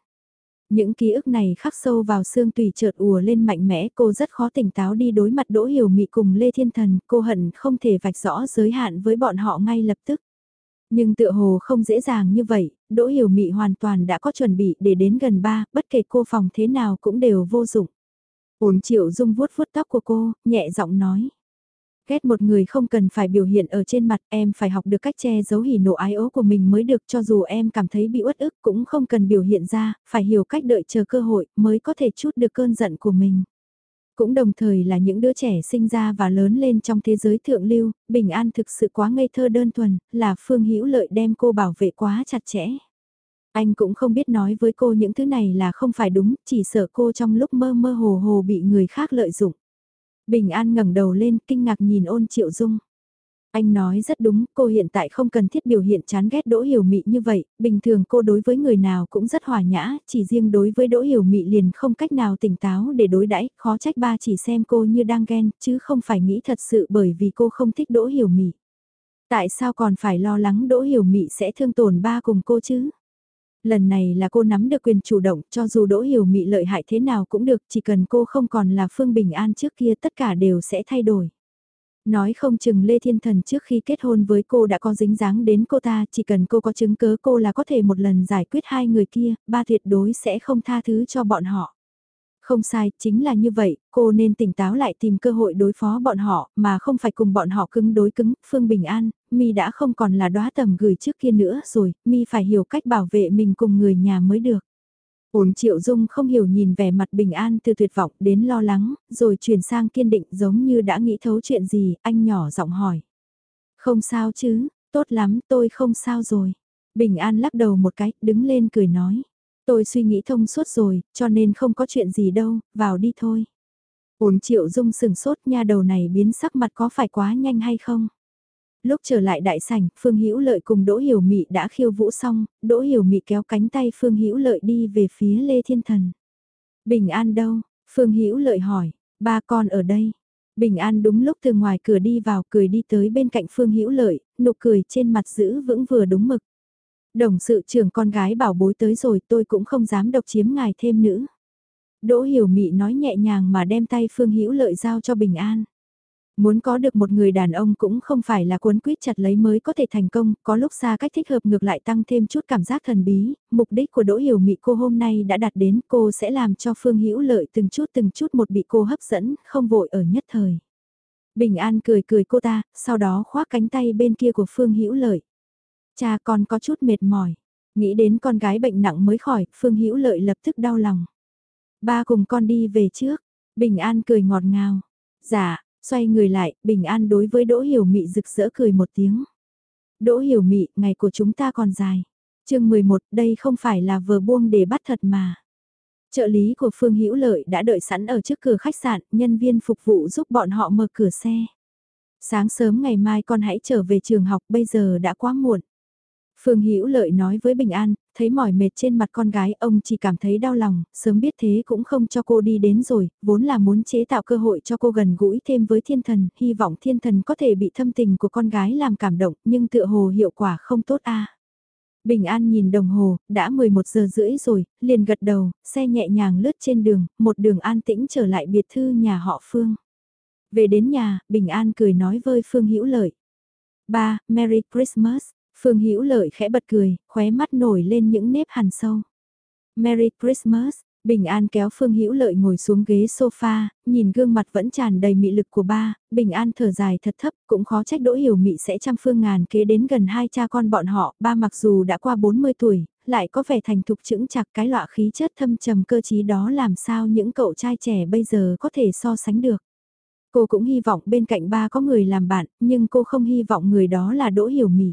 S1: Những ký ức này khắc sâu vào xương tùy chợt ùa lên mạnh mẽ cô rất khó tỉnh táo đi đối mặt Đỗ Hiểu Mị cùng Lê Thiên Thần, cô hận không thể vạch rõ giới hạn với bọn họ ngay lập tức. Nhưng tựa hồ không dễ dàng như vậy, Đỗ Hiểu Mị hoàn toàn đã có chuẩn bị để đến gần ba, bất kể cô phòng thế nào cũng đều vô dụng. Ổn triệu dung vuốt vuốt tóc của cô, nhẹ giọng nói. Ghét một người không cần phải biểu hiện ở trên mặt em phải học được cách che giấu hỉ nộ ái ố của mình mới được cho dù em cảm thấy bị uất ức cũng không cần biểu hiện ra, phải hiểu cách đợi chờ cơ hội mới có thể chút được cơn giận của mình. Cũng đồng thời là những đứa trẻ sinh ra và lớn lên trong thế giới thượng lưu, bình an thực sự quá ngây thơ đơn thuần, là Phương Hữu Lợi đem cô bảo vệ quá chặt chẽ. Anh cũng không biết nói với cô những thứ này là không phải đúng, chỉ sợ cô trong lúc mơ mơ hồ hồ bị người khác lợi dụng. Bình An ngẩng đầu lên kinh ngạc nhìn ôn triệu dung. Anh nói rất đúng, cô hiện tại không cần thiết biểu hiện chán ghét Đỗ Hiểu Mị như vậy, bình thường cô đối với người nào cũng rất hòa nhã, chỉ riêng đối với Đỗ Hiểu Mị liền không cách nào tỉnh táo để đối đãi, khó trách ba chỉ xem cô như đang ghen, chứ không phải nghĩ thật sự bởi vì cô không thích Đỗ Hiểu Mị. Tại sao còn phải lo lắng Đỗ Hiểu Mị sẽ thương tổn ba cùng cô chứ? Lần này là cô nắm được quyền chủ động, cho dù Đỗ Hiểu Mị lợi hại thế nào cũng được, chỉ cần cô không còn là Phương Bình An trước kia tất cả đều sẽ thay đổi. Nói không chừng Lê Thiên Thần trước khi kết hôn với cô đã có dính dáng đến cô ta, chỉ cần cô có chứng cớ cô là có thể một lần giải quyết hai người kia, ba tuyệt đối sẽ không tha thứ cho bọn họ. Không sai, chính là như vậy, cô nên tỉnh táo lại tìm cơ hội đối phó bọn họ, mà không phải cùng bọn họ cứng đối cứng. Phương Bình An, Mi đã không còn là đóa tầm gửi trước kia nữa rồi, Mi phải hiểu cách bảo vệ mình cùng người nhà mới được. Ổn Triệu Dung không hiểu nhìn vẻ mặt Bình An từ tuyệt vọng đến lo lắng, rồi chuyển sang kiên định giống như đã nghĩ thấu chuyện gì, anh nhỏ giọng hỏi. Không sao chứ, tốt lắm, tôi không sao rồi. Bình An lắc đầu một cái, đứng lên cười nói. Tôi suy nghĩ thông suốt rồi, cho nên không có chuyện gì đâu, vào đi thôi. Ổn triệu dung sừng sốt nha đầu này biến sắc mặt có phải quá nhanh hay không? Lúc trở lại đại sảnh, Phương Hữu Lợi cùng Đỗ Hiểu Mị đã khiêu vũ xong, Đỗ Hiểu Mị kéo cánh tay Phương Hữu Lợi đi về phía Lê Thiên Thần. Bình An đâu? Phương Hữu Lợi hỏi, ba con ở đây. Bình An đúng lúc từ ngoài cửa đi vào cười đi tới bên cạnh Phương Hữu Lợi, nụ cười trên mặt giữ vững vừa đúng mực. Đồng sự trưởng con gái bảo bối tới rồi tôi cũng không dám độc chiếm ngài thêm nữa. Đỗ Hiểu Mị nói nhẹ nhàng mà đem tay Phương Hữu Lợi giao cho Bình An. Muốn có được một người đàn ông cũng không phải là cuốn quýt chặt lấy mới có thể thành công, có lúc xa cách thích hợp ngược lại tăng thêm chút cảm giác thần bí, mục đích của Đỗ Hiểu Mị cô hôm nay đã đạt đến cô sẽ làm cho Phương Hữu Lợi từng chút từng chút một bị cô hấp dẫn, không vội ở nhất thời. Bình An cười cười cô ta, sau đó khoác cánh tay bên kia của Phương Hữu Lợi. Cha con có chút mệt mỏi, nghĩ đến con gái bệnh nặng mới khỏi, Phương Hữu Lợi lập tức đau lòng. Ba cùng con đi về trước, Bình An cười ngọt ngào. Dạ, xoay người lại, Bình An đối với Đỗ Hiểu Mị rực rỡ cười một tiếng. Đỗ Hiểu Mị, ngày của chúng ta còn dài. chương 11, đây không phải là vờ buông để bắt thật mà. Trợ lý của Phương Hữu Lợi đã đợi sẵn ở trước cửa khách sạn, nhân viên phục vụ giúp bọn họ mở cửa xe. Sáng sớm ngày mai con hãy trở về trường học, bây giờ đã quá muộn. Phương Hữu Lợi nói với Bình An, thấy mỏi mệt trên mặt con gái, ông chỉ cảm thấy đau lòng, sớm biết thế cũng không cho cô đi đến rồi, vốn là muốn chế tạo cơ hội cho cô gần gũi thêm với thiên thần, hy vọng thiên thần có thể bị thâm tình của con gái làm cảm động, nhưng tựa hồ hiệu quả không tốt a. Bình An nhìn đồng hồ, đã 11 giờ rưỡi rồi, liền gật đầu, xe nhẹ nhàng lướt trên đường, một đường an tĩnh trở lại biệt thư nhà họ Phương. Về đến nhà, Bình An cười nói với Phương Hữu Lợi. Ba, Merry Christmas. Phương Hữu Lợi khẽ bật cười, khóe mắt nổi lên những nếp hằn sâu. Merry Christmas, Bình An kéo Phương Hữu Lợi ngồi xuống ghế sofa, nhìn gương mặt vẫn tràn đầy mị lực của ba, Bình An thở dài thật thấp, cũng khó trách Đỗ Hiểu Mị sẽ trăm phương ngàn kế đến gần hai cha con bọn họ, ba mặc dù đã qua 40 tuổi, lại có vẻ thành thục chững chặt cái loại khí chất thâm trầm cơ trí đó làm sao những cậu trai trẻ bây giờ có thể so sánh được. Cô cũng hy vọng bên cạnh ba có người làm bạn, nhưng cô không hy vọng người đó là Đỗ Hiểu Mị.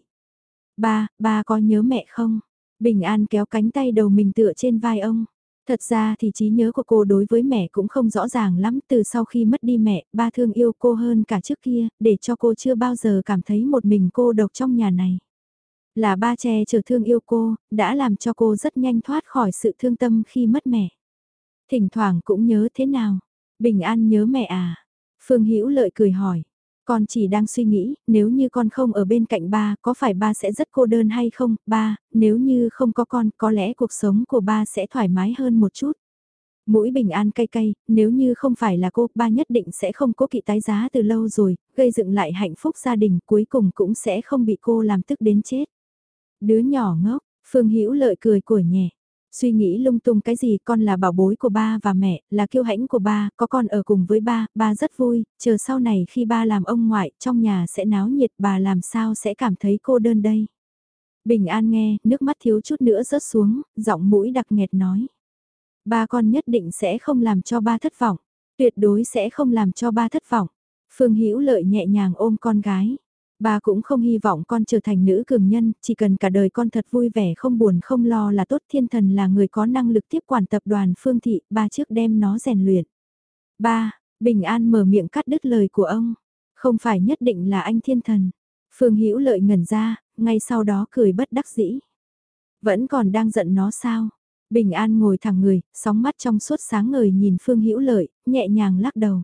S1: Ba, ba có nhớ mẹ không? Bình An kéo cánh tay đầu mình tựa trên vai ông. Thật ra thì trí nhớ của cô đối với mẹ cũng không rõ ràng lắm từ sau khi mất đi mẹ, ba thương yêu cô hơn cả trước kia, để cho cô chưa bao giờ cảm thấy một mình cô độc trong nhà này. Là ba che chở thương yêu cô, đã làm cho cô rất nhanh thoát khỏi sự thương tâm khi mất mẹ. Thỉnh thoảng cũng nhớ thế nào? Bình An nhớ mẹ à? Phương Hữu Lợi cười hỏi. Con chỉ đang suy nghĩ, nếu như con không ở bên cạnh ba, có phải ba sẽ rất cô đơn hay không? Ba, nếu như không có con, có lẽ cuộc sống của ba sẽ thoải mái hơn một chút. Mũi bình an cay cay, nếu như không phải là cô, ba nhất định sẽ không cố kỵ tái giá từ lâu rồi, gây dựng lại hạnh phúc gia đình, cuối cùng cũng sẽ không bị cô làm tức đến chết. Đứa nhỏ ngốc, Phương Hữu lợi cười của nhẹ. Suy nghĩ lung tung cái gì con là bảo bối của ba và mẹ, là kiêu hãnh của ba, có con ở cùng với ba, ba rất vui, chờ sau này khi ba làm ông ngoại, trong nhà sẽ náo nhiệt bà làm sao sẽ cảm thấy cô đơn đây. Bình an nghe, nước mắt thiếu chút nữa rớt xuống, giọng mũi đặc nghẹt nói. Ba con nhất định sẽ không làm cho ba thất vọng, tuyệt đối sẽ không làm cho ba thất vọng. Phương Hữu lợi nhẹ nhàng ôm con gái. Bà cũng không hy vọng con trở thành nữ cường nhân, chỉ cần cả đời con thật vui vẻ không buồn không lo là tốt thiên thần là người có năng lực tiếp quản tập đoàn phương thị, ba trước đem nó rèn luyện. Ba, Bình An mở miệng cắt đứt lời của ông. Không phải nhất định là anh thiên thần. Phương Hữu lợi ngẩn ra, ngay sau đó cười bất đắc dĩ. Vẫn còn đang giận nó sao? Bình An ngồi thẳng người, sóng mắt trong suốt sáng ngời nhìn Phương Hữu lợi, nhẹ nhàng lắc đầu.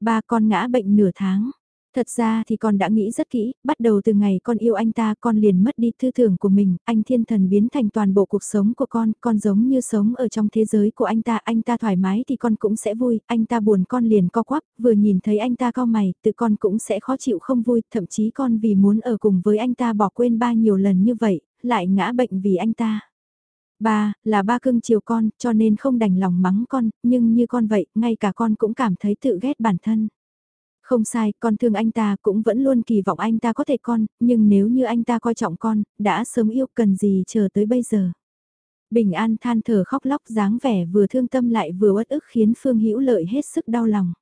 S1: Ba con ngã bệnh nửa tháng. Thật ra thì con đã nghĩ rất kỹ, bắt đầu từ ngày con yêu anh ta con liền mất đi thư tưởng của mình, anh thiên thần biến thành toàn bộ cuộc sống của con, con giống như sống ở trong thế giới của anh ta, anh ta thoải mái thì con cũng sẽ vui, anh ta buồn con liền co quắp, vừa nhìn thấy anh ta co mày, tự con cũng sẽ khó chịu không vui, thậm chí con vì muốn ở cùng với anh ta bỏ quên ba nhiều lần như vậy, lại ngã bệnh vì anh ta. Ba, là ba cưng chiều con, cho nên không đành lòng mắng con, nhưng như con vậy, ngay cả con cũng cảm thấy tự ghét bản thân. Không sai, con thương anh ta cũng vẫn luôn kỳ vọng anh ta có thể con, nhưng nếu như anh ta coi trọng con, đã sớm yêu cần gì chờ tới bây giờ. Bình An than thở khóc lóc dáng vẻ vừa thương tâm lại vừa uất ức khiến Phương Hữu Lợi hết sức đau lòng.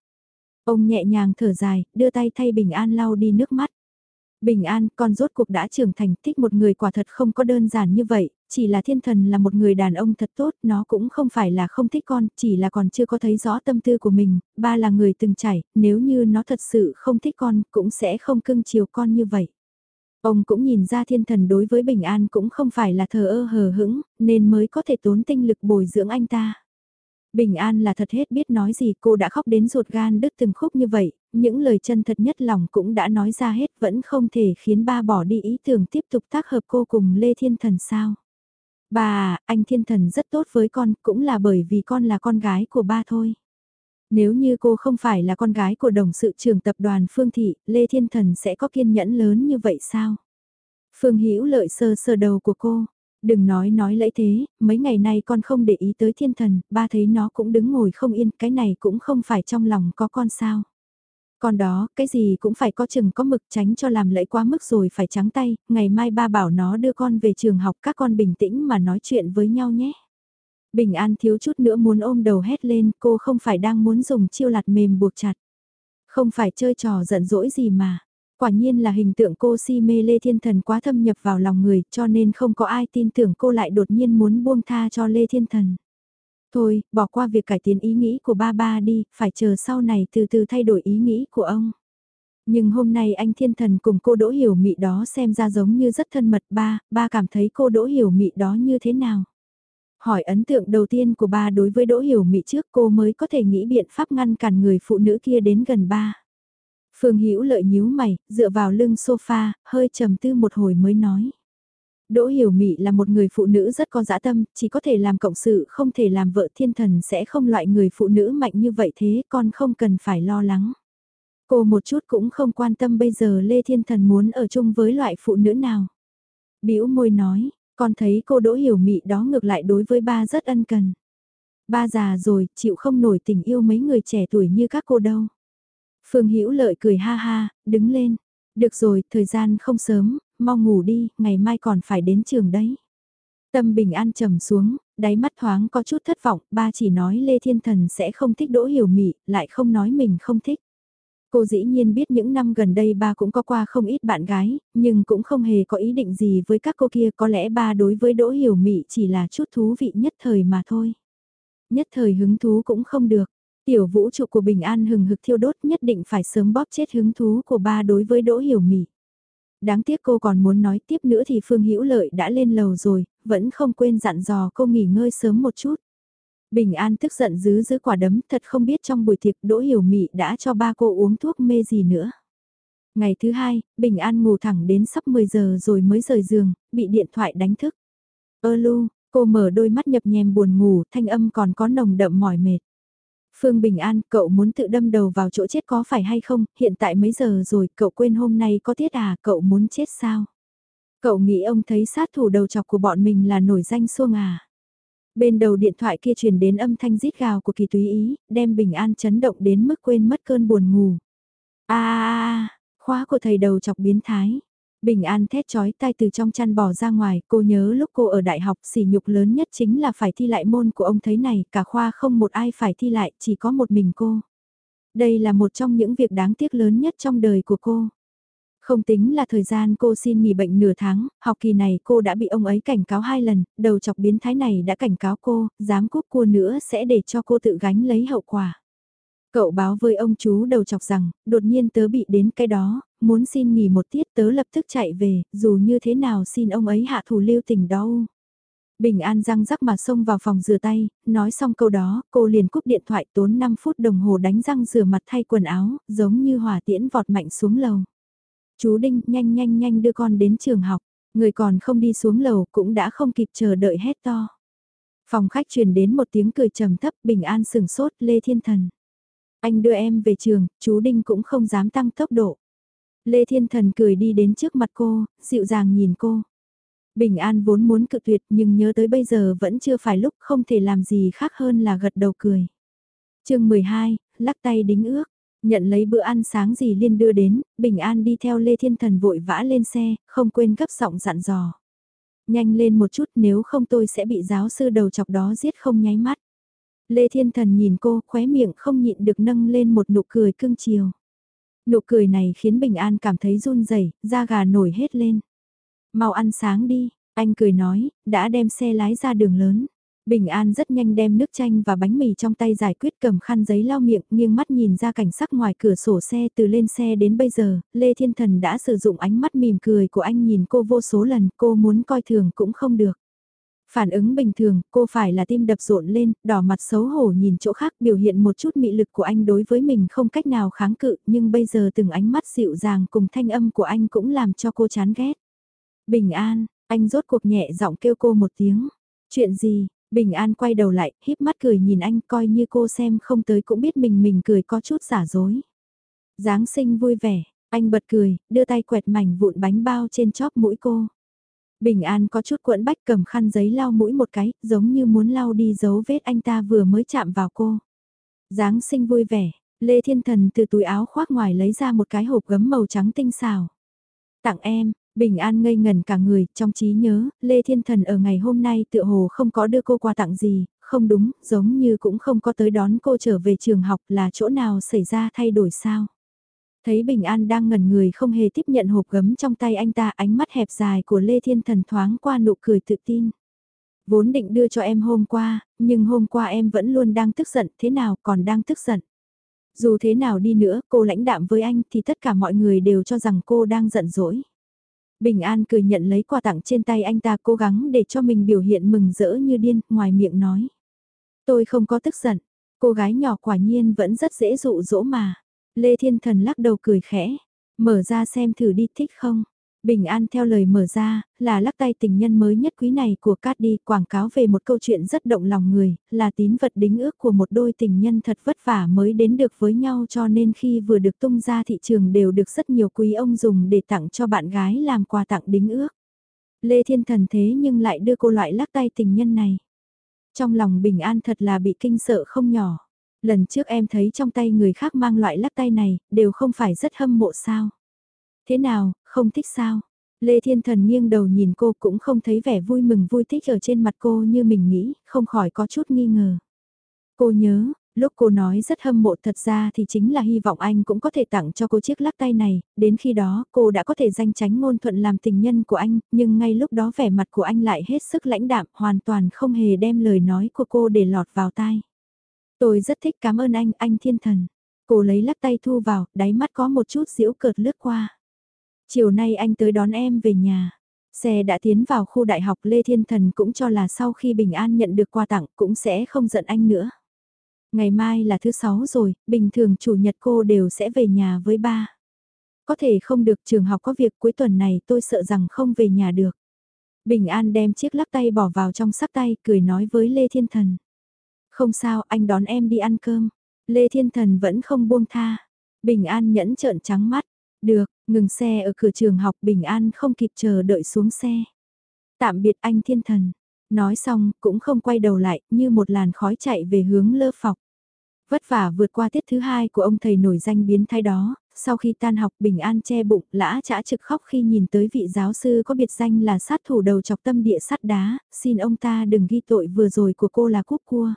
S1: Ông nhẹ nhàng thở dài, đưa tay thay Bình An lau đi nước mắt. Bình An, con rốt cuộc đã trưởng thành, thích một người quả thật không có đơn giản như vậy, chỉ là thiên thần là một người đàn ông thật tốt, nó cũng không phải là không thích con, chỉ là còn chưa có thấy rõ tâm tư của mình, ba là người từng trải, nếu như nó thật sự không thích con, cũng sẽ không cưng chiều con như vậy. Ông cũng nhìn ra thiên thần đối với Bình An cũng không phải là thờ ơ hờ hững, nên mới có thể tốn tinh lực bồi dưỡng anh ta. Bình An là thật hết biết nói gì cô đã khóc đến ruột gan đứt từng khúc như vậy, những lời chân thật nhất lòng cũng đã nói ra hết vẫn không thể khiến ba bỏ đi ý tưởng tiếp tục tác hợp cô cùng Lê Thiên Thần sao. Bà, anh Thiên Thần rất tốt với con cũng là bởi vì con là con gái của ba thôi. Nếu như cô không phải là con gái của đồng sự trưởng tập đoàn Phương Thị, Lê Thiên Thần sẽ có kiên nhẫn lớn như vậy sao? Phương Hữu lợi sơ sơ đầu của cô, Đừng nói nói lẫy thế, mấy ngày nay con không để ý tới thiên thần, ba thấy nó cũng đứng ngồi không yên, cái này cũng không phải trong lòng có con sao. Còn đó, cái gì cũng phải có chừng có mực tránh cho làm lẫy quá mức rồi phải trắng tay, ngày mai ba bảo nó đưa con về trường học các con bình tĩnh mà nói chuyện với nhau nhé. Bình an thiếu chút nữa muốn ôm đầu hét lên, cô không phải đang muốn dùng chiêu lạt mềm buộc chặt. Không phải chơi trò giận dỗi gì mà, Quả nhiên là hình tượng cô si mê Lê Thiên Thần quá thâm nhập vào lòng người cho nên không có ai tin tưởng cô lại đột nhiên muốn buông tha cho Lê Thiên Thần. Thôi, bỏ qua việc cải tiến ý nghĩ của ba ba đi, phải chờ sau này từ từ thay đổi ý nghĩ của ông. Nhưng hôm nay anh Thiên Thần cùng cô Đỗ Hiểu Mị đó xem ra giống như rất thân mật ba, ba cảm thấy cô Đỗ Hiểu Mị đó như thế nào? Hỏi ấn tượng đầu tiên của ba đối với Đỗ Hiểu Mị trước cô mới có thể nghĩ biện pháp ngăn cản người phụ nữ kia đến gần ba. Phương Hữu lợi nhíu mày, dựa vào lưng sofa, hơi trầm tư một hồi mới nói. Đỗ Hiểu Mị là một người phụ nữ rất có dã tâm, chỉ có thể làm cộng sự, không thể làm vợ thiên thần sẽ không loại người phụ nữ mạnh như vậy thế, con không cần phải lo lắng. Cô một chút cũng không quan tâm bây giờ Lê Thiên Thần muốn ở chung với loại phụ nữ nào. Biểu môi nói, con thấy cô Đỗ Hiểu Mị đó ngược lại đối với ba rất ân cần. Ba già rồi, chịu không nổi tình yêu mấy người trẻ tuổi như các cô đâu. Phương Hữu Lợi cười ha ha, đứng lên. Được rồi, thời gian không sớm, mau ngủ đi, ngày mai còn phải đến trường đấy. Tâm bình an trầm xuống, đáy mắt thoáng có chút thất vọng, ba chỉ nói Lê Thiên Thần sẽ không thích Đỗ Hiểu Mị, lại không nói mình không thích. Cô dĩ nhiên biết những năm gần đây ba cũng có qua không ít bạn gái, nhưng cũng không hề có ý định gì với các cô kia, có lẽ ba đối với Đỗ Hiểu Mị chỉ là chút thú vị nhất thời mà thôi. Nhất thời hứng thú cũng không được, Tiểu vũ trụ của Bình An hừng hực thiêu đốt nhất định phải sớm bóp chết hứng thú của ba đối với Đỗ Hiểu Mị. Đáng tiếc cô còn muốn nói tiếp nữa thì Phương Hữu Lợi đã lên lầu rồi, vẫn không quên dặn dò cô nghỉ ngơi sớm một chút. Bình An tức giận dứ giữ quả đấm thật không biết trong buổi tiệc Đỗ Hiểu Mị đã cho ba cô uống thuốc mê gì nữa. Ngày thứ hai, Bình An ngủ thẳng đến sắp 10 giờ rồi mới rời giường, bị điện thoại đánh thức. Ơ lu, cô mở đôi mắt nhập nhèm buồn ngủ, thanh âm còn có nồng đậm mỏi mệt. Phương Bình An, cậu muốn tự đâm đầu vào chỗ chết có phải hay không, hiện tại mấy giờ rồi, cậu quên hôm nay có tiết à, cậu muốn chết sao? Cậu nghĩ ông thấy sát thủ đầu chọc của bọn mình là nổi danh xuông à? Bên đầu điện thoại kia truyền đến âm thanh rít gào của kỳ túy ý, đem Bình An chấn động đến mức quên mất cơn buồn ngủ. a à, khóa của thầy đầu chọc biến thái. Bình An thét chói tai từ trong chăn bò ra ngoài, cô nhớ lúc cô ở đại học sỉ nhục lớn nhất chính là phải thi lại môn của ông thấy này, cả khoa không một ai phải thi lại, chỉ có một mình cô. Đây là một trong những việc đáng tiếc lớn nhất trong đời của cô. Không tính là thời gian cô xin nghỉ bệnh nửa tháng, học kỳ này cô đã bị ông ấy cảnh cáo hai lần, đầu chọc biến thái này đã cảnh cáo cô, dám cúp cua nữa sẽ để cho cô tự gánh lấy hậu quả. Cậu báo với ông chú đầu chọc rằng, đột nhiên tớ bị đến cái đó, muốn xin nghỉ một tiết tớ lập tức chạy về, dù như thế nào xin ông ấy hạ thủ lưu tình đó Bình An răng rắc mà xông vào phòng rửa tay, nói xong câu đó, cô liền cúp điện thoại tốn 5 phút đồng hồ đánh răng rửa mặt thay quần áo, giống như hỏa tiễn vọt mạnh xuống lầu. Chú Đinh, nhanh nhanh nhanh đưa con đến trường học, người còn không đi xuống lầu cũng đã không kịp chờ đợi hết to. Phòng khách truyền đến một tiếng cười trầm thấp, Bình An sừng sốt, Lê Thiên Thần. Anh đưa em về trường, chú Đinh cũng không dám tăng tốc độ. Lê Thiên Thần cười đi đến trước mặt cô, dịu dàng nhìn cô. Bình An vốn muốn cự tuyệt nhưng nhớ tới bây giờ vẫn chưa phải lúc không thể làm gì khác hơn là gật đầu cười. chương 12, lắc tay đính ước. Nhận lấy bữa ăn sáng gì Liên đưa đến, Bình An đi theo Lê Thiên Thần vội vã lên xe, không quên gấp giọng dặn dò. Nhanh lên một chút nếu không tôi sẽ bị giáo sư đầu chọc đó giết không nháy mắt. Lê Thiên Thần nhìn cô khóe miệng không nhịn được nâng lên một nụ cười cưng chiều. Nụ cười này khiến Bình An cảm thấy run rẩy, da gà nổi hết lên. Mau ăn sáng đi, anh cười nói, đã đem xe lái ra đường lớn. Bình An rất nhanh đem nước chanh và bánh mì trong tay giải quyết cầm khăn giấy lau miệng, nghiêng mắt nhìn ra cảnh sắc ngoài cửa sổ xe từ lên xe đến bây giờ, Lê Thiên Thần đã sử dụng ánh mắt mỉm cười của anh nhìn cô vô số lần, cô muốn coi thường cũng không được. Phản ứng bình thường, cô phải là tim đập rộn lên, đỏ mặt xấu hổ nhìn chỗ khác biểu hiện một chút mị lực của anh đối với mình không cách nào kháng cự, nhưng bây giờ từng ánh mắt dịu dàng cùng thanh âm của anh cũng làm cho cô chán ghét. Bình an, anh rốt cuộc nhẹ giọng kêu cô một tiếng. Chuyện gì, Bình An quay đầu lại, híp mắt cười nhìn anh coi như cô xem không tới cũng biết mình mình cười có chút giả dối. Giáng sinh vui vẻ, anh bật cười, đưa tay quẹt mảnh vụn bánh bao trên chóp mũi cô. Bình An có chút cuộn bách cầm khăn giấy lau mũi một cái, giống như muốn lau đi dấu vết anh ta vừa mới chạm vào cô. Giáng sinh vui vẻ, Lê Thiên Thần từ túi áo khoác ngoài lấy ra một cái hộp gấm màu trắng tinh xào. Tặng em, Bình An ngây ngần cả người, trong trí nhớ, Lê Thiên Thần ở ngày hôm nay tựa hồ không có đưa cô quà tặng gì, không đúng, giống như cũng không có tới đón cô trở về trường học là chỗ nào xảy ra thay đổi sao. Thấy Bình An đang ngẩn người không hề tiếp nhận hộp gấm trong tay anh ta ánh mắt hẹp dài của Lê Thiên Thần thoáng qua nụ cười tự tin. Vốn định đưa cho em hôm qua, nhưng hôm qua em vẫn luôn đang tức giận, thế nào còn đang tức giận. Dù thế nào đi nữa, cô lãnh đạm với anh thì tất cả mọi người đều cho rằng cô đang giận dỗi. Bình An cười nhận lấy quà tặng trên tay anh ta cố gắng để cho mình biểu hiện mừng rỡ như điên, ngoài miệng nói. Tôi không có tức giận, cô gái nhỏ quả nhiên vẫn rất dễ dụ dỗ mà. Lê Thiên Thần lắc đầu cười khẽ, mở ra xem thử đi thích không. Bình An theo lời mở ra, là lắc tay tình nhân mới nhất quý này của Cát đi quảng cáo về một câu chuyện rất động lòng người, là tín vật đính ước của một đôi tình nhân thật vất vả mới đến được với nhau cho nên khi vừa được tung ra thị trường đều được rất nhiều quý ông dùng để tặng cho bạn gái làm quà tặng đính ước. Lê Thiên Thần thế nhưng lại đưa cô loại lắc tay tình nhân này. Trong lòng Bình An thật là bị kinh sợ không nhỏ. Lần trước em thấy trong tay người khác mang loại lắc tay này, đều không phải rất hâm mộ sao. Thế nào, không thích sao? Lê Thiên Thần nghiêng đầu nhìn cô cũng không thấy vẻ vui mừng vui thích ở trên mặt cô như mình nghĩ, không khỏi có chút nghi ngờ. Cô nhớ, lúc cô nói rất hâm mộ thật ra thì chính là hy vọng anh cũng có thể tặng cho cô chiếc lắc tay này, đến khi đó cô đã có thể danh tránh ngôn thuận làm tình nhân của anh, nhưng ngay lúc đó vẻ mặt của anh lại hết sức lãnh đạm, hoàn toàn không hề đem lời nói của cô để lọt vào tai. Tôi rất thích cảm ơn anh, anh thiên thần. Cô lấy lắc tay thu vào, đáy mắt có một chút diễu cợt lướt qua. Chiều nay anh tới đón em về nhà. Xe đã tiến vào khu đại học Lê Thiên Thần cũng cho là sau khi Bình An nhận được quà tặng cũng sẽ không giận anh nữa. Ngày mai là thứ sáu rồi, bình thường chủ nhật cô đều sẽ về nhà với ba. Có thể không được trường học có việc cuối tuần này tôi sợ rằng không về nhà được. Bình An đem chiếc lắc tay bỏ vào trong sắc tay cười nói với Lê Thiên Thần. Không sao, anh đón em đi ăn cơm. Lê Thiên Thần vẫn không buông tha. Bình An nhẫn trợn trắng mắt. Được, ngừng xe ở cửa trường học Bình An không kịp chờ đợi xuống xe. Tạm biệt anh Thiên Thần. Nói xong, cũng không quay đầu lại, như một làn khói chạy về hướng lơ phọc. Vất vả vượt qua tiết thứ hai của ông thầy nổi danh biến thái đó, sau khi tan học Bình An che bụng, lã chả trực khóc khi nhìn tới vị giáo sư có biệt danh là sát thủ đầu chọc tâm địa sắt đá, xin ông ta đừng ghi tội vừa rồi của cô là cúc cua.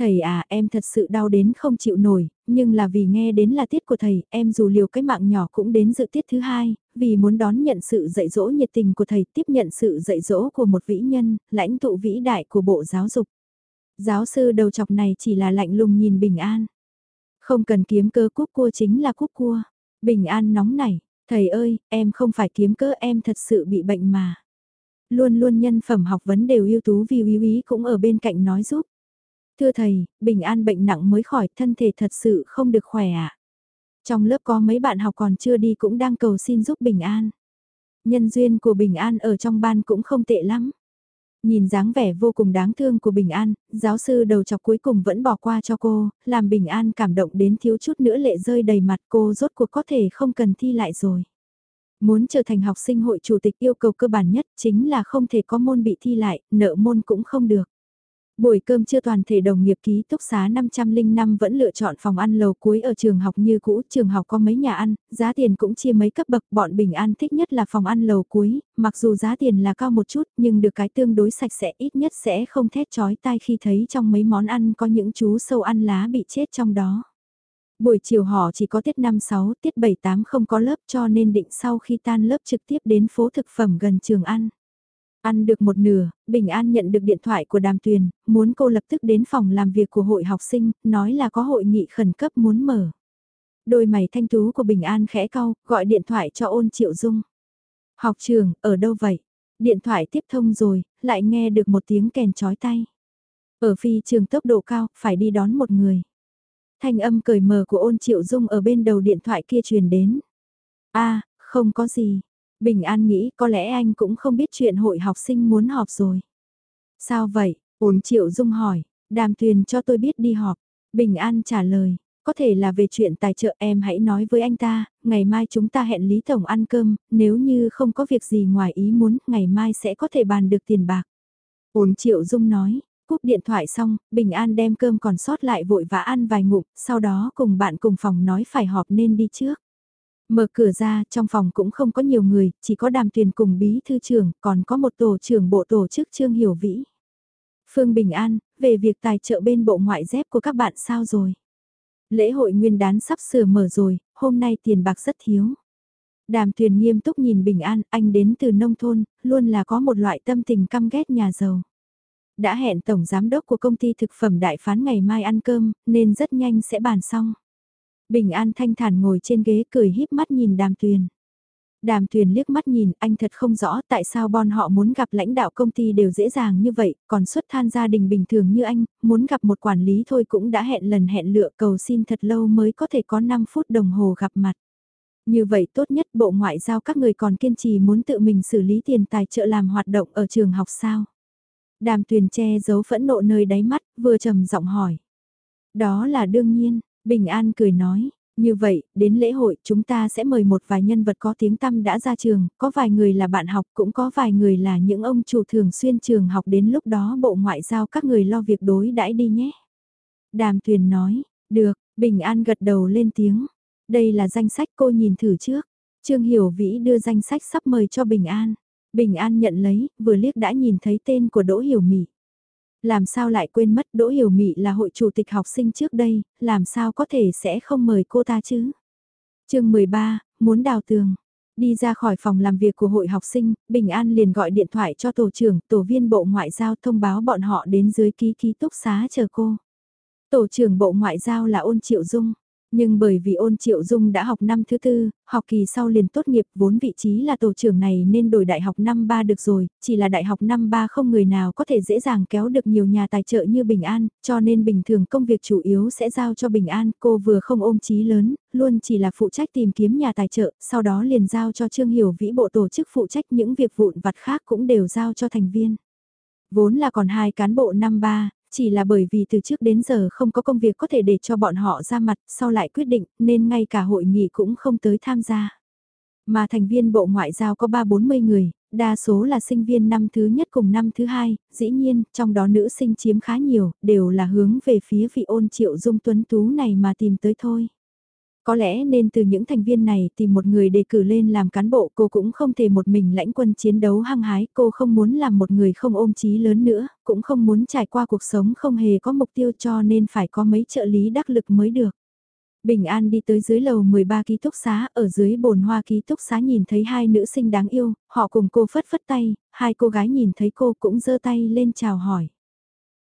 S1: Thầy à, em thật sự đau đến không chịu nổi, nhưng là vì nghe đến là tiết của thầy, em dù liều cái mạng nhỏ cũng đến dự tiết thứ hai, vì muốn đón nhận sự dạy dỗ nhiệt tình của thầy, tiếp nhận sự dạy dỗ của một vĩ nhân, lãnh tụ vĩ đại của Bộ Giáo dục. Giáo sư đầu chọc này chỉ là lạnh lùng nhìn Bình An. Không cần kiếm cơ cúc cua chính là cúc cua. Bình An nóng nảy, thầy ơi, em không phải kiếm cơ em thật sự bị bệnh mà. Luôn luôn nhân phẩm học vấn đều ưu tú vì uy úy cũng ở bên cạnh nói giúp. Thưa thầy, Bình An bệnh nặng mới khỏi thân thể thật sự không được khỏe ạ. À? Trong lớp có mấy bạn học còn chưa đi cũng đang cầu xin giúp Bình An. Nhân duyên của Bình An ở trong ban cũng không tệ lắm. Nhìn dáng vẻ vô cùng đáng thương của Bình An, giáo sư đầu chọc cuối cùng vẫn bỏ qua cho cô, làm Bình An cảm động đến thiếu chút nữa lệ rơi đầy mặt cô rốt cuộc có thể không cần thi lại rồi. Muốn trở thành học sinh hội chủ tịch yêu cầu cơ bản nhất chính là không thể có môn bị thi lại, nợ môn cũng không được. Buổi cơm trưa toàn thể đồng nghiệp ký túc xá 505 vẫn lựa chọn phòng ăn lầu cuối ở trường học như cũ, trường học có mấy nhà ăn, giá tiền cũng chia mấy cấp bậc, bọn bình an thích nhất là phòng ăn lầu cuối, mặc dù giá tiền là cao một chút nhưng được cái tương đối sạch sẽ ít nhất sẽ không thét chói tai khi thấy trong mấy món ăn có những chú sâu ăn lá bị chết trong đó. Buổi chiều họ chỉ có tiết 5-6, tiết 7-8 không có lớp cho nên định sau khi tan lớp trực tiếp đến phố thực phẩm gần trường ăn. Ăn được một nửa, Bình An nhận được điện thoại của Đàm Tuyền, muốn cô lập tức đến phòng làm việc của hội học sinh, nói là có hội nghị khẩn cấp muốn mở. Đôi mày thanh tú của Bình An khẽ cau, gọi điện thoại cho ôn triệu dung. Học trường, ở đâu vậy? Điện thoại tiếp thông rồi, lại nghe được một tiếng kèn chói tay. Ở phi trường tốc độ cao, phải đi đón một người. Thanh âm cười mờ của ôn triệu dung ở bên đầu điện thoại kia truyền đến. a không có gì, Bình An nghĩ có lẽ anh cũng không biết chuyện hội học sinh muốn họp rồi. Sao vậy? Ôn Triệu Dung hỏi, đàm tuyền cho tôi biết đi họp. Bình An trả lời, có thể là về chuyện tài trợ em hãy nói với anh ta, ngày mai chúng ta hẹn Lý Tổng ăn cơm, nếu như không có việc gì ngoài ý muốn, ngày mai sẽ có thể bàn được tiền bạc. Ôn Triệu Dung nói, cúp điện thoại xong, Bình An đem cơm còn sót lại vội vã ăn vài ngụm, sau đó cùng bạn cùng phòng nói phải họp nên đi trước. Mở cửa ra, trong phòng cũng không có nhiều người, chỉ có đàm tuyền cùng bí thư trưởng, còn có một tổ trưởng bộ tổ chức Trương Hiểu Vĩ. Phương Bình An, về việc tài trợ bên bộ ngoại dép của các bạn sao rồi? Lễ hội nguyên đán sắp sửa mở rồi, hôm nay tiền bạc rất thiếu. Đàm tuyền nghiêm túc nhìn Bình An, anh đến từ nông thôn, luôn là có một loại tâm tình căm ghét nhà giàu. Đã hẹn tổng giám đốc của công ty thực phẩm đại phán ngày mai ăn cơm, nên rất nhanh sẽ bàn xong. Bình An thanh thản ngồi trên ghế cười híp mắt nhìn đàm tuyền. Đàm tuyền liếc mắt nhìn, anh thật không rõ tại sao bọn họ muốn gặp lãnh đạo công ty đều dễ dàng như vậy, còn xuất than gia đình bình thường như anh, muốn gặp một quản lý thôi cũng đã hẹn lần hẹn lựa cầu xin thật lâu mới có thể có 5 phút đồng hồ gặp mặt. Như vậy tốt nhất Bộ Ngoại giao các người còn kiên trì muốn tự mình xử lý tiền tài trợ làm hoạt động ở trường học sao? Đàm tuyền che giấu phẫn nộ nơi đáy mắt, vừa trầm giọng hỏi. Đó là đương nhiên, Bình An cười nói, như vậy, đến lễ hội chúng ta sẽ mời một vài nhân vật có tiếng tăm đã ra trường, có vài người là bạn học cũng có vài người là những ông chủ thường xuyên trường học đến lúc đó bộ ngoại giao các người lo việc đối đãi đi nhé. Đàm Tuyền nói, được, Bình An gật đầu lên tiếng. Đây là danh sách cô nhìn thử trước. Trương Hiểu Vĩ đưa danh sách sắp mời cho Bình An. Bình An nhận lấy, vừa liếc đã nhìn thấy tên của Đỗ Hiểu Mỹ. Làm sao lại quên mất Đỗ Hiểu Mị là hội chủ tịch học sinh trước đây, làm sao có thể sẽ không mời cô ta chứ? chương 13, muốn đào tường. Đi ra khỏi phòng làm việc của hội học sinh, Bình An liền gọi điện thoại cho tổ trưởng, tổ viên Bộ Ngoại giao thông báo bọn họ đến dưới ký ký túc xá chờ cô. Tổ trưởng Bộ Ngoại giao là Ôn Triệu Dung. Nhưng bởi vì ôn triệu dung đã học năm thứ tư, học kỳ sau liền tốt nghiệp vốn vị trí là tổ trưởng này nên đổi đại học năm ba được rồi, chỉ là đại học năm ba không người nào có thể dễ dàng kéo được nhiều nhà tài trợ như Bình An, cho nên bình thường công việc chủ yếu sẽ giao cho Bình An, cô vừa không ôm chí lớn, luôn chỉ là phụ trách tìm kiếm nhà tài trợ, sau đó liền giao cho Trương Hiểu Vĩ bộ tổ chức phụ trách những việc vụn vặt khác cũng đều giao cho thành viên. Vốn là còn hai cán bộ năm ba, chỉ là bởi vì từ trước đến giờ không có công việc có thể để cho bọn họ ra mặt, sau lại quyết định, nên ngay cả hội nghị cũng không tới tham gia. Mà thành viên Bộ Ngoại giao có 3-40 người, đa số là sinh viên năm thứ nhất cùng năm thứ hai, dĩ nhiên, trong đó nữ sinh chiếm khá nhiều, đều là hướng về phía vị ôn triệu dung tuấn tú này mà tìm tới thôi. Có lẽ nên từ những thành viên này tìm một người đề cử lên làm cán bộ cô cũng không thể một mình lãnh quân chiến đấu hăng hái, cô không muốn làm một người không ôm chí lớn nữa, cũng không muốn trải qua cuộc sống không hề có mục tiêu cho nên phải có mấy trợ lý đắc lực mới được. Bình An đi tới dưới lầu 13 ký túc xá, ở dưới bồn hoa ký túc xá nhìn thấy hai nữ sinh đáng yêu, họ cùng cô phất phất tay, hai cô gái nhìn thấy cô cũng giơ tay lên chào hỏi.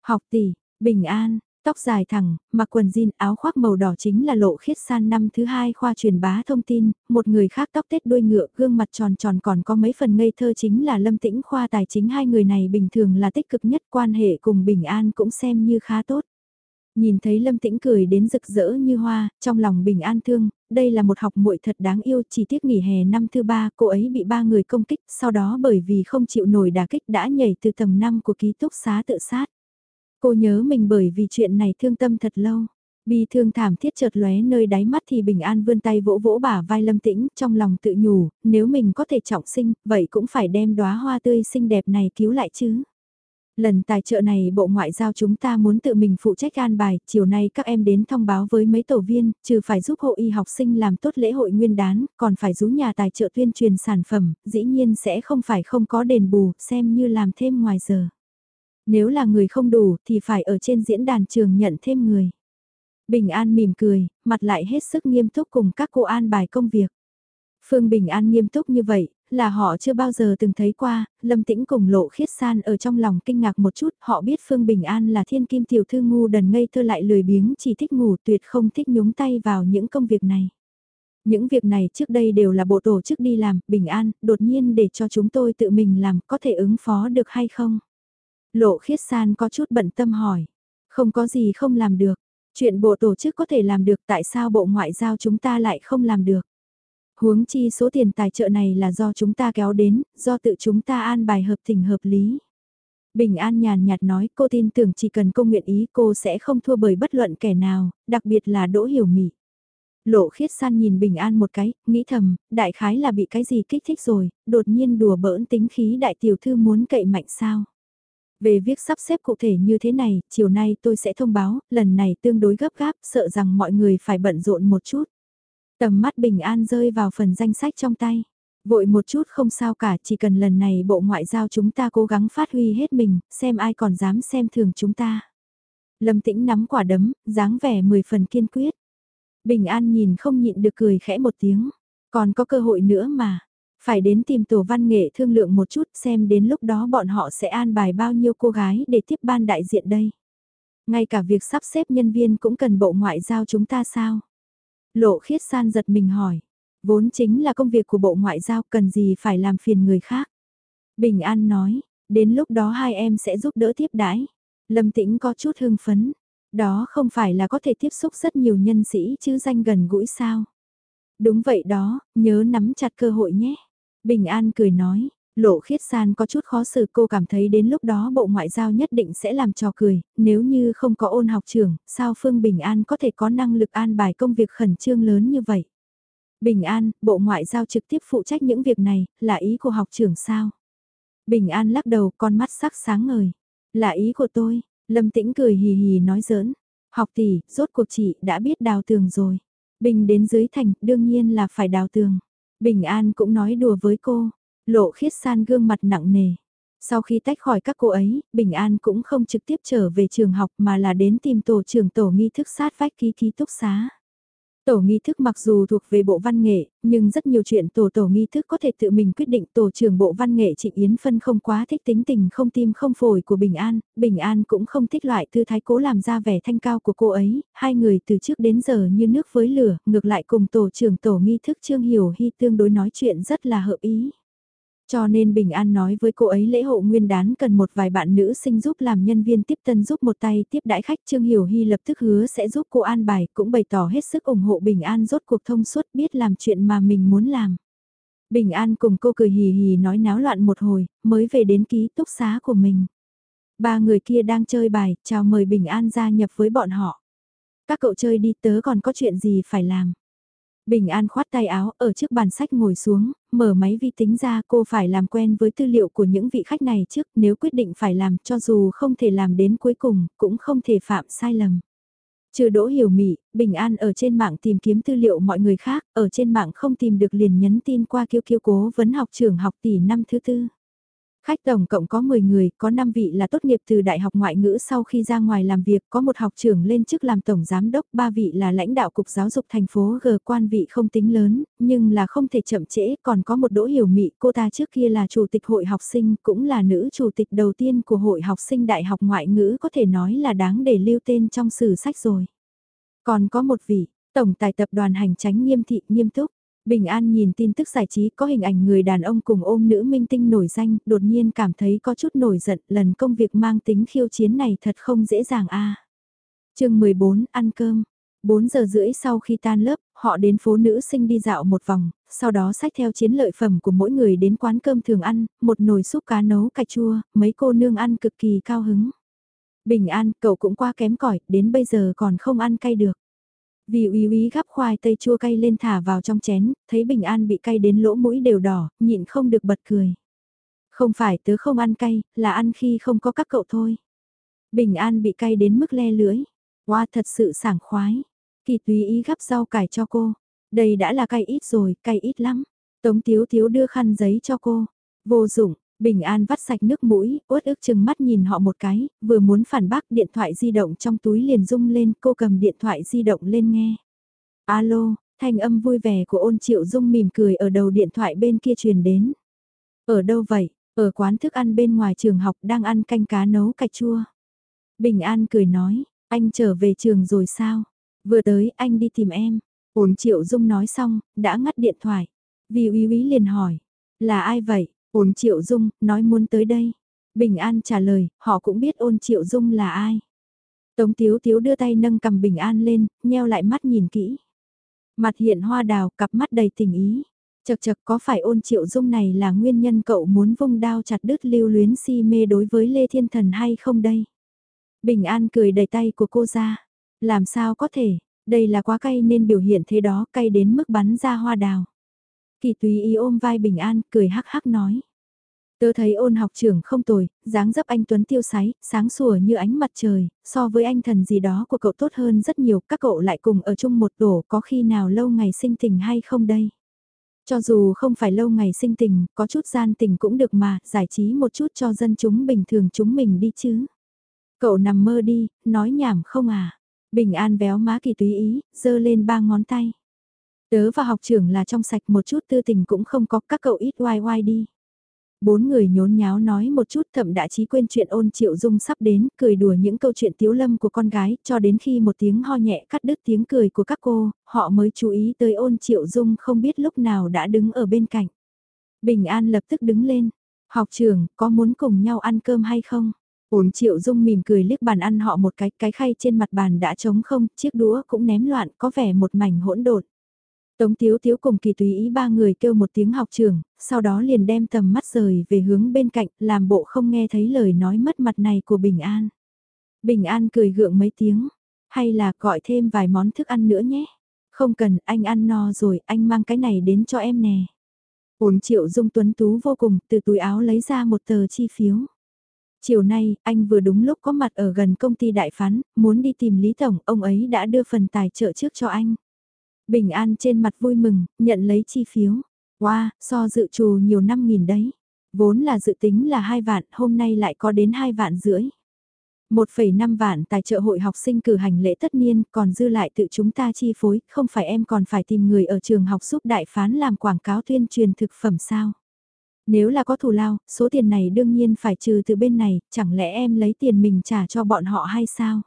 S1: Học tỷ, Bình An, Tóc dài thẳng, mặc quần jean áo khoác màu đỏ chính là lộ khiết san năm thứ hai khoa truyền bá thông tin, một người khác tóc tết đuôi ngựa gương mặt tròn tròn còn có mấy phần ngây thơ chính là lâm tĩnh khoa tài chính hai người này bình thường là tích cực nhất quan hệ cùng bình an cũng xem như khá tốt. Nhìn thấy lâm tĩnh cười đến rực rỡ như hoa, trong lòng bình an thương, đây là một học muội thật đáng yêu chỉ tiếc nghỉ hè năm thứ ba cô ấy bị ba người công kích sau đó bởi vì không chịu nổi đả kích đã nhảy từ tầng 5 của ký túc xá tự sát. Cô nhớ mình bởi vì chuyện này thương tâm thật lâu. Bi thương thảm thiết chợt lóe nơi đáy mắt thì bình an vươn tay vỗ vỗ bả vai lâm tĩnh trong lòng tự nhủ, nếu mình có thể trọng sinh, vậy cũng phải đem đóa hoa tươi xinh đẹp này cứu lại chứ. Lần tài trợ này Bộ Ngoại giao chúng ta muốn tự mình phụ trách an bài, chiều nay các em đến thông báo với mấy tổ viên, trừ phải giúp hộ y học sinh làm tốt lễ hội nguyên đán, còn phải rú nhà tài trợ tuyên truyền sản phẩm, dĩ nhiên sẽ không phải không có đền bù, xem như làm thêm ngoài giờ. Nếu là người không đủ thì phải ở trên diễn đàn trường nhận thêm người. Bình An mỉm cười, mặt lại hết sức nghiêm túc cùng các cô an bài công việc. Phương Bình An nghiêm túc như vậy, là họ chưa bao giờ từng thấy qua, Lâm Tĩnh cùng lộ khiết san ở trong lòng kinh ngạc một chút, họ biết Phương Bình An là thiên kim tiểu thư ngu đần ngây thơ lại lười biếng chỉ thích ngủ tuyệt không thích nhúng tay vào những công việc này. Những việc này trước đây đều là bộ tổ chức đi làm, Bình An, đột nhiên để cho chúng tôi tự mình làm, có thể ứng phó được hay không? Lộ khiết san có chút bận tâm hỏi, không có gì không làm được, chuyện bộ tổ chức có thể làm được tại sao bộ ngoại giao chúng ta lại không làm được? Huống chi số tiền tài trợ này là do chúng ta kéo đến, do tự chúng ta an bài hợp tình hợp lý. Bình An nhàn nhạt nói cô tin tưởng chỉ cần cô nguyện ý cô sẽ không thua bởi bất luận kẻ nào, đặc biệt là Đỗ Hiểu Mị. Lộ khiết san nhìn Bình An một cái, nghĩ thầm, đại khái là bị cái gì kích thích rồi, đột nhiên đùa bỡn tính khí đại tiểu thư muốn cậy mạnh sao. Về việc sắp xếp cụ thể như thế này, chiều nay tôi sẽ thông báo, lần này tương đối gấp gáp, sợ rằng mọi người phải bận rộn một chút. Tầm mắt bình an rơi vào phần danh sách trong tay. Vội một chút không sao cả, chỉ cần lần này bộ ngoại giao chúng ta cố gắng phát huy hết mình, xem ai còn dám xem thường chúng ta. Lâm tĩnh nắm quả đấm, dáng vẻ mười phần kiên quyết. Bình an nhìn không nhịn được cười khẽ một tiếng. Còn có cơ hội nữa mà. Phải đến tìm tổ văn nghệ thương lượng một chút xem đến lúc đó bọn họ sẽ an bài bao nhiêu cô gái để tiếp ban đại diện đây. Ngay cả việc sắp xếp nhân viên cũng cần bộ ngoại giao chúng ta sao? Lộ khiết san giật mình hỏi. Vốn chính là công việc của Bộ Ngoại giao cần gì phải làm phiền người khác. Bình An nói, đến lúc đó hai em sẽ giúp đỡ tiếp đãi. Lâm Tĩnh có chút hưng phấn. Đó không phải là có thể tiếp xúc rất nhiều nhân sĩ chứ danh gần gũi sao. Đúng vậy đó, nhớ nắm chặt cơ hội nhé. Bình An cười nói, Lộ khiết san có chút khó xử cô cảm thấy đến lúc đó Bộ Ngoại giao nhất định sẽ làm trò cười, nếu như không có ôn học trưởng, sao Phương Bình An có thể có năng lực an bài công việc khẩn trương lớn như vậy? Bình An, Bộ Ngoại giao trực tiếp phụ trách những việc này, là ý của học trưởng sao? Bình An lắc đầu con mắt sắc sáng ngời. Là ý của tôi, Lâm Tĩnh cười hì hì nói giỡn. Học tỷ, rốt cuộc chị đã biết đào tường rồi. Bình đến dưới thành, đương nhiên là phải đào tường. Bình An cũng nói đùa với cô, Lộ khiết san gương mặt nặng nề. Sau khi tách khỏi các cô ấy, Bình An cũng không trực tiếp trở về trường học mà là đến tìm tổ trưởng tổ nghi thức sát vách ký ký túc xá. Tổ nghi thức mặc dù thuộc về bộ văn nghệ, nhưng rất nhiều chuyện tổ tổ nghi thức có thể tự mình quyết định tổ trưởng bộ văn nghệ Trịnh Yến Phân không quá thích tính tình không tim không phổi của Bình An, Bình An cũng không thích loại tư thái cố làm ra vẻ thanh cao của cô ấy, hai người từ trước đến giờ như nước với lửa, ngược lại cùng tổ trưởng tổ nghi thức Trương Hiểu Hy tương đối nói chuyện rất là hợp ý. Cho nên Bình An nói với cô ấy lễ hộ nguyên đán cần một vài bạn nữ sinh giúp làm nhân viên tiếp tân giúp một tay tiếp đãi khách Trương Hiểu Hy lập tức hứa sẽ giúp cô an bài cũng bày tỏ hết sức ủng hộ Bình An rốt cuộc thông suốt biết làm chuyện mà mình muốn làm. Bình An cùng cô cười hì hì nói náo loạn một hồi, mới về đến ký túc xá của mình. Ba người kia đang chơi bài, chào mời Bình An gia nhập với bọn họ. Các cậu chơi đi tớ còn có chuyện gì phải làm. Bình An khoát tay áo ở trước bàn sách ngồi xuống, mở máy vi tính ra cô phải làm quen với tư liệu của những vị khách này trước nếu quyết định phải làm cho dù không thể làm đến cuối cùng cũng không thể phạm sai lầm. Trừ đỗ hiểu mị, Bình An ở trên mạng tìm kiếm tư liệu mọi người khác, ở trên mạng không tìm được liền nhắn tin qua kiêu kiêu cố vấn học trưởng học tỷ năm thứ tư. Khách tổng cộng có 10 người, có 5 vị là tốt nghiệp từ Đại học Ngoại ngữ sau khi ra ngoài làm việc, có một học trưởng lên chức làm tổng giám đốc, 3 vị là lãnh đạo cục giáo dục thành phố G quan vị không tính lớn, nhưng là không thể chậm trễ, còn có một đỗ hiểu mị, cô ta trước kia là chủ tịch hội học sinh, cũng là nữ chủ tịch đầu tiên của hội học sinh Đại học Ngoại ngữ có thể nói là đáng để lưu tên trong sử sách rồi. Còn có một vị, tổng tài tập đoàn hành tránh nghiêm thị nghiêm túc. Bình An nhìn tin tức giải trí có hình ảnh người đàn ông cùng ôm nữ minh tinh nổi danh, đột nhiên cảm thấy có chút nổi giận, lần công việc mang tính khiêu chiến này thật không dễ dàng a. À. Chương 14, ăn cơm. 4 giờ rưỡi sau khi tan lớp, họ đến phố nữ sinh đi dạo một vòng, sau đó xách theo chiến lợi phẩm của mỗi người đến quán cơm thường ăn, một nồi súp cá nấu cà chua, mấy cô nương ăn cực kỳ cao hứng. Bình an, cậu cũng qua kém cỏi đến bây giờ còn không ăn cay được. Vì úy úy gắp khoai tây chua cay lên thả vào trong chén, thấy Bình An bị cay đến lỗ mũi đều đỏ, nhịn không được bật cười. Không phải tớ không ăn cay, là ăn khi không có các cậu thôi. Bình An bị cay đến mức le lưỡi. Wow, thật sự sảng khoái. Kỳ túy ý gắp rau cải cho cô. Đây đã là cay ít rồi, cay ít lắm. Tống Tiếu Tiếu đưa khăn giấy cho cô. Vô dụng, Bình An vắt sạch nước mũi, uất ức chừng mắt nhìn họ một cái, vừa muốn phản bác điện thoại di động trong túi liền rung lên, cô cầm điện thoại di động lên nghe. Alo, thanh âm vui vẻ của ôn triệu dung mỉm cười ở đầu điện thoại bên kia truyền đến. Ở đâu vậy? Ở quán thức ăn bên ngoài trường học đang ăn canh cá nấu cạch chua. Bình An cười nói, anh trở về trường rồi sao? Vừa tới anh đi tìm em. Ôn triệu dung nói xong, đã ngắt điện thoại. Vì uy uy liền hỏi, là ai vậy? Ôn Triệu Dung, nói muốn tới đây. Bình An trả lời, họ cũng biết ôn Triệu Dung là ai. Tống Tiếu Tiếu đưa tay nâng cầm Bình An lên, nheo lại mắt nhìn kỹ. Mặt hiện hoa đào, cặp mắt đầy tình ý. Chật chật có phải ôn Triệu Dung này là nguyên nhân cậu muốn vung đao chặt đứt lưu luyến si mê đối với Lê Thiên Thần hay không đây? Bình An cười đầy tay của cô ra. Làm sao có thể, đây là quá cay nên biểu hiện thế đó, cay đến mức bắn ra hoa đào. Kỳ tùy ý ôm vai bình an, cười hắc hắc nói. Tớ thấy ôn học trưởng không tồi, dáng dấp anh Tuấn tiêu sái, sáng sủa như ánh mặt trời, so với anh thần gì đó của cậu tốt hơn rất nhiều, các cậu lại cùng ở chung một tổ có khi nào lâu ngày sinh tình hay không đây? Cho dù không phải lâu ngày sinh tình, có chút gian tình cũng được mà, giải trí một chút cho dân chúng bình thường chúng mình đi chứ. Cậu nằm mơ đi, nói nhảm không à? Bình an véo má kỳ túy ý, giơ lên ba ngón tay. Tớ và học trưởng là trong sạch một chút tư tình cũng không có các cậu ít oai oai đi. Bốn người nhốn nháo nói một chút thậm đã trí quên chuyện ôn triệu dung sắp đến, cười đùa những câu chuyện tiếu lâm của con gái, cho đến khi một tiếng ho nhẹ cắt đứt tiếng cười của các cô, họ mới chú ý tới ôn triệu dung không biết lúc nào đã đứng ở bên cạnh. Bình An lập tức đứng lên, học trưởng, có muốn cùng nhau ăn cơm hay không? Ôn triệu dung mỉm cười liếc bàn ăn họ một cái, cái khay trên mặt bàn đã trống không, chiếc đũa cũng ném loạn, có vẻ một mảnh hỗn độn. Tống Tiếu Tiếu cùng kỳ tùy ý ba người kêu một tiếng học trưởng, sau đó liền đem tầm mắt rời về hướng bên cạnh, làm bộ không nghe thấy lời nói mất mặt này của Bình An. Bình An cười gượng mấy tiếng, hay là gọi thêm vài món thức ăn nữa nhé. Không cần, anh ăn no rồi, anh mang cái này đến cho em nè. Ổn triệu dung tuấn tú vô cùng, từ túi áo lấy ra một tờ chi phiếu. Chiều nay, anh vừa đúng lúc có mặt ở gần công ty đại phán, muốn đi tìm Lý Tổng, ông ấy đã đưa phần tài trợ trước cho anh. Bình An trên mặt vui mừng, nhận lấy chi phiếu. Wow, so dự trù nhiều năm nghìn đấy. Vốn là dự tính là 2 vạn, hôm nay lại có đến 2 vạn rưỡi. 1,5 vạn tài trợ hội học sinh cử hành lễ tất niên, còn dư lại tự chúng ta chi phối, không phải em còn phải tìm người ở trường học giúp đại phán làm quảng cáo tuyên truyền thực phẩm sao? Nếu là có thù lao, số tiền này đương nhiên phải trừ từ bên này, chẳng lẽ em lấy tiền mình trả cho bọn họ hay sao?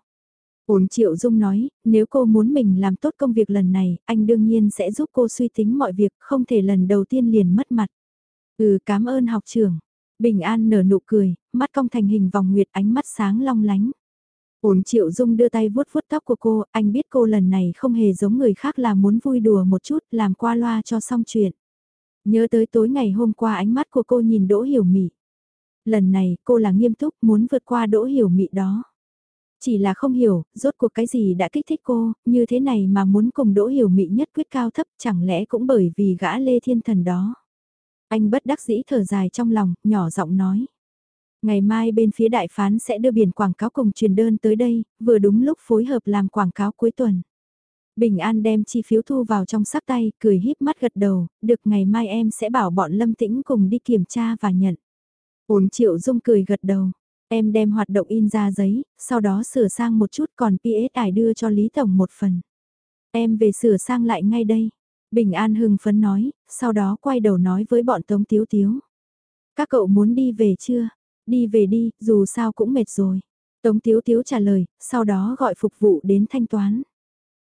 S1: Ổn Triệu Dung nói, nếu cô muốn mình làm tốt công việc lần này, anh đương nhiên sẽ giúp cô suy tính mọi việc, không thể lần đầu tiên liền mất mặt. Ừ cảm ơn học trưởng. Bình An nở nụ cười, mắt cong thành hình vòng nguyệt ánh mắt sáng long lánh. Ổn Triệu Dung đưa tay vuốt vuốt tóc của cô, anh biết cô lần này không hề giống người khác là muốn vui đùa một chút, làm qua loa cho xong chuyện. Nhớ tới tối ngày hôm qua ánh mắt của cô nhìn Đỗ Hiểu Mị. Lần này cô là nghiêm túc muốn vượt qua Đỗ Hiểu Mị đó. Chỉ là không hiểu, rốt cuộc cái gì đã kích thích cô, như thế này mà muốn cùng đỗ hiểu mị nhất quyết cao thấp chẳng lẽ cũng bởi vì gã lê thiên thần đó. Anh bất đắc dĩ thở dài trong lòng, nhỏ giọng nói. Ngày mai bên phía đại phán sẽ đưa biển quảng cáo cùng truyền đơn tới đây, vừa đúng lúc phối hợp làm quảng cáo cuối tuần. Bình An đem chi phiếu thu vào trong sắc tay, cười híp mắt gật đầu, được ngày mai em sẽ bảo bọn Lâm Tĩnh cùng đi kiểm tra và nhận. Ổn triệu dung cười gật đầu. Em đem hoạt động in ra giấy, sau đó sửa sang một chút còn PS ải đưa cho Lý Tổng một phần. Em về sửa sang lại ngay đây. Bình An hưng phấn nói, sau đó quay đầu nói với bọn Tống Tiếu Tiếu. Các cậu muốn đi về chưa? Đi về đi, dù sao cũng mệt rồi. Tống Tiếu Tiếu trả lời, sau đó gọi phục vụ đến thanh toán.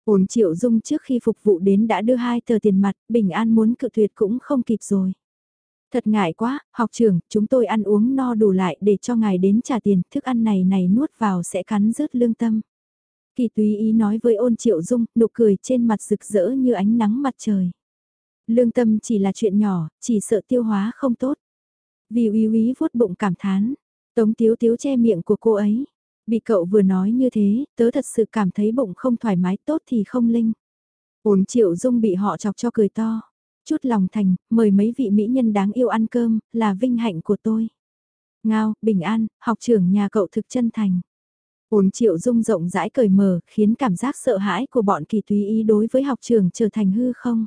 S1: Ổn triệu dung trước khi phục vụ đến đã đưa hai tờ tiền mặt, Bình An muốn cự tuyệt cũng không kịp rồi. Thật ngại quá, học trưởng, chúng tôi ăn uống no đủ lại để cho ngài đến trả tiền, thức ăn này này nuốt vào sẽ cắn rớt lương tâm. Kỳ túy ý nói với ôn triệu dung, nụ cười trên mặt rực rỡ như ánh nắng mặt trời. Lương tâm chỉ là chuyện nhỏ, chỉ sợ tiêu hóa không tốt. Vì uy uy vuốt bụng cảm thán, tống tiếu tiếu che miệng của cô ấy. Bị cậu vừa nói như thế, tớ thật sự cảm thấy bụng không thoải mái tốt thì không linh. ôn triệu dung bị họ chọc cho cười to. Chút lòng thành, mời mấy vị mỹ nhân đáng yêu ăn cơm, là vinh hạnh của tôi. Ngao, bình an, học trưởng nhà cậu thực chân thành. Ổn triệu dung rộng rãi cởi mở, khiến cảm giác sợ hãi của bọn kỳ túy ý đối với học trưởng trở thành hư không.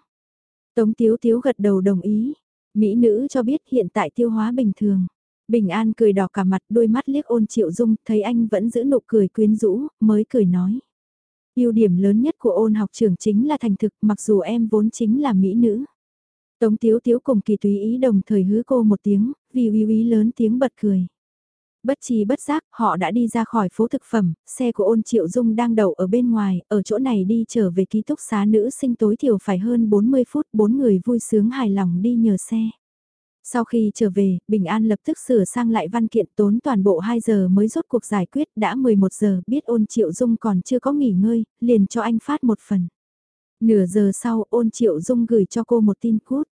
S1: Tống tiếu tiếu gật đầu đồng ý. Mỹ nữ cho biết hiện tại tiêu hóa bình thường. Bình An cười đỏ cả mặt đôi mắt liếc ôn triệu dung, thấy anh vẫn giữ nụ cười quyến rũ, mới cười nói. ưu điểm lớn nhất của ôn học trưởng chính là thành thực mặc dù em vốn chính là mỹ nữ. Tống tiếu tiếu cùng kỳ túy ý đồng thời hứa cô một tiếng, vì uy uy lớn tiếng bật cười. Bất chi bất giác, họ đã đi ra khỏi phố thực phẩm, xe của ôn triệu dung đang đậu ở bên ngoài, ở chỗ này đi trở về ký túc xá nữ sinh tối thiểu phải hơn 40 phút, bốn người vui sướng hài lòng đi nhờ xe. Sau khi trở về, Bình An lập tức sửa sang lại văn kiện tốn toàn bộ 2 giờ mới rốt cuộc giải quyết, đã 11 giờ, biết ôn triệu dung còn chưa có nghỉ ngơi, liền cho anh phát một phần. Nửa giờ sau, ôn triệu dung gửi cho cô một tin cút.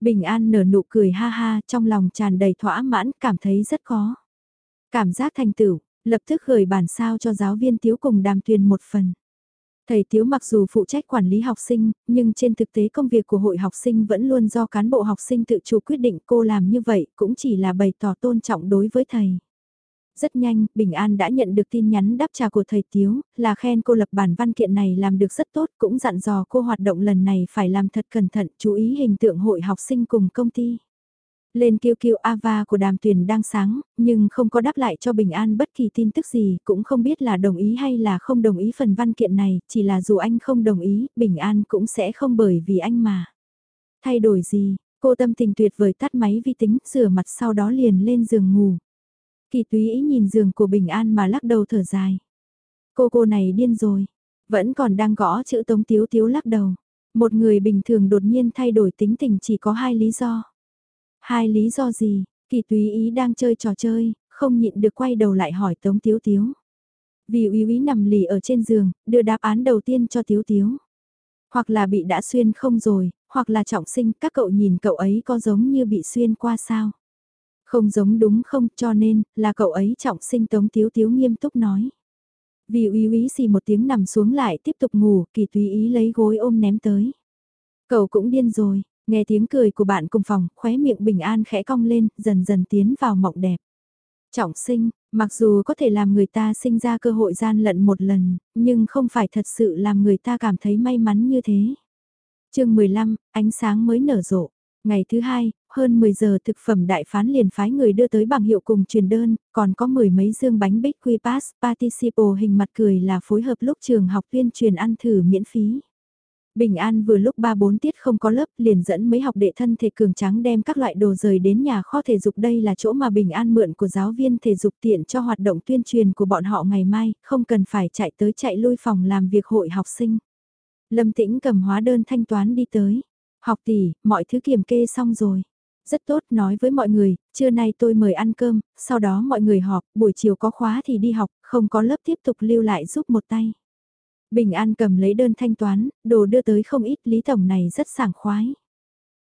S1: Bình An nở nụ cười ha ha, trong lòng tràn đầy thỏa mãn, cảm thấy rất khó. Cảm giác thành tựu, lập tức gửi bản sao cho giáo viên tiếu cùng đàm tuyền một phần. Thầy Tiếu mặc dù phụ trách quản lý học sinh, nhưng trên thực tế công việc của hội học sinh vẫn luôn do cán bộ học sinh tự chủ quyết định cô làm như vậy cũng chỉ là bày tỏ tôn trọng đối với thầy. Rất nhanh, Bình An đã nhận được tin nhắn đáp trả của thầy Tiếu, là khen cô lập bản văn kiện này làm được rất tốt, cũng dặn dò cô hoạt động lần này phải làm thật cẩn thận, chú ý hình tượng hội học sinh cùng công ty. Lên kêu kêu Ava của đàm tuyển đang sáng, nhưng không có đáp lại cho Bình An bất kỳ tin tức gì, cũng không biết là đồng ý hay là không đồng ý phần văn kiện này, chỉ là dù anh không đồng ý, Bình An cũng sẽ không bởi vì anh mà. Thay đổi gì, cô tâm tình tuyệt vời tắt máy vi tính, rửa mặt sau đó liền lên giường ngủ. Kỳ túy ý nhìn giường của Bình An mà lắc đầu thở dài. Cô cô này điên rồi, vẫn còn đang gõ chữ tống tiếu tiếu lắc đầu. Một người bình thường đột nhiên thay đổi tính tình chỉ có hai lý do. Hai lý do gì, kỳ túy ý đang chơi trò chơi, không nhịn được quay đầu lại hỏi Tống Tiếu Tiếu. Vì uy úy nằm lì ở trên giường, đưa đáp án đầu tiên cho Tiếu Tiếu. Hoặc là bị đã xuyên không rồi, hoặc là trọng sinh, các cậu nhìn cậu ấy có giống như bị xuyên qua sao. Không giống đúng không cho nên, là cậu ấy trọng sinh Tống Tiếu Tiếu nghiêm túc nói. Vì uy uy xì một tiếng nằm xuống lại tiếp tục ngủ, kỳ túy ý lấy gối ôm ném tới. Cậu cũng điên rồi, Nghe tiếng cười của bạn cùng phòng, khóe miệng bình an khẽ cong lên, dần dần tiến vào mộng đẹp. Trọng sinh, mặc dù có thể làm người ta sinh ra cơ hội gian lận một lần, nhưng không phải thật sự làm người ta cảm thấy may mắn như thế. chương 15, ánh sáng mới nở rộ. Ngày thứ hai, hơn 10 giờ thực phẩm đại phán liền phái người đưa tới bằng hiệu cùng truyền đơn, còn có mười mấy dương bánh bích quy pass, participo hình mặt cười là phối hợp lúc trường học viên truyền ăn thử miễn phí. Bình An vừa lúc 3-4 tiết không có lớp liền dẫn mấy học đệ thân thể cường trắng đem các loại đồ rời đến nhà kho thể dục đây là chỗ mà Bình An mượn của giáo viên thể dục tiện cho hoạt động tuyên truyền của bọn họ ngày mai, không cần phải chạy tới chạy lui phòng làm việc hội học sinh. Lâm Tĩnh cầm hóa đơn thanh toán đi tới. Học tỷ, mọi thứ kiểm kê xong rồi. Rất tốt nói với mọi người, trưa nay tôi mời ăn cơm, sau đó mọi người họp, buổi chiều có khóa thì đi học, không có lớp tiếp tục lưu lại giúp một tay. Bình An cầm lấy đơn thanh toán, đồ đưa tới không ít Lý Tổng này rất sảng khoái.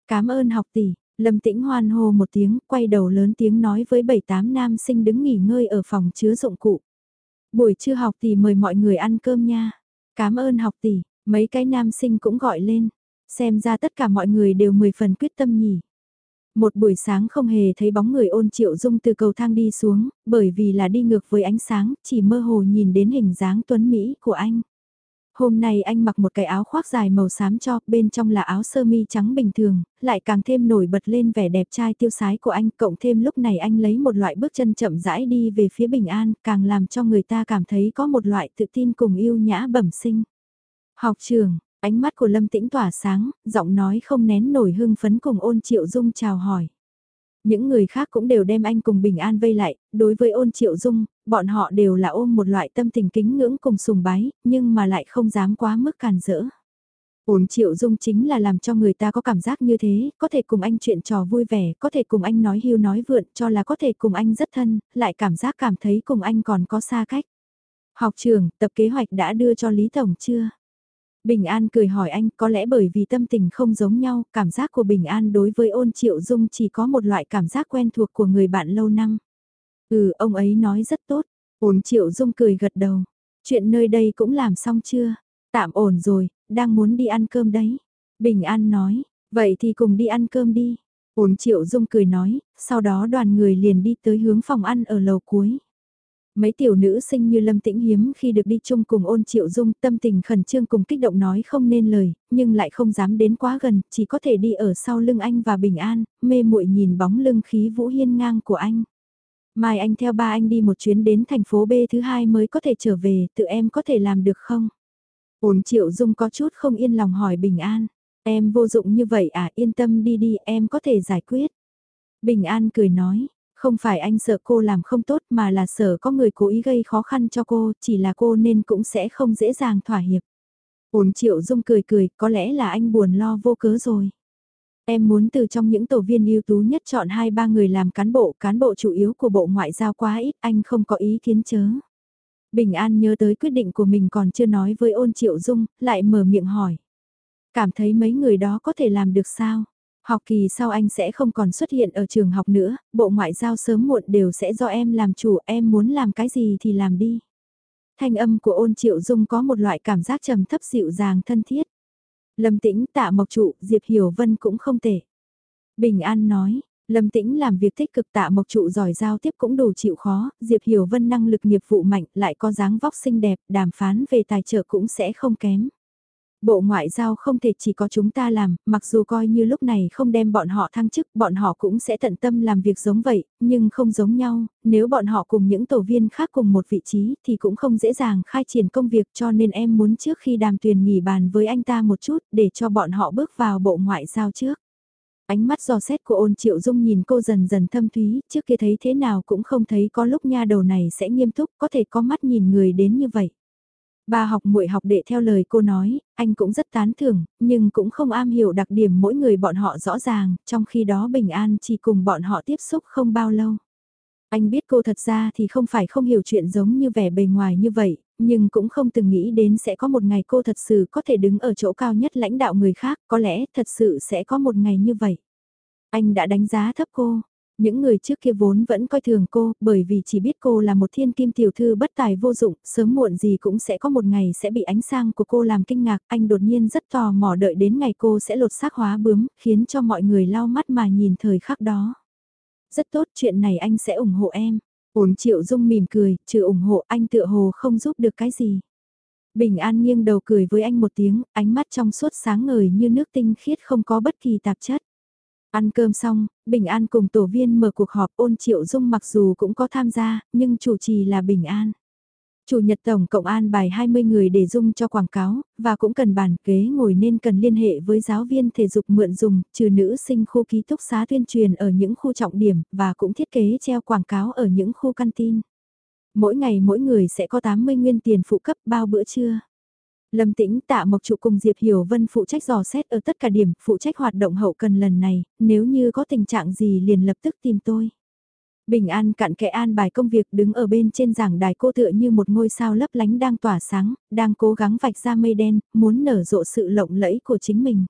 S1: Cảm ơn học tỷ, Lâm Tĩnh hoan hô một tiếng, quay đầu lớn tiếng nói với bảy tám nam sinh đứng nghỉ ngơi ở phòng chứa dụng cụ. Buổi trưa học tỷ mời mọi người ăn cơm nha. Cảm ơn học tỷ, mấy cái nam sinh cũng gọi lên. Xem ra tất cả mọi người đều mười phần quyết tâm nhỉ. Một buổi sáng không hề thấy bóng người ôn triệu dung từ cầu thang đi xuống, bởi vì là đi ngược với ánh sáng, chỉ mơ hồ nhìn đến hình dáng tuấn Mỹ của anh. Hôm nay anh mặc một cái áo khoác dài màu xám cho, bên trong là áo sơ mi trắng bình thường, lại càng thêm nổi bật lên vẻ đẹp trai tiêu sái của anh, cộng thêm lúc này anh lấy một loại bước chân chậm rãi đi về phía bình an, càng làm cho người ta cảm thấy có một loại tự tin cùng yêu nhã bẩm sinh. Học trường, ánh mắt của Lâm Tĩnh tỏa sáng, giọng nói không nén nổi hưng phấn cùng ôn triệu dung chào hỏi. Những người khác cũng đều đem anh cùng bình an vây lại, đối với ôn triệu dung, bọn họ đều là ôm một loại tâm tình kính ngưỡng cùng sùng bái, nhưng mà lại không dám quá mức càn rỡ. Ôn triệu dung chính là làm cho người ta có cảm giác như thế, có thể cùng anh chuyện trò vui vẻ, có thể cùng anh nói hiu nói vượn, cho là có thể cùng anh rất thân, lại cảm giác cảm thấy cùng anh còn có xa cách. Học trường, tập kế hoạch đã đưa cho Lý Tổng chưa? Bình An cười hỏi anh có lẽ bởi vì tâm tình không giống nhau, cảm giác của Bình An đối với ôn triệu dung chỉ có một loại cảm giác quen thuộc của người bạn lâu năm. Ừ, ông ấy nói rất tốt. Ôn Triệu Dung cười gật đầu. Chuyện nơi đây cũng làm xong chưa? Tạm ổn rồi, đang muốn đi ăn cơm đấy. Bình An nói, vậy thì cùng đi ăn cơm đi. Ôn Triệu Dung cười nói, sau đó đoàn người liền đi tới hướng phòng ăn ở lầu cuối. Mấy tiểu nữ sinh như Lâm Tĩnh hiếm khi được đi chung cùng ôn triệu dung tâm tình khẩn trương cùng kích động nói không nên lời, nhưng lại không dám đến quá gần, chỉ có thể đi ở sau lưng anh và bình an, mê muội nhìn bóng lưng khí vũ hiên ngang của anh. Mai anh theo ba anh đi một chuyến đến thành phố B thứ hai mới có thể trở về, tự em có thể làm được không? Ôn triệu dung có chút không yên lòng hỏi bình an, em vô dụng như vậy à yên tâm đi đi em có thể giải quyết. Bình an cười nói, không phải anh sợ cô làm không tốt mà là sợ có người cố ý gây khó khăn cho cô, chỉ là cô nên cũng sẽ không dễ dàng thỏa hiệp. Ổn triệu dung cười cười, có lẽ là anh buồn lo vô cớ rồi. Em muốn từ trong những tổ viên ưu tú nhất chọn hai ba người làm cán bộ, cán bộ chủ yếu của bộ ngoại giao quá ít, anh không có ý kiến chớ. Bình An nhớ tới quyết định của mình còn chưa nói với ôn triệu dung, lại mở miệng hỏi. Cảm thấy mấy người đó có thể làm được sao? Học kỳ sau anh sẽ không còn xuất hiện ở trường học nữa, bộ ngoại giao sớm muộn đều sẽ do em làm chủ, em muốn làm cái gì thì làm đi. Thanh âm của ôn triệu dung có một loại cảm giác trầm thấp dịu dàng thân thiết. Lâm tĩnh tạ mộc trụ, Diệp Hiểu Vân cũng không tệ. Bình An nói, Lâm Tĩnh làm việc tích cực tạ mộc trụ giỏi giao tiếp cũng đủ chịu khó, Diệp Hiểu Vân năng lực nghiệp vụ mạnh lại có dáng vóc xinh đẹp, đàm phán về tài trợ cũng sẽ không kém. Bộ ngoại giao không thể chỉ có chúng ta làm, mặc dù coi như lúc này không đem bọn họ thăng chức, bọn họ cũng sẽ tận tâm làm việc giống vậy, nhưng không giống nhau, nếu bọn họ cùng những tổ viên khác cùng một vị trí thì cũng không dễ dàng khai triển công việc cho nên em muốn trước khi đàm tuyển nghỉ bàn với anh ta một chút để cho bọn họ bước vào bộ ngoại giao trước. Ánh mắt giò xét của ôn triệu dung nhìn cô dần dần thâm thúy, trước kia thấy thế nào cũng không thấy có lúc nha đầu này sẽ nghiêm túc, có thể có mắt nhìn người đến như vậy. Ba học muội học đệ theo lời cô nói, anh cũng rất tán thưởng, nhưng cũng không am hiểu đặc điểm mỗi người bọn họ rõ ràng, trong khi đó Bình An chỉ cùng bọn họ tiếp xúc không bao lâu. Anh biết cô thật ra thì không phải không hiểu chuyện giống như vẻ bề ngoài như vậy, nhưng cũng không từng nghĩ đến sẽ có một ngày cô thật sự có thể đứng ở chỗ cao nhất lãnh đạo người khác, có lẽ thật sự sẽ có một ngày như vậy. Anh đã đánh giá thấp cô, những người trước kia vốn vẫn coi thường cô, bởi vì chỉ biết cô là một thiên kim tiểu thư bất tài vô dụng, sớm muộn gì cũng sẽ có một ngày sẽ bị ánh sang của cô làm kinh ngạc, anh đột nhiên rất tò mò đợi đến ngày cô sẽ lột xác hóa bướm, khiến cho mọi người lau mắt mà nhìn thời khắc đó. Rất tốt, chuyện này anh sẽ ủng hộ em. Ổn triệu dung mỉm cười, trừ ủng hộ anh tựa hồ không giúp được cái gì. Bình an nghiêng đầu cười với anh một tiếng, ánh mắt trong suốt sáng ngời như nước tinh khiết không có bất kỳ tạp chất. Ăn cơm xong, Bình An cùng tổ viên mở cuộc họp ôn triệu dung mặc dù cũng có tham gia, nhưng chủ trì là Bình An. Chủ nhật tổng cộng an bài 20 người để dung cho quảng cáo, và cũng cần bàn kế ngồi nên cần liên hệ với giáo viên thể dục mượn dùng, trừ nữ sinh khu ký túc xá tuyên truyền ở những khu trọng điểm, và cũng thiết kế treo quảng cáo ở những khu căn tin. Mỗi ngày mỗi người sẽ có 80 nguyên tiền phụ cấp bao bữa trưa. Lâm Tĩnh tạ Mộc Trụ cùng Diệp Hiểu Vân phụ trách dò xét ở tất cả điểm, phụ trách hoạt động hậu cần lần này, nếu như có tình trạng gì liền lập tức tìm tôi. Bình An cặn kẽ an bài công việc đứng ở bên trên giảng đài cô tựa như một ngôi sao lấp lánh đang tỏa sáng, đang cố gắng vạch ra mây đen, muốn nở rộ sự lộng lẫy của chính mình.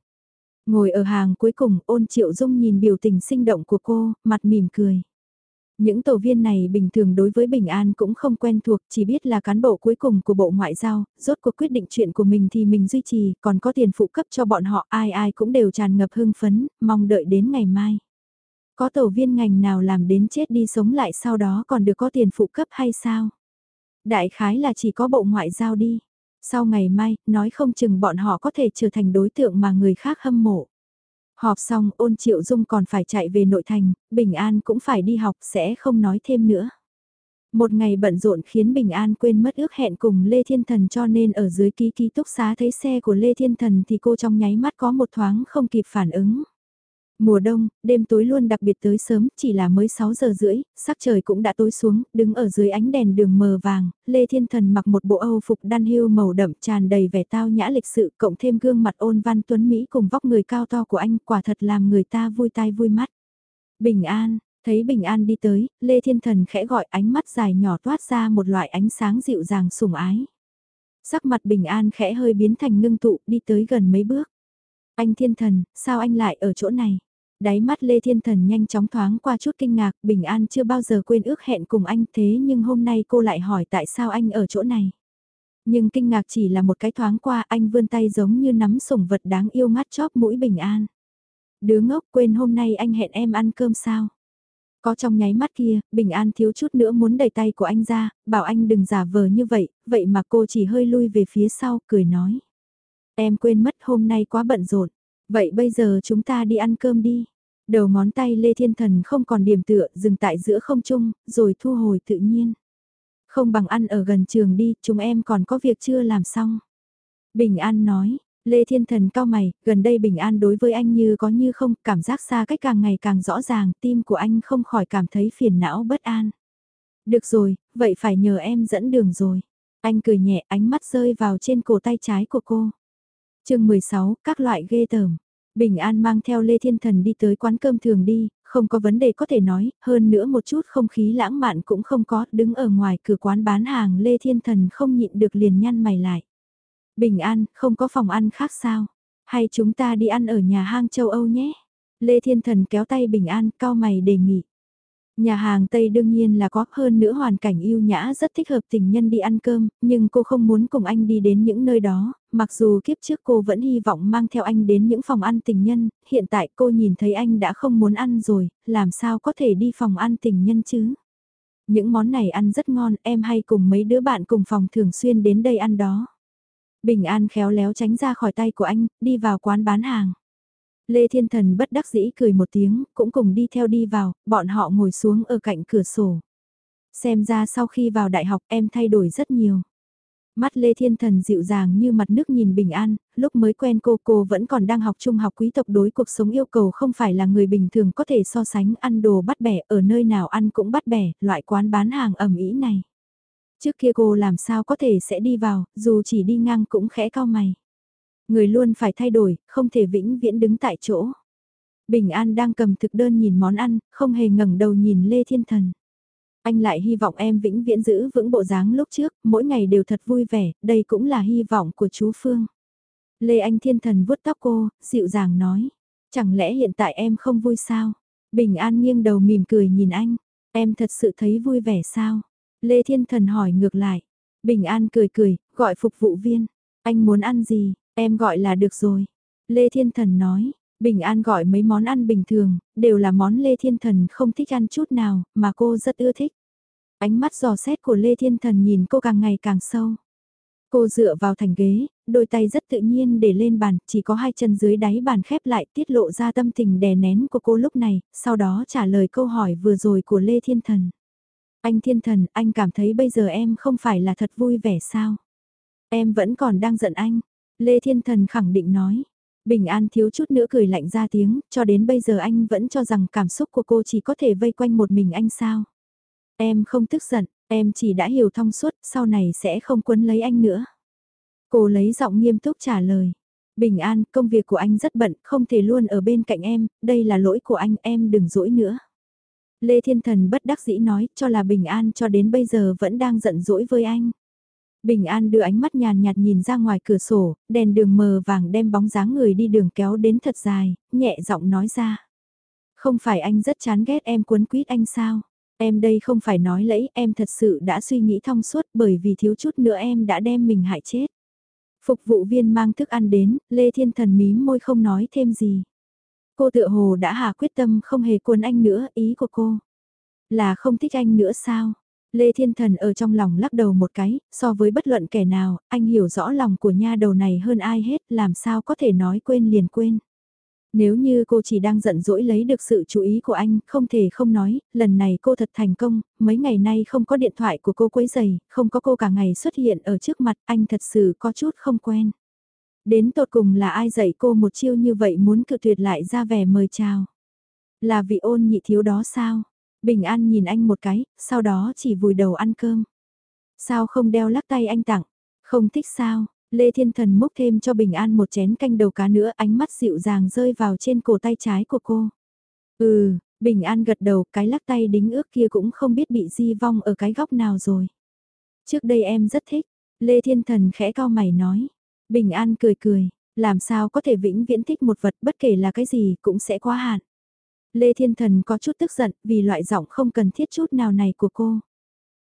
S1: Ngồi ở hàng cuối cùng ôn triệu dung nhìn biểu tình sinh động của cô, mặt mỉm cười. Những tổ viên này bình thường đối với Bình An cũng không quen thuộc, chỉ biết là cán bộ cuối cùng của Bộ Ngoại giao, rốt cuộc quyết định chuyện của mình thì mình duy trì, còn có tiền phụ cấp cho bọn họ ai ai cũng đều tràn ngập hưng phấn, mong đợi đến ngày mai. Có tổ viên ngành nào làm đến chết đi sống lại sau đó còn được có tiền phụ cấp hay sao? Đại khái là chỉ có Bộ Ngoại giao đi. Sau ngày mai, nói không chừng bọn họ có thể trở thành đối tượng mà người khác hâm mộ. Họp xong ôn triệu dung còn phải chạy về nội thành, Bình An cũng phải đi học sẽ không nói thêm nữa. Một ngày bận rộn khiến Bình An quên mất ước hẹn cùng Lê Thiên Thần cho nên ở dưới ký ký túc xá thấy xe của Lê Thiên Thần thì cô trong nháy mắt có một thoáng không kịp phản ứng. Mùa đông, đêm tối luôn đặc biệt tới sớm, chỉ là mới 6 giờ rưỡi, sắc trời cũng đã tối xuống, đứng ở dưới ánh đèn đường mờ vàng, Lê Thiên Thần mặc một bộ Âu phục đan hưu màu đậm tràn đầy vẻ tao nhã lịch sự, cộng thêm gương mặt ôn văn tuấn Mỹ cùng vóc người cao to của anh, quả thật làm người ta vui tai vui mắt. Bình an, thấy Bình an đi tới, Lê Thiên Thần khẽ gọi ánh mắt dài nhỏ toát ra một loại ánh sáng dịu dàng sủng ái. Sắc mặt Bình an khẽ hơi biến thành ngưng tụ, đi tới gần mấy bước. Anh thiên thần, sao anh lại ở chỗ này? Đáy mắt Lê Thiên Thần nhanh chóng thoáng qua chút kinh ngạc, Bình An chưa bao giờ quên ước hẹn cùng anh thế nhưng hôm nay cô lại hỏi tại sao anh ở chỗ này. Nhưng kinh ngạc chỉ là một cái thoáng qua anh vươn tay giống như nắm sủng vật đáng yêu ngắt chóp mũi Bình An. Đứa ngốc quên hôm nay anh hẹn em ăn cơm sao? Có trong nháy mắt kia, Bình An thiếu chút nữa muốn đẩy tay của anh ra, bảo anh đừng giả vờ như vậy, vậy mà cô chỉ hơi lui về phía sau, cười nói. Em quên mất hôm nay quá bận rộn, vậy bây giờ chúng ta đi ăn cơm đi. Đầu ngón tay Lê Thiên Thần không còn điểm tựa, dừng tại giữa không trung, rồi thu hồi tự nhiên. Không bằng ăn ở gần trường đi, chúng em còn có việc chưa làm xong. Bình An nói, Lê Thiên Thần cao mày, gần đây bình an đối với anh như có như không, cảm giác xa cách càng ngày càng rõ ràng, tim của anh không khỏi cảm thấy phiền não bất an. Được rồi, vậy phải nhờ em dẫn đường rồi. Anh cười nhẹ ánh mắt rơi vào trên cổ tay trái của cô chương 16, các loại ghê tởm. Bình An mang theo Lê Thiên Thần đi tới quán cơm thường đi, không có vấn đề có thể nói, hơn nữa một chút không khí lãng mạn cũng không có, đứng ở ngoài cửa quán bán hàng Lê Thiên Thần không nhịn được liền nhăn mày lại. Bình an, không có phòng ăn khác sao? Hay chúng ta đi ăn ở nhà hang châu Âu nhé? Lê Thiên Thần kéo tay Bình an, cao mày đề nghị. Nhà hàng Tây đương nhiên là có hơn nữa hoàn cảnh yêu nhã rất thích hợp tình nhân đi ăn cơm, nhưng cô không muốn cùng anh đi đến những nơi đó, mặc dù kiếp trước cô vẫn hy vọng mang theo anh đến những phòng ăn tình nhân, hiện tại cô nhìn thấy anh đã không muốn ăn rồi, làm sao có thể đi phòng ăn tình nhân chứ? Những món này ăn rất ngon, em hay cùng mấy đứa bạn cùng phòng thường xuyên đến đây ăn đó. Bình An khéo léo tránh ra khỏi tay của anh, đi vào quán bán hàng. Lê Thiên Thần bất đắc dĩ cười một tiếng, cũng cùng đi theo đi vào, bọn họ ngồi xuống ở cạnh cửa sổ. Xem ra sau khi vào đại học em thay đổi rất nhiều. Mắt Lê Thiên Thần dịu dàng như mặt nước nhìn bình an, lúc mới quen cô cô vẫn còn đang học trung học quý tộc đối cuộc sống yêu cầu không phải là người bình thường có thể so sánh ăn đồ bắt bẻ ở nơi nào ăn cũng bắt bẻ, loại quán bán hàng ẩm ý này. Trước kia cô làm sao có thể sẽ đi vào, dù chỉ đi ngang cũng khẽ cao mày. Người luôn phải thay đổi, không thể vĩnh viễn đứng tại chỗ. Bình An đang cầm thực đơn nhìn món ăn, không hề ngẩng đầu nhìn Lê Thiên Thần. Anh lại hy vọng em vĩnh viễn giữ vững bộ dáng lúc trước, mỗi ngày đều thật vui vẻ, đây cũng là hy vọng của chú Phương. Lê Anh Thiên Thần vuốt tóc cô, dịu dàng nói. Chẳng lẽ hiện tại em không vui sao? Bình An nghiêng đầu mỉm cười nhìn anh. Em thật sự thấy vui vẻ sao? Lê Thiên Thần hỏi ngược lại. Bình An cười cười, gọi phục vụ viên. Anh muốn ăn gì, em gọi là được rồi. Lê Thiên Thần nói, Bình An gọi mấy món ăn bình thường, đều là món Lê Thiên Thần không thích ăn chút nào, mà cô rất ưa thích. Ánh mắt giò xét của Lê Thiên Thần nhìn cô càng ngày càng sâu. Cô dựa vào thành ghế, đôi tay rất tự nhiên để lên bàn, chỉ có hai chân dưới đáy bàn khép lại tiết lộ ra tâm tình đè nén của cô lúc này, sau đó trả lời câu hỏi vừa rồi của Lê Thiên Thần. Anh thiên thần, anh cảm thấy bây giờ em không phải là thật vui vẻ sao? Em vẫn còn đang giận anh. Lê Thiên Thần khẳng định nói. Bình An thiếu chút nữa cười lạnh ra tiếng, cho đến bây giờ anh vẫn cho rằng cảm xúc của cô chỉ có thể vây quanh một mình anh sao. Em không tức giận, em chỉ đã hiểu thông suốt, sau này sẽ không quấn lấy anh nữa. Cô lấy giọng nghiêm túc trả lời. Bình An, công việc của anh rất bận, không thể luôn ở bên cạnh em, đây là lỗi của anh, em đừng dỗi nữa. Lê Thiên Thần bất đắc dĩ nói cho là Bình An cho đến bây giờ vẫn đang giận dỗi với anh. Bình An đưa ánh mắt nhàn nhạt nhìn ra ngoài cửa sổ, đèn đường mờ vàng đem bóng dáng người đi đường kéo đến thật dài, nhẹ giọng nói ra. Không phải anh rất chán ghét em cuốn quýt anh sao? Em đây không phải nói lẫy, em thật sự đã suy nghĩ thông suốt bởi vì thiếu chút nữa em đã đem mình hại chết. Phục vụ viên mang thức ăn đến, Lê Thiên Thần mím môi không nói thêm gì. Cô tựa hồ đã hạ quyết tâm không hề cuốn anh nữa, ý của cô. Là không thích anh nữa sao? Lê Thiên Thần ở trong lòng lắc đầu một cái, so với bất luận kẻ nào, anh hiểu rõ lòng của nha đầu này hơn ai hết, làm sao có thể nói quên liền quên. Nếu như cô chỉ đang giận dỗi lấy được sự chú ý của anh, không thể không nói, lần này cô thật thành công, mấy ngày nay không có điện thoại của cô quấy giày, không có cô cả ngày xuất hiện ở trước mặt, anh thật sự có chút không quen. Đến tột cùng là ai dạy cô một chiêu như vậy muốn cự tuyệt lại ra vẻ mời chào. Là vị ôn nhị thiếu đó sao? Bình an nhìn anh một cái, sau đó chỉ vùi đầu ăn cơm. Sao không đeo lắc tay anh tặng? Không thích sao? Lê Thiên Thần múc thêm cho Bình An một chén canh đầu cá nữa ánh mắt dịu dàng rơi vào trên cổ tay trái của cô. Ừ, Bình An gật đầu cái lắc tay đính ước kia cũng không biết bị di vong ở cái góc nào rồi. Trước đây em rất thích, Lê Thiên Thần khẽ cao mày nói. Bình An cười cười, làm sao có thể vĩnh viễn thích một vật bất kể là cái gì cũng sẽ quá hạn. Lê Thiên Thần có chút tức giận vì loại giọng không cần thiết chút nào này của cô.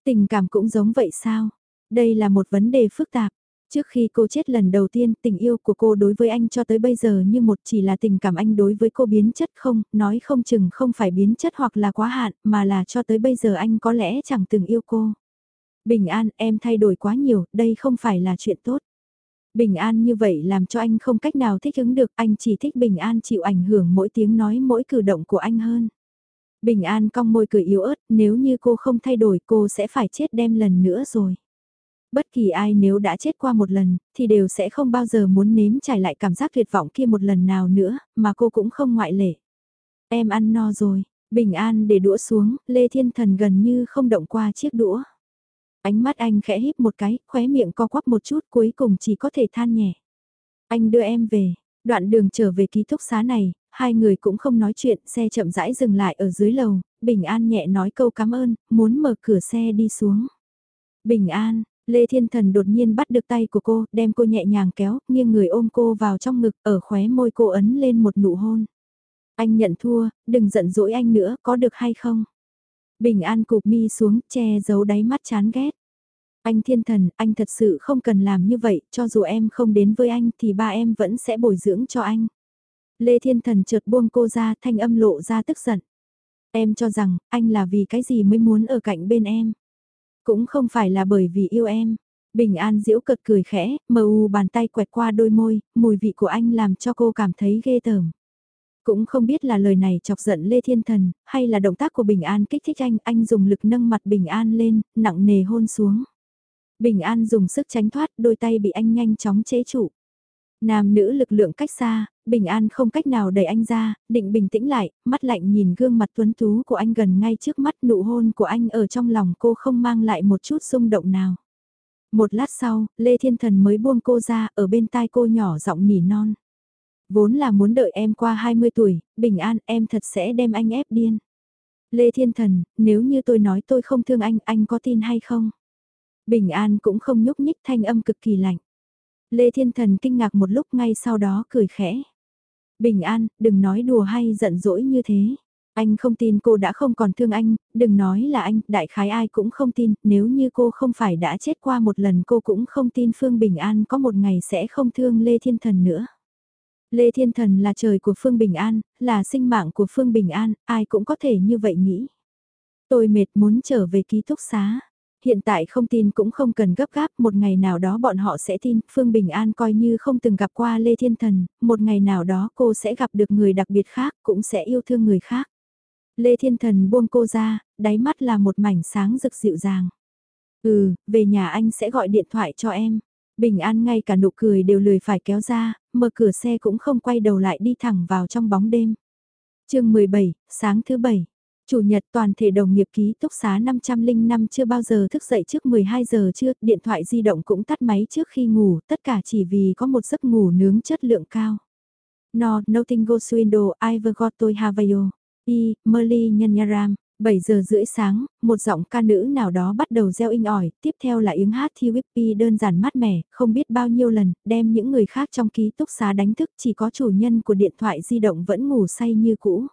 S1: Tình cảm cũng giống vậy sao? Đây là một vấn đề phức tạp. Trước khi cô chết lần đầu tiên, tình yêu của cô đối với anh cho tới bây giờ như một chỉ là tình cảm anh đối với cô biến chất không, nói không chừng không phải biến chất hoặc là quá hạn, mà là cho tới bây giờ anh có lẽ chẳng từng yêu cô. Bình an, em thay đổi quá nhiều, đây không phải là chuyện tốt. Bình an như vậy làm cho anh không cách nào thích ứng được, anh chỉ thích bình an chịu ảnh hưởng mỗi tiếng nói mỗi cử động của anh hơn. Bình an cong môi cười yếu ớt, nếu như cô không thay đổi cô sẽ phải chết đem lần nữa rồi. Bất kỳ ai nếu đã chết qua một lần, thì đều sẽ không bao giờ muốn nếm trải lại cảm giác tuyệt vọng kia một lần nào nữa, mà cô cũng không ngoại lệ. Em ăn no rồi, bình an để đũa xuống, Lê Thiên Thần gần như không động qua chiếc đũa. Ánh mắt anh khẽ híp một cái, khóe miệng co quắp một chút cuối cùng chỉ có thể than nhẹ. Anh đưa em về, đoạn đường trở về ký túc xá này, hai người cũng không nói chuyện, xe chậm rãi dừng lại ở dưới lầu, Bình An nhẹ nói câu cảm ơn, muốn mở cửa xe đi xuống. Bình An, Lê Thiên Thần đột nhiên bắt được tay của cô, đem cô nhẹ nhàng kéo, nghiêng người ôm cô vào trong ngực, ở khóe môi cô ấn lên một nụ hôn. Anh nhận thua, đừng giận dỗi anh nữa, có được hay không? Bình An cụp mi xuống, che giấu đáy mắt chán ghét. Anh thiên thần, anh thật sự không cần làm như vậy, cho dù em không đến với anh thì ba em vẫn sẽ bồi dưỡng cho anh. Lê Thiên Thần chợt buông cô ra thanh âm lộ ra tức giận. Em cho rằng, anh là vì cái gì mới muốn ở cạnh bên em. Cũng không phải là bởi vì yêu em. Bình An diễu cợt cười khẽ, mờ u bàn tay quẹt qua đôi môi, mùi vị của anh làm cho cô cảm thấy ghê tởm. Cũng không biết là lời này chọc giận Lê Thiên Thần, hay là động tác của Bình An kích thích anh, anh dùng lực nâng mặt Bình An lên, nặng nề hôn xuống. Bình An dùng sức tránh thoát, đôi tay bị anh nhanh chóng chế trụ. Nam nữ lực lượng cách xa, Bình An không cách nào đẩy anh ra, định bình tĩnh lại, mắt lạnh nhìn gương mặt tuấn tú của anh gần ngay trước mắt nụ hôn của anh ở trong lòng cô không mang lại một chút xung động nào. Một lát sau, Lê Thiên Thần mới buông cô ra, ở bên tai cô nhỏ giọng nỉ non. Vốn là muốn đợi em qua 20 tuổi, Bình An em thật sẽ đem anh ép điên. Lê Thiên Thần, nếu như tôi nói tôi không thương anh, anh có tin hay không? Bình An cũng không nhúc nhích thanh âm cực kỳ lạnh. Lê Thiên Thần kinh ngạc một lúc ngay sau đó cười khẽ. Bình An, đừng nói đùa hay giận dỗi như thế. Anh không tin cô đã không còn thương anh, đừng nói là anh, đại khái ai cũng không tin, nếu như cô không phải đã chết qua một lần cô cũng không tin Phương Bình An có một ngày sẽ không thương Lê Thiên Thần nữa. Lê Thiên Thần là trời của Phương Bình An, là sinh mạng của Phương Bình An, ai cũng có thể như vậy nghĩ. Tôi mệt muốn trở về ký túc xá. Hiện tại không tin cũng không cần gấp gáp, một ngày nào đó bọn họ sẽ tin, Phương Bình An coi như không từng gặp qua Lê Thiên Thần, một ngày nào đó cô sẽ gặp được người đặc biệt khác, cũng sẽ yêu thương người khác. Lê Thiên Thần buông cô ra, đáy mắt là một mảnh sáng rực dịu dàng. Ừ, về nhà anh sẽ gọi điện thoại cho em. Bình An ngay cả nụ cười đều lười phải kéo ra, mở cửa xe cũng không quay đầu lại đi thẳng vào trong bóng đêm. chương 17, sáng thứ bảy. Chủ nhật toàn thể đồng nghiệp ký túc xá 505 chưa bao giờ thức dậy trước 12 giờ chưa, điện thoại di động cũng tắt máy trước khi ngủ, tất cả chỉ vì có một giấc ngủ nướng chất lượng cao. No, nothing goes window, I've got to have you. E, Merly Nhân 7 giờ rưỡi sáng, một giọng ca nữ nào đó bắt đầu gieo inh ỏi, tiếp theo là yếng hát thi whippy đơn giản mát mẻ, không biết bao nhiêu lần, đem những người khác trong ký túc xá đánh thức chỉ có chủ nhân của điện thoại di động vẫn ngủ say như cũ.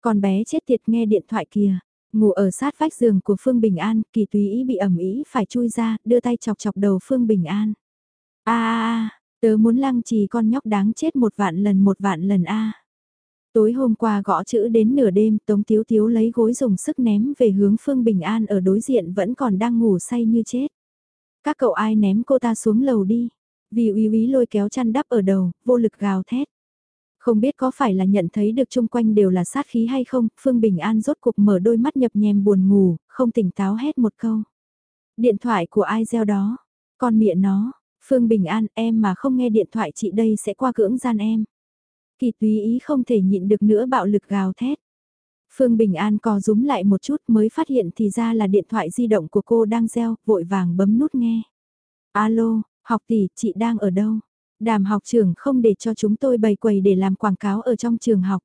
S1: Con bé chết tiệt nghe điện thoại kìa, ngủ ở sát vách giường của Phương Bình An, kỳ túy ý bị ẩm ý phải chui ra, đưa tay chọc chọc đầu Phương Bình An. a a tớ muốn lăng trì con nhóc đáng chết một vạn lần một vạn lần a Tối hôm qua gõ chữ đến nửa đêm, Tống Tiếu Tiếu lấy gối dùng sức ném về hướng Phương Bình An ở đối diện vẫn còn đang ngủ say như chết. Các cậu ai ném cô ta xuống lầu đi. Vì uy uy lôi kéo chăn đắp ở đầu, vô lực gào thét. Không biết có phải là nhận thấy được chung quanh đều là sát khí hay không, Phương Bình An rốt cuộc mở đôi mắt nhập nhèm buồn ngủ, không tỉnh táo hét một câu. Điện thoại của ai gieo đó? Con miệng nó, Phương Bình An em mà không nghe điện thoại chị đây sẽ qua cưỡng gian em. Kỳ túy ý không thể nhịn được nữa bạo lực gào thét. Phương Bình An co rúm lại một chút mới phát hiện thì ra là điện thoại di động của cô đang reo, vội vàng bấm nút nghe. Alo, học tỷ, chị đang ở đâu? Đàm học trưởng không để cho chúng tôi bày quầy để làm quảng cáo ở trong trường học.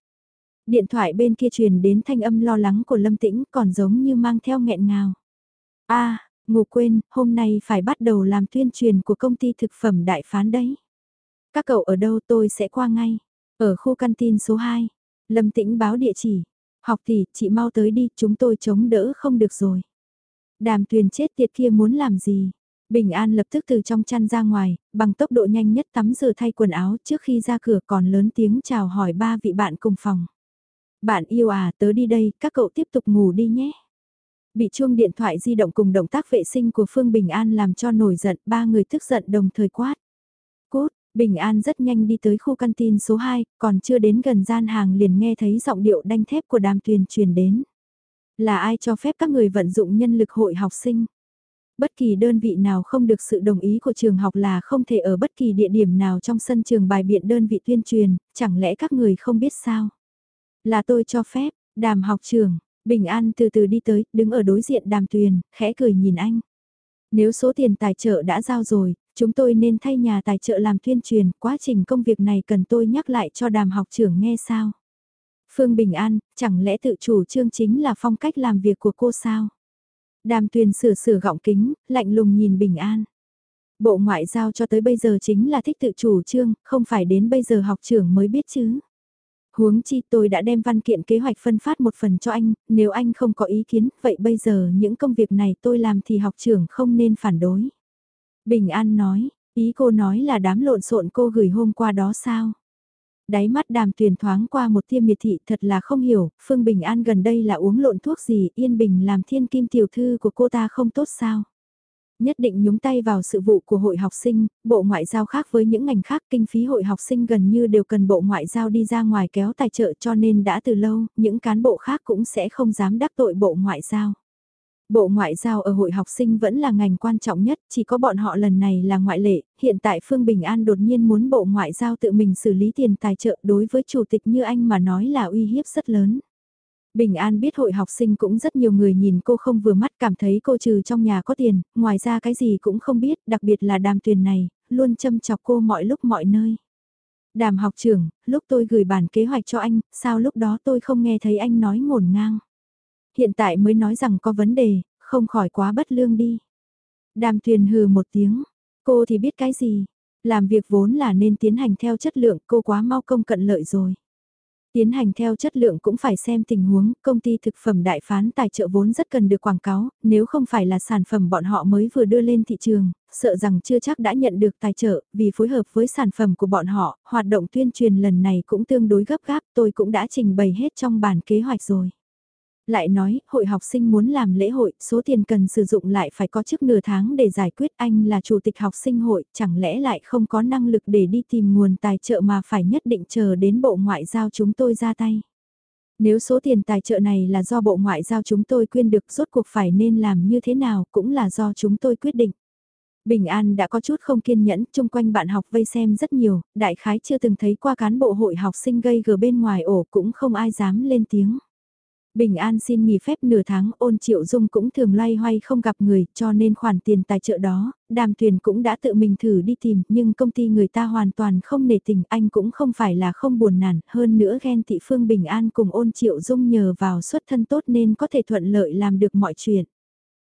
S1: Điện thoại bên kia truyền đến thanh âm lo lắng của Lâm Tĩnh còn giống như mang theo nghẹn ngào. a à, ngủ quên, hôm nay phải bắt đầu làm tuyên truyền của công ty thực phẩm đại phán đấy. Các cậu ở đâu tôi sẽ qua ngay. Ở khu căn tin số 2, Lâm Tĩnh báo địa chỉ. Học tỷ, chị mau tới đi, chúng tôi chống đỡ không được rồi. Đàm tuyền chết tiệt kia muốn làm gì? Bình An lập tức từ trong chăn ra ngoài, bằng tốc độ nhanh nhất tắm rửa thay quần áo trước khi ra cửa còn lớn tiếng chào hỏi ba vị bạn cùng phòng. Bạn yêu à, tớ đi đây, các cậu tiếp tục ngủ đi nhé. Bị chuông điện thoại di động cùng động tác vệ sinh của Phương Bình An làm cho nổi giận, ba người tức giận đồng thời quát. Bình An rất nhanh đi tới khu căn tin số 2, còn chưa đến gần gian hàng liền nghe thấy giọng điệu đanh thép của đàm tuyền truyền đến. Là ai cho phép các người vận dụng nhân lực hội học sinh? Bất kỳ đơn vị nào không được sự đồng ý của trường học là không thể ở bất kỳ địa điểm nào trong sân trường bài biện đơn vị tuyên truyền, chẳng lẽ các người không biết sao? Là tôi cho phép, đàm học trường, Bình An từ từ đi tới, đứng ở đối diện đàm tuyền, khẽ cười nhìn anh. Nếu số tiền tài trợ đã giao rồi, chúng tôi nên thay nhà tài trợ làm tuyên truyền, quá trình công việc này cần tôi nhắc lại cho đàm học trưởng nghe sao. Phương Bình An, chẳng lẽ tự chủ trương chính là phong cách làm việc của cô sao? Đàm tuyền sửa sửa gọng kính, lạnh lùng nhìn Bình An. Bộ ngoại giao cho tới bây giờ chính là thích tự chủ trương, không phải đến bây giờ học trưởng mới biết chứ. Huống chi tôi đã đem văn kiện kế hoạch phân phát một phần cho anh, nếu anh không có ý kiến, vậy bây giờ những công việc này tôi làm thì học trưởng không nên phản đối. Bình An nói, ý cô nói là đám lộn xộn cô gửi hôm qua đó sao? Đáy mắt đàm tuyền thoáng qua một tia miệt thị thật là không hiểu, Phương Bình An gần đây là uống lộn thuốc gì, Yên Bình làm thiên kim tiểu thư của cô ta không tốt sao? nhất định nhúng tay vào sự vụ của hội học sinh, bộ ngoại giao khác với những ngành khác kinh phí hội học sinh gần như đều cần bộ ngoại giao đi ra ngoài kéo tài trợ cho nên đã từ lâu, những cán bộ khác cũng sẽ không dám đắc tội bộ ngoại giao. Bộ ngoại giao ở hội học sinh vẫn là ngành quan trọng nhất, chỉ có bọn họ lần này là ngoại lệ, hiện tại Phương Bình An đột nhiên muốn bộ ngoại giao tự mình xử lý tiền tài trợ đối với chủ tịch như anh mà nói là uy hiếp rất lớn. Bình An biết hội học sinh cũng rất nhiều người nhìn cô không vừa mắt cảm thấy cô trừ trong nhà có tiền, ngoài ra cái gì cũng không biết, đặc biệt là đàm tuyền này, luôn châm chọc cô mọi lúc mọi nơi. Đàm học trưởng, lúc tôi gửi bản kế hoạch cho anh, sao lúc đó tôi không nghe thấy anh nói ngổn ngang. Hiện tại mới nói rằng có vấn đề, không khỏi quá bất lương đi. Đàm tuyền hừ một tiếng, cô thì biết cái gì, làm việc vốn là nên tiến hành theo chất lượng cô quá mau công cận lợi rồi. Tiến hành theo chất lượng cũng phải xem tình huống, công ty thực phẩm đại phán tài trợ vốn rất cần được quảng cáo, nếu không phải là sản phẩm bọn họ mới vừa đưa lên thị trường, sợ rằng chưa chắc đã nhận được tài trợ, vì phối hợp với sản phẩm của bọn họ, hoạt động tuyên truyền lần này cũng tương đối gấp gáp, tôi cũng đã trình bày hết trong bản kế hoạch rồi lại nói, hội học sinh muốn làm lễ hội, số tiền cần sử dụng lại phải có trước nửa tháng để giải quyết anh là chủ tịch học sinh hội, chẳng lẽ lại không có năng lực để đi tìm nguồn tài trợ mà phải nhất định chờ đến bộ ngoại giao chúng tôi ra tay. Nếu số tiền tài trợ này là do bộ ngoại giao chúng tôi quyên được rốt cuộc phải nên làm như thế nào cũng là do chúng tôi quyết định. Bình An đã có chút không kiên nhẫn, chung quanh bạn học vây xem rất nhiều, đại khái chưa từng thấy qua cán bộ hội học sinh gây gờ bên ngoài ổ cũng không ai dám lên tiếng. Bình An xin nghỉ phép nửa tháng ôn triệu dung cũng thường loay hoay không gặp người cho nên khoản tiền tài trợ đó, đàm thuyền cũng đã tự mình thử đi tìm nhưng công ty người ta hoàn toàn không nề tình anh cũng không phải là không buồn nản hơn nữa ghen thị phương Bình An cùng ôn triệu dung nhờ vào xuất thân tốt nên có thể thuận lợi làm được mọi chuyện.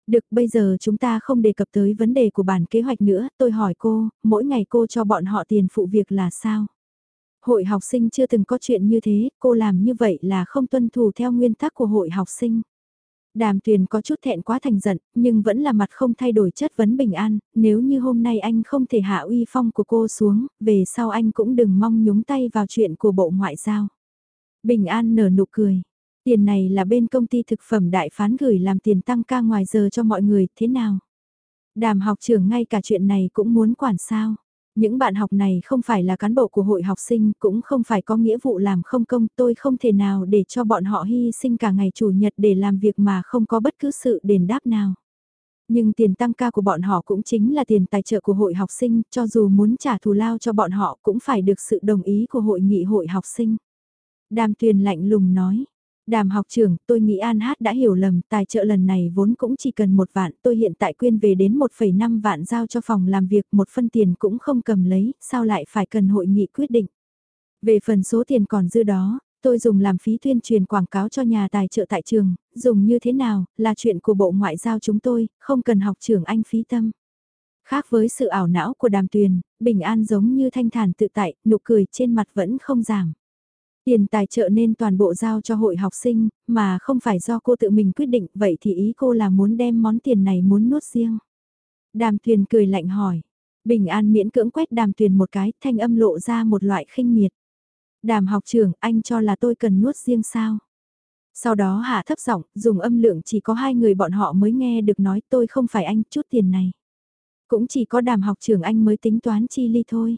S1: Được bây giờ chúng ta không đề cập tới vấn đề của bản kế hoạch nữa, tôi hỏi cô, mỗi ngày cô cho bọn họ tiền phụ việc là sao? Hội học sinh chưa từng có chuyện như thế, cô làm như vậy là không tuân thủ theo nguyên tắc của hội học sinh. Đàm tuyền có chút thẹn quá thành giận, nhưng vẫn là mặt không thay đổi chất vấn bình an, nếu như hôm nay anh không thể hạ uy phong của cô xuống, về sau anh cũng đừng mong nhúng tay vào chuyện của bộ ngoại giao. Bình an nở nụ cười, tiền này là bên công ty thực phẩm đại phán gửi làm tiền tăng ca ngoài giờ cho mọi người, thế nào? Đàm học trưởng ngay cả chuyện này cũng muốn quản sao? Những bạn học này không phải là cán bộ của hội học sinh, cũng không phải có nghĩa vụ làm không công, tôi không thể nào để cho bọn họ hy sinh cả ngày chủ nhật để làm việc mà không có bất cứ sự đền đáp nào. Nhưng tiền tăng ca của bọn họ cũng chính là tiền tài trợ của hội học sinh, cho dù muốn trả thù lao cho bọn họ cũng phải được sự đồng ý của hội nghị hội học sinh. Đàm tuyền lạnh lùng nói, Đàm học trưởng, tôi nghĩ An Hát đã hiểu lầm, tài trợ lần này vốn cũng chỉ cần một vạn, tôi hiện tại quyên về đến 1,5 vạn giao cho phòng làm việc, một phân tiền cũng không cầm lấy, sao lại phải cần hội nghị quyết định. Về phần số tiền còn dư đó, tôi dùng làm phí tuyên truyền quảng cáo cho nhà tài trợ tại trường, dùng như thế nào, là chuyện của Bộ Ngoại giao chúng tôi, không cần học trưởng anh phí tâm. Khác với sự ảo não của đàm tuyền, bình an giống như thanh thản tự tại, nụ cười trên mặt vẫn không giảm. Tiền tài trợ nên toàn bộ giao cho hội học sinh, mà không phải do cô tự mình quyết định, vậy thì ý cô là muốn đem món tiền này muốn nuốt riêng. Đàm tuyền cười lạnh hỏi. Bình an miễn cưỡng quét đàm tuyền một cái, thanh âm lộ ra một loại khinh miệt. Đàm học trưởng, anh cho là tôi cần nuốt riêng sao? Sau đó hạ thấp giọng, dùng âm lượng chỉ có hai người bọn họ mới nghe được nói tôi không phải anh, chút tiền này. Cũng chỉ có đàm học trưởng anh mới tính toán chi ly thôi.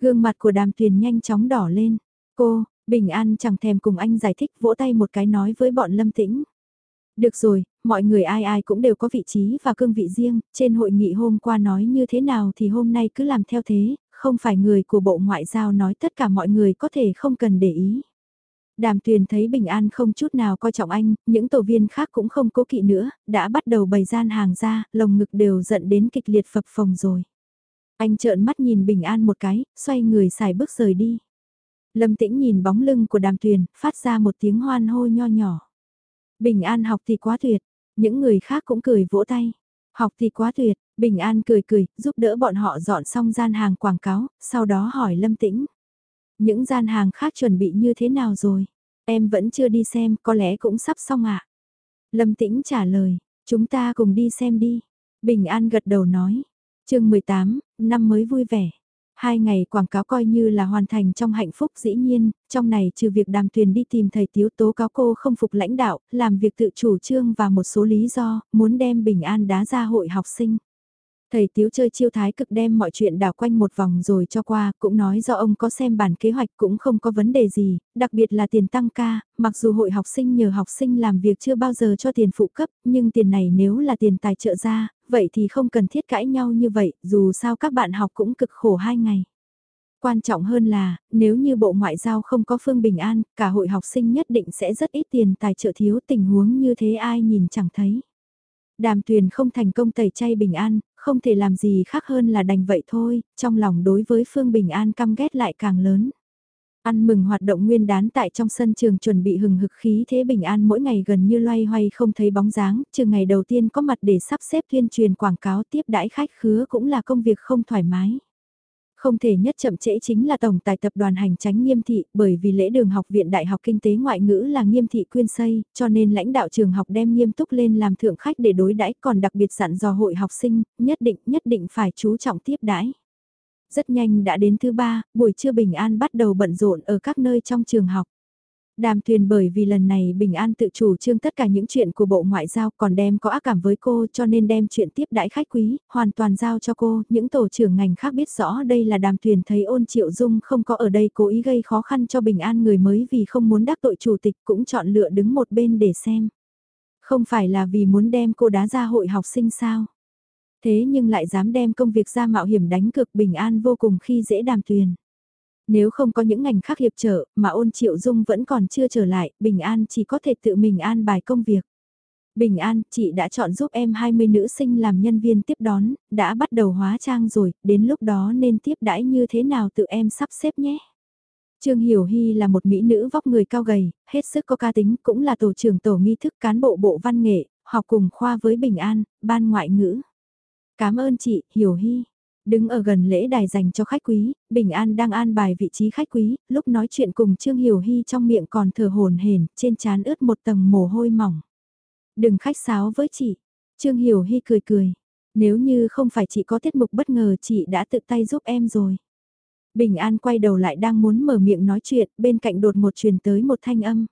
S1: Gương mặt của đàm tuyền nhanh chóng đỏ lên. Cô, Bình An chẳng thèm cùng anh giải thích vỗ tay một cái nói với bọn lâm tĩnh. Được rồi, mọi người ai ai cũng đều có vị trí và cương vị riêng, trên hội nghị hôm qua nói như thế nào thì hôm nay cứ làm theo thế, không phải người của Bộ Ngoại giao nói tất cả mọi người có thể không cần để ý. Đàm tuyền thấy Bình An không chút nào coi trọng anh, những tổ viên khác cũng không cố kỵ nữa, đã bắt đầu bày gian hàng ra, lồng ngực đều giận đến kịch liệt phập phồng rồi. Anh trợn mắt nhìn Bình An một cái, xoay người xài bước rời đi. Lâm tĩnh nhìn bóng lưng của đàm tuyền, phát ra một tiếng hoan hô nho nhỏ. Bình An học thì quá tuyệt, những người khác cũng cười vỗ tay. Học thì quá tuyệt, Bình An cười cười, giúp đỡ bọn họ dọn xong gian hàng quảng cáo, sau đó hỏi Lâm Tĩnh. Những gian hàng khác chuẩn bị như thế nào rồi? Em vẫn chưa đi xem, có lẽ cũng sắp xong ạ. À? Lâm Tĩnh trả lời, chúng ta cùng đi xem đi. Bình An gật đầu nói. chương 18, năm mới vui vẻ. Hai ngày quảng cáo coi như là hoàn thành trong hạnh phúc dĩ nhiên, trong này trừ việc đàm tuyền đi tìm thầy tiếu tố cáo cô không phục lãnh đạo, làm việc tự chủ trương và một số lý do, muốn đem bình an đá ra hội học sinh. Thầy Tiếu chơi chiêu thái cực đem mọi chuyện đảo quanh một vòng rồi cho qua, cũng nói do ông có xem bản kế hoạch cũng không có vấn đề gì, đặc biệt là tiền tăng ca, mặc dù hội học sinh nhờ học sinh làm việc chưa bao giờ cho tiền phụ cấp, nhưng tiền này nếu là tiền tài trợ ra, vậy thì không cần thiết cãi nhau như vậy, dù sao các bạn học cũng cực khổ hai ngày. Quan trọng hơn là, nếu như Bộ Ngoại giao không có Phương Bình An, cả hội học sinh nhất định sẽ rất ít tiền tài trợ thiếu tình huống như thế ai nhìn chẳng thấy. Đàm tuyền không thành công tẩy chay Bình An, không thể làm gì khác hơn là đành vậy thôi, trong lòng đối với Phương Bình An căm ghét lại càng lớn. Ăn mừng hoạt động nguyên đán tại trong sân trường chuẩn bị hừng hực khí thế bình an mỗi ngày gần như loay hoay không thấy bóng dáng, trừ ngày đầu tiên có mặt để sắp xếp tuyên truyền quảng cáo tiếp đãi khách khứa cũng là công việc không thoải mái. Không thể nhất chậm trễ chính là tổng tài tập đoàn hành tránh nghiêm thị, bởi vì lễ đường học viện Đại học Kinh tế Ngoại ngữ là nghiêm thị quyên xây, cho nên lãnh đạo trường học đem nghiêm túc lên làm thượng khách để đối đãi còn đặc biệt dặn dò hội học sinh, nhất định nhất định phải chú trọng tiếp đãi. Rất nhanh đã đến thứ ba, buổi trưa bình an bắt đầu bận rộn ở các nơi trong trường học. Đàm thuyền bởi vì lần này Bình An tự chủ trương tất cả những chuyện của Bộ Ngoại giao còn đem có ác cảm với cô cho nên đem chuyện tiếp đãi khách quý, hoàn toàn giao cho cô, những tổ trưởng ngành khác biết rõ đây là đàm thuyền thấy ôn triệu dung không có ở đây cố ý gây khó khăn cho Bình An người mới vì không muốn đắc tội chủ tịch cũng chọn lựa đứng một bên để xem. Không phải là vì muốn đem cô đá ra hội học sinh sao? Thế nhưng lại dám đem công việc ra mạo hiểm đánh cực Bình An vô cùng khi dễ đàm thuyền. Nếu không có những ngành khác hiệp trợ, mà ôn triệu dung vẫn còn chưa trở lại, Bình An chỉ có thể tự mình an bài công việc. Bình An, chị đã chọn giúp em 20 nữ sinh làm nhân viên tiếp đón, đã bắt đầu hóa trang rồi, đến lúc đó nên tiếp đãi như thế nào tự em sắp xếp nhé. Trương Hiểu Hy là một mỹ nữ vóc người cao gầy, hết sức có ca tính, cũng là tổ trưởng tổ nghi thức cán bộ bộ văn nghệ, học cùng khoa với Bình An, ban ngoại ngữ. Cảm ơn chị, Hiểu Hy. Đứng ở gần lễ đài dành cho khách quý, Bình An đang an bài vị trí khách quý, lúc nói chuyện cùng Trương Hiểu Hy trong miệng còn thở hồn hển, trên trán ướt một tầng mồ hôi mỏng. Đừng khách sáo với chị. Trương Hiểu Hy cười cười. Nếu như không phải chị có tiết mục bất ngờ chị đã tự tay giúp em rồi. Bình An quay đầu lại đang muốn mở miệng nói chuyện, bên cạnh đột một truyền tới một thanh âm.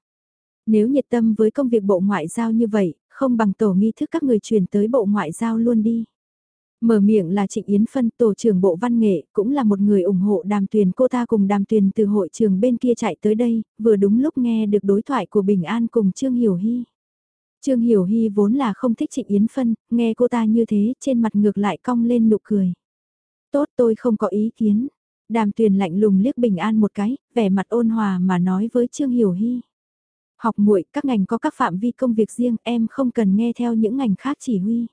S1: Nếu nhiệt tâm với công việc bộ ngoại giao như vậy, không bằng tổ nghi thức các người truyền tới bộ ngoại giao luôn đi. Mở miệng là Trịnh Yến Phân, tổ trưởng bộ văn nghệ, cũng là một người ủng hộ đàm tuyền cô ta cùng đàm tuyền từ hội trường bên kia chạy tới đây, vừa đúng lúc nghe được đối thoại của Bình An cùng Trương Hiểu Hy. Trương Hiểu Hy vốn là không thích Trịnh Yến Phân, nghe cô ta như thế, trên mặt ngược lại cong lên nụ cười. Tốt tôi không có ý kiến. Đàm tuyền lạnh lùng liếc Bình An một cái, vẻ mặt ôn hòa mà nói với Trương Hiểu Hy. Học muội các ngành có các phạm vi công việc riêng, em không cần nghe theo những ngành khác chỉ huy.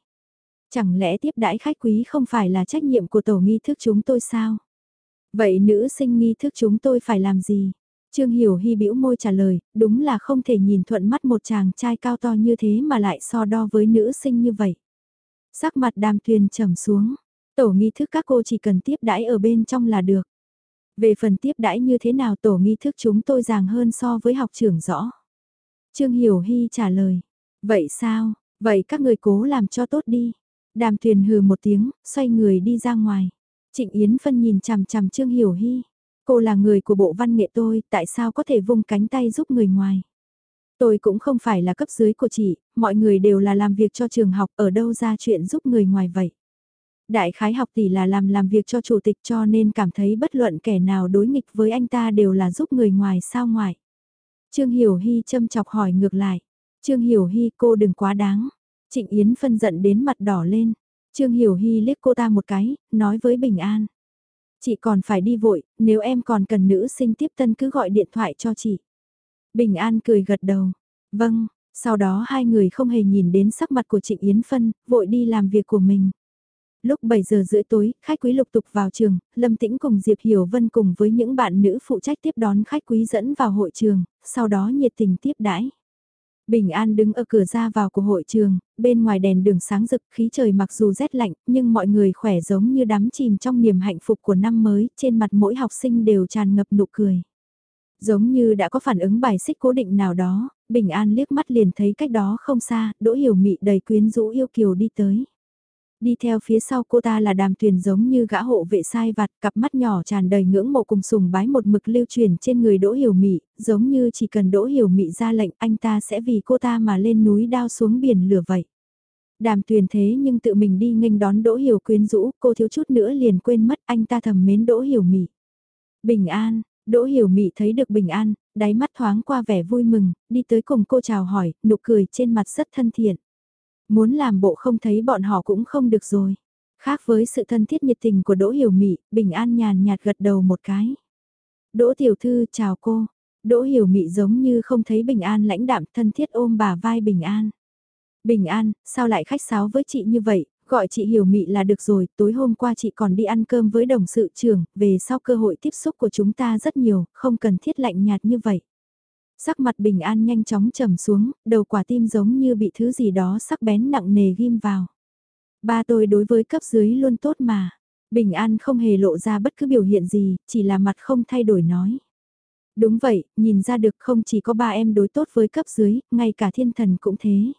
S1: Chẳng lẽ tiếp đãi khách quý không phải là trách nhiệm của tổ nghi thức chúng tôi sao? Vậy nữ sinh nghi thức chúng tôi phải làm gì? Trương Hiểu Hy bĩu môi trả lời, đúng là không thể nhìn thuận mắt một chàng trai cao to như thế mà lại so đo với nữ sinh như vậy. Sắc mặt đàm thuyền trầm xuống, tổ nghi thức các cô chỉ cần tiếp đãi ở bên trong là được. Về phần tiếp đãi như thế nào tổ nghi thức chúng tôi ràng hơn so với học trưởng rõ. Trương Hiểu Hy trả lời. Vậy sao, vậy các người cố làm cho tốt đi. Đàm tuyền hừ một tiếng, xoay người đi ra ngoài. Trịnh Yến Phân nhìn chằm chằm Trương Hiểu Hy. Cô là người của bộ văn nghệ tôi, tại sao có thể vung cánh tay giúp người ngoài? Tôi cũng không phải là cấp dưới của chị, mọi người đều là làm việc cho trường học, ở đâu ra chuyện giúp người ngoài vậy? Đại khái học tỷ là làm làm việc cho chủ tịch cho nên cảm thấy bất luận kẻ nào đối nghịch với anh ta đều là giúp người ngoài sao ngoài. Trương Hiểu Hy châm chọc hỏi ngược lại. Trương Hiểu Hy cô đừng quá đáng. Trịnh Yến phân giận đến mặt đỏ lên. Trương Hiểu Hy liếc cô ta một cái, nói với Bình An. Chị còn phải đi vội, nếu em còn cần nữ sinh tiếp tân cứ gọi điện thoại cho chị. Bình An cười gật đầu. Vâng, sau đó hai người không hề nhìn đến sắc mặt của Trịnh Yến Phân, vội đi làm việc của mình. Lúc 7 giờ rưỡi tối, khách quý lục tục vào trường, Lâm Tĩnh cùng Diệp Hiểu Vân cùng với những bạn nữ phụ trách tiếp đón khách quý dẫn vào hội trường, sau đó nhiệt tình tiếp đãi. Bình An đứng ở cửa ra vào của hội trường, bên ngoài đèn đường sáng rực, khí trời mặc dù rét lạnh, nhưng mọi người khỏe giống như đắm chìm trong niềm hạnh phúc của năm mới, trên mặt mỗi học sinh đều tràn ngập nụ cười. Giống như đã có phản ứng bài xích cố định nào đó, Bình An liếc mắt liền thấy cách đó không xa, Đỗ Hiểu Mị đầy quyến rũ yêu kiều đi tới. Đi theo phía sau cô ta là đàm tuyền giống như gã hộ vệ sai vặt, cặp mắt nhỏ tràn đầy ngưỡng mộ cùng sùng bái một mực lưu truyền trên người Đỗ Hiểu Mị, giống như chỉ cần Đỗ Hiểu Mị ra lệnh anh ta sẽ vì cô ta mà lên núi đao xuống biển lửa vậy. Đàm tuyền thế nhưng tự mình đi nghênh đón Đỗ Hiểu quyến rũ, cô thiếu chút nữa liền quên mất anh ta thầm mến Đỗ Hiểu Mị. Bình an, Đỗ Hiểu Mị thấy được bình an, đáy mắt thoáng qua vẻ vui mừng, đi tới cùng cô chào hỏi, nụ cười trên mặt rất thân thiện. Muốn làm bộ không thấy bọn họ cũng không được rồi. Khác với sự thân thiết nhiệt tình của Đỗ Hiểu Mị, Bình An nhàn nhạt gật đầu một cái. Đỗ Tiểu Thư chào cô. Đỗ Hiểu Mị giống như không thấy Bình An lãnh đạm thân thiết ôm bà vai Bình An. Bình An, sao lại khách sáo với chị như vậy, gọi chị Hiểu Mị là được rồi, tối hôm qua chị còn đi ăn cơm với đồng sự trưởng, về sau cơ hội tiếp xúc của chúng ta rất nhiều, không cần thiết lạnh nhạt như vậy. Sắc mặt bình an nhanh chóng trầm xuống, đầu quả tim giống như bị thứ gì đó sắc bén nặng nề ghim vào. Ba tôi đối với cấp dưới luôn tốt mà. Bình an không hề lộ ra bất cứ biểu hiện gì, chỉ là mặt không thay đổi nói. Đúng vậy, nhìn ra được không chỉ có ba em đối tốt với cấp dưới, ngay cả thiên thần cũng thế.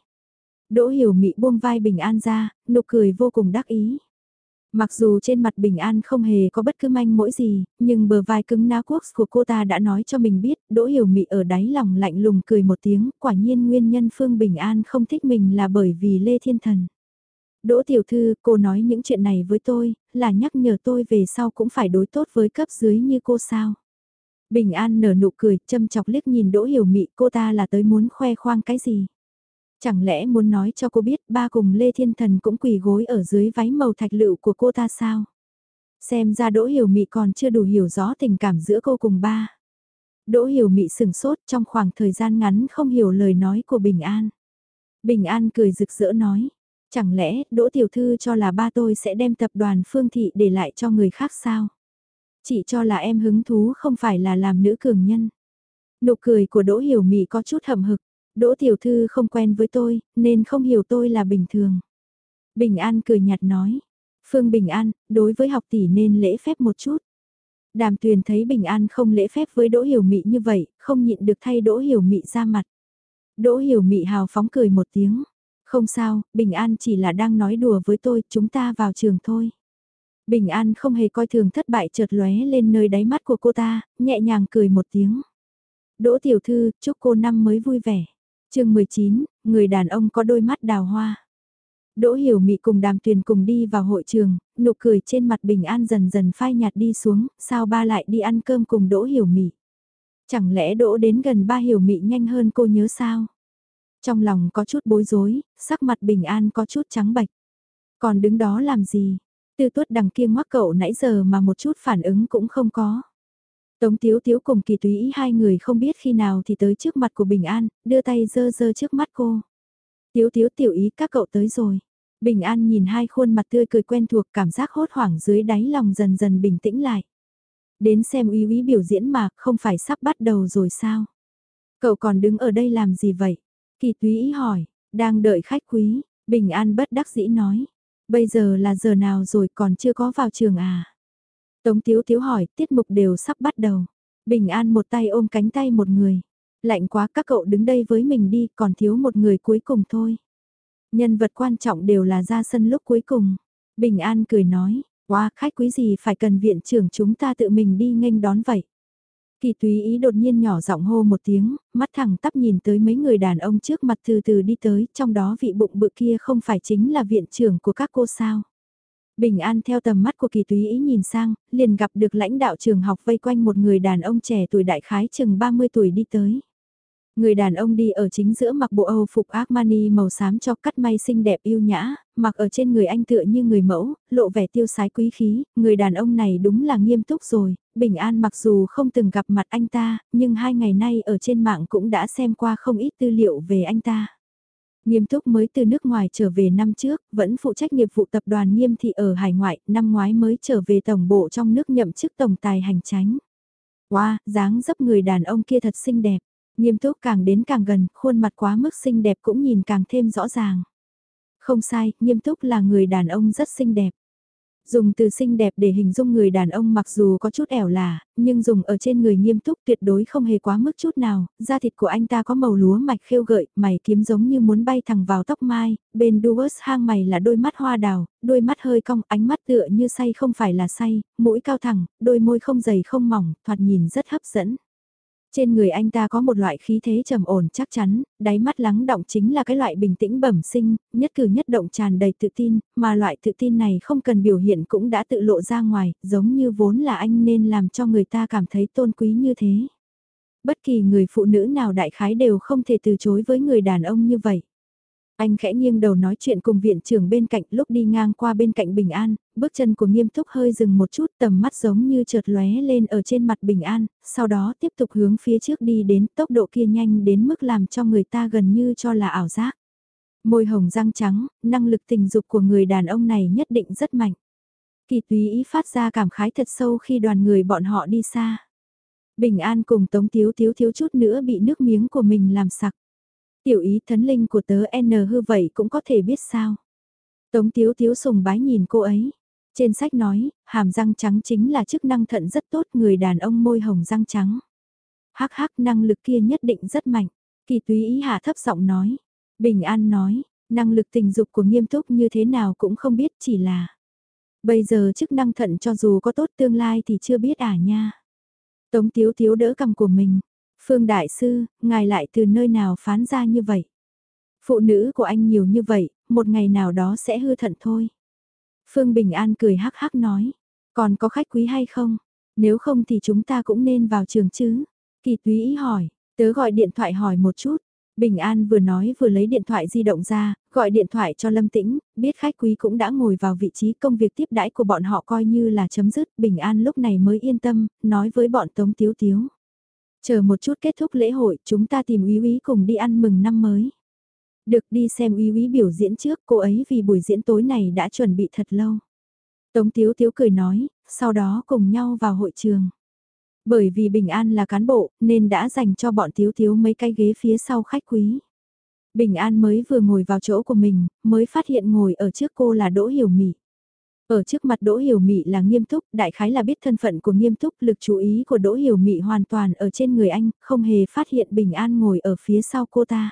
S1: Đỗ hiểu mị buông vai bình an ra, nụ cười vô cùng đắc ý. Mặc dù trên mặt bình an không hề có bất cứ manh mỗi gì, nhưng bờ vai cứng ná quốc của cô ta đã nói cho mình biết, đỗ hiểu mị ở đáy lòng lạnh lùng cười một tiếng, quả nhiên nguyên nhân Phương Bình An không thích mình là bởi vì Lê Thiên Thần. Đỗ tiểu thư, cô nói những chuyện này với tôi, là nhắc nhở tôi về sau cũng phải đối tốt với cấp dưới như cô sao. Bình An nở nụ cười, châm chọc liếc nhìn Đỗ Hiểu Mị, cô ta là tới muốn khoe khoang cái gì. Chẳng lẽ muốn nói cho cô biết ba cùng Lê Thiên Thần cũng quỳ gối ở dưới váy màu thạch lựu của cô ta sao? Xem ra Đỗ Hiểu Mị còn chưa đủ hiểu rõ tình cảm giữa cô cùng ba. Đỗ Hiểu Mị sừng sốt trong khoảng thời gian ngắn không hiểu lời nói của Bình An. Bình An cười rực rỡ nói, chẳng lẽ Đỗ Tiểu Thư cho là ba tôi sẽ đem tập đoàn Phương Thị để lại cho người khác sao? Chị cho là em hứng thú không phải là làm nữ cường nhân. Nụ cười của Đỗ Hiểu Mị có chút hậm hực, Đỗ tiểu thư không quen với tôi, nên không hiểu tôi là bình thường. Bình An cười nhạt nói. Phương Bình An, đối với học tỷ nên lễ phép một chút. Đàm tuyền thấy Bình An không lễ phép với Đỗ Hiểu Mị như vậy, không nhịn được thay Đỗ Hiểu Mị ra mặt. Đỗ Hiểu Mị hào phóng cười một tiếng. Không sao, Bình An chỉ là đang nói đùa với tôi, chúng ta vào trường thôi. Bình An không hề coi thường thất bại chợt lóe lên nơi đáy mắt của cô ta, nhẹ nhàng cười một tiếng. Đỗ tiểu thư, chúc cô năm mới vui vẻ chương 19, người đàn ông có đôi mắt đào hoa. Đỗ Hiểu Mị cùng Đàm Tuyền cùng đi vào hội trường, nụ cười trên mặt bình an dần dần phai nhạt đi xuống, sao ba lại đi ăn cơm cùng Đỗ Hiểu Mị. Chẳng lẽ Đỗ đến gần ba Hiểu Mị nhanh hơn cô nhớ sao? Trong lòng có chút bối rối, sắc mặt bình an có chút trắng bạch. Còn đứng đó làm gì? Tư tuất đằng kia ngoắc cậu nãy giờ mà một chút phản ứng cũng không có. Tống Tiếu Tiếu cùng kỳ túy hai người không biết khi nào thì tới trước mặt của Bình An, đưa tay dơ dơ trước mắt cô. Tiếu Tiếu tiểu ý các cậu tới rồi. Bình An nhìn hai khuôn mặt tươi cười quen thuộc cảm giác hốt hoảng dưới đáy lòng dần dần bình tĩnh lại. Đến xem uy uy biểu diễn mà không phải sắp bắt đầu rồi sao? Cậu còn đứng ở đây làm gì vậy? Kỳ túy hỏi, đang đợi khách quý, Bình An bất đắc dĩ nói. Bây giờ là giờ nào rồi còn chưa có vào trường à? Tống Tiếu Tiếu hỏi, tiết mục đều sắp bắt đầu. Bình An một tay ôm cánh tay một người. Lạnh quá các cậu đứng đây với mình đi, còn thiếu một người cuối cùng thôi. Nhân vật quan trọng đều là ra sân lúc cuối cùng. Bình An cười nói, wow, khách quý gì phải cần viện trưởng chúng ta tự mình đi nghênh đón vậy. Kỳ túy ý đột nhiên nhỏ giọng hô một tiếng, mắt thẳng tắp nhìn tới mấy người đàn ông trước mặt từ từ đi tới, trong đó vị bụng bự kia không phải chính là viện trưởng của các cô sao. Bình an theo tầm mắt của kỳ túy ý nhìn sang, liền gặp được lãnh đạo trường học vây quanh một người đàn ông trẻ tuổi đại khái chừng 30 tuổi đi tới. Người đàn ông đi ở chính giữa mặc bộ Âu phục Armani màu xám cho cắt may xinh đẹp yêu nhã, mặc ở trên người anh tựa như người mẫu, lộ vẻ tiêu sái quý khí, người đàn ông này đúng là nghiêm túc rồi, bình an mặc dù không từng gặp mặt anh ta, nhưng hai ngày nay ở trên mạng cũng đã xem qua không ít tư liệu về anh ta. Nghiêm túc mới từ nước ngoài trở về năm trước, vẫn phụ trách nghiệp vụ tập đoàn nghiêm thị ở hải ngoại, năm ngoái mới trở về tổng bộ trong nước nhậm chức tổng tài hành tránh. Wow, dáng dấp người đàn ông kia thật xinh đẹp. Nghiêm túc càng đến càng gần, khuôn mặt quá mức xinh đẹp cũng nhìn càng thêm rõ ràng. Không sai, nghiêm túc là người đàn ông rất xinh đẹp. Dùng từ xinh đẹp để hình dung người đàn ông mặc dù có chút ẻo là, nhưng dùng ở trên người nghiêm túc tuyệt đối không hề quá mức chút nào, da thịt của anh ta có màu lúa mạch khêu gợi, mày kiếm giống như muốn bay thẳng vào tóc mai, bên Duos hang mày là đôi mắt hoa đào, đôi mắt hơi cong, ánh mắt tựa như say không phải là say, mũi cao thẳng, đôi môi không dày không mỏng, thoạt nhìn rất hấp dẫn. Trên người anh ta có một loại khí thế trầm ổn chắc chắn, đáy mắt lắng động chính là cái loại bình tĩnh bẩm sinh, nhất cử nhất động tràn đầy tự tin, mà loại tự tin này không cần biểu hiện cũng đã tự lộ ra ngoài, giống như vốn là anh nên làm cho người ta cảm thấy tôn quý như thế. Bất kỳ người phụ nữ nào đại khái đều không thể từ chối với người đàn ông như vậy. Anh khẽ nghiêng đầu nói chuyện cùng viện trưởng bên cạnh lúc đi ngang qua bên cạnh Bình An, bước chân của nghiêm túc hơi dừng một chút tầm mắt giống như chợt lóe lên ở trên mặt Bình An, sau đó tiếp tục hướng phía trước đi đến tốc độ kia nhanh đến mức làm cho người ta gần như cho là ảo giác. Môi hồng răng trắng, năng lực tình dục của người đàn ông này nhất định rất mạnh. Kỳ túy ý phát ra cảm khái thật sâu khi đoàn người bọn họ đi xa. Bình An cùng Tống Tiếu Tiếu thiếu chút nữa bị nước miếng của mình làm sặc. Tiểu ý thấn linh của tớ N hư vậy cũng có thể biết sao. Tống tiếu tiếu sùng bái nhìn cô ấy. Trên sách nói, hàm răng trắng chính là chức năng thận rất tốt người đàn ông môi hồng răng trắng. Hắc hắc năng lực kia nhất định rất mạnh. Kỳ túy ý hạ thấp giọng nói. Bình an nói, năng lực tình dục của nghiêm túc như thế nào cũng không biết chỉ là. Bây giờ chức năng thận cho dù có tốt tương lai thì chưa biết à nha. Tống tiếu tiếu đỡ cầm của mình. Phương Đại Sư, ngài lại từ nơi nào phán ra như vậy? Phụ nữ của anh nhiều như vậy, một ngày nào đó sẽ hư thận thôi. Phương Bình An cười hắc hắc nói, còn có khách quý hay không? Nếu không thì chúng ta cũng nên vào trường chứ? Kỳ túy ý hỏi, tớ gọi điện thoại hỏi một chút. Bình An vừa nói vừa lấy điện thoại di động ra, gọi điện thoại cho Lâm Tĩnh, biết khách quý cũng đã ngồi vào vị trí công việc tiếp đãi của bọn họ coi như là chấm dứt. Bình An lúc này mới yên tâm, nói với bọn Tống Tiếu Tiếu. Chờ một chút kết thúc lễ hội, chúng ta tìm Uy Uy cùng đi ăn mừng năm mới. Được đi xem Uy Uy biểu diễn trước, cô ấy vì buổi diễn tối này đã chuẩn bị thật lâu. Tống Tiếu Tiếu cười nói, sau đó cùng nhau vào hội trường. Bởi vì Bình An là cán bộ, nên đã dành cho bọn Tiếu Tiếu mấy cái ghế phía sau khách quý. Bình An mới vừa ngồi vào chỗ của mình, mới phát hiện ngồi ở trước cô là Đỗ Hiểu Mỹ. Ở trước mặt Đỗ Hiểu Mị là nghiêm túc, đại khái là biết thân phận của nghiêm túc, lực chú ý của Đỗ Hiểu Mị hoàn toàn ở trên người anh, không hề phát hiện bình an ngồi ở phía sau cô ta.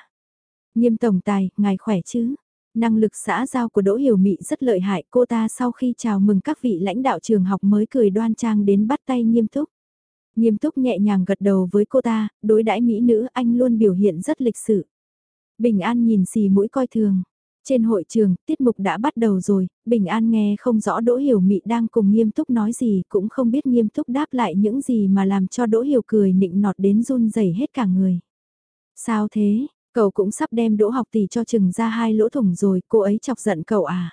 S1: Nghiêm tổng tài, ngài khỏe chứ? Năng lực xã giao của Đỗ Hiểu Mị rất lợi hại, cô ta sau khi chào mừng các vị lãnh đạo trường học mới cười đoan trang đến bắt tay nghiêm túc. Nghiêm túc nhẹ nhàng gật đầu với cô ta, đối đãi mỹ nữ anh luôn biểu hiện rất lịch sự. Bình an nhìn xì mũi coi thường. Trên hội trường, tiết mục đã bắt đầu rồi, Bình An nghe không rõ Đỗ Hiểu Mị đang cùng nghiêm túc nói gì, cũng không biết nghiêm túc đáp lại những gì mà làm cho Đỗ Hiểu cười nịnh nọt đến run rẩy hết cả người. Sao thế, cậu cũng sắp đem Đỗ học tỷ cho chừng ra hai lỗ thủng rồi, cô ấy chọc giận cậu à?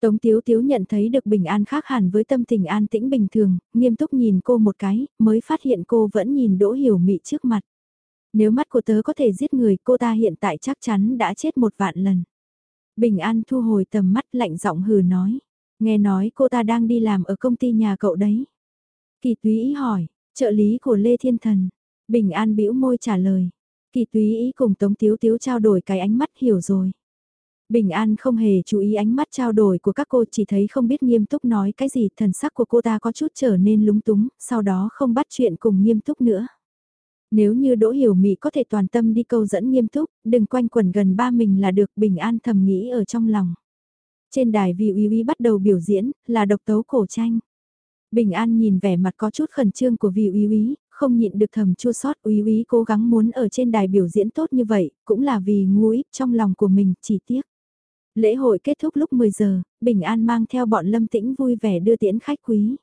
S1: Tống Tiếu Tiếu nhận thấy được Bình An khác hẳn với tâm tình an tĩnh bình thường, nghiêm túc nhìn cô một cái, mới phát hiện cô vẫn nhìn Đỗ Hiểu Mị trước mặt. Nếu mắt của tớ có thể giết người cô ta hiện tại chắc chắn đã chết một vạn lần. Bình An thu hồi tầm mắt lạnh giọng hừ nói. Nghe nói cô ta đang đi làm ở công ty nhà cậu đấy. Kỳ túy ý hỏi, trợ lý của Lê Thiên Thần. Bình An bĩu môi trả lời. Kỳ túy ý cùng Tống Tiếu Tiếu trao đổi cái ánh mắt hiểu rồi. Bình An không hề chú ý ánh mắt trao đổi của các cô chỉ thấy không biết nghiêm túc nói cái gì, thần sắc của cô ta có chút trở nên lúng túng, sau đó không bắt chuyện cùng nghiêm túc nữa. Nếu như Đỗ Hiểu Mỹ có thể toàn tâm đi câu dẫn nghiêm túc, đừng quanh quẩn gần ba mình là được Bình An thầm nghĩ ở trong lòng. Trên đài vị uy uy bắt đầu biểu diễn, là độc tấu cổ tranh. Bình An nhìn vẻ mặt có chút khẩn trương của vị uy uy, không nhịn được thầm chua sót uy uy cố gắng muốn ở trên đài biểu diễn tốt như vậy, cũng là vì ngu ít trong lòng của mình, chỉ tiếc. Lễ hội kết thúc lúc 10 giờ, Bình An mang theo bọn Lâm Tĩnh vui vẻ đưa tiễn khách quý.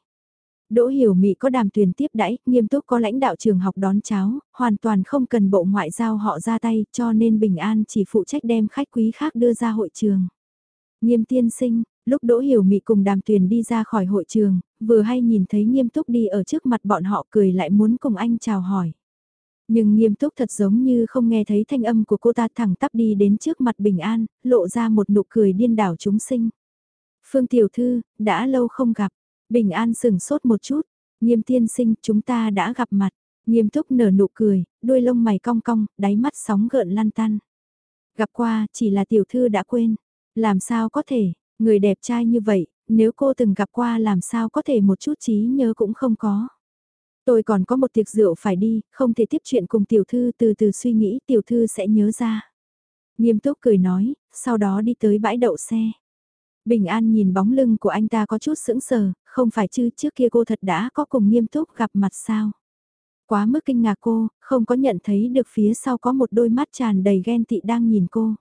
S1: Đỗ Hiểu Mị có đàm tuyển tiếp đãi, nghiêm túc có lãnh đạo trường học đón cháu hoàn toàn không cần bộ ngoại giao họ ra tay, cho nên Bình An chỉ phụ trách đem khách quý khác đưa ra hội trường. Nghiêm tiên sinh, lúc Đỗ Hiểu Mị cùng đàm tuyển đi ra khỏi hội trường, vừa hay nhìn thấy nghiêm túc đi ở trước mặt bọn họ cười lại muốn cùng anh chào hỏi. Nhưng nghiêm túc thật giống như không nghe thấy thanh âm của cô ta thẳng tắp đi đến trước mặt bình an, lộ ra một nụ cười điên đảo chúng sinh. Phương Tiểu Thư, đã lâu không gặp, bình an sừng sốt một chút, nghiêm tiên sinh chúng ta đã gặp mặt, nghiêm túc nở nụ cười, đuôi lông mày cong cong, đáy mắt sóng gợn lan tan. Gặp qua, chỉ là Tiểu Thư đã quên, làm sao có thể, người đẹp trai như vậy, nếu cô từng gặp qua làm sao có thể một chút trí nhớ cũng không có. Tôi còn có một tiệc rượu phải đi, không thể tiếp chuyện cùng tiểu thư từ từ suy nghĩ tiểu thư sẽ nhớ ra. Nghiêm túc cười nói, sau đó đi tới bãi đậu xe. Bình An nhìn bóng lưng của anh ta có chút sững sờ, không phải chứ trước kia cô thật đã có cùng nghiêm túc gặp mặt sao. Quá mức kinh ngạc cô, không có nhận thấy được phía sau có một đôi mắt tràn đầy ghen tị đang nhìn cô.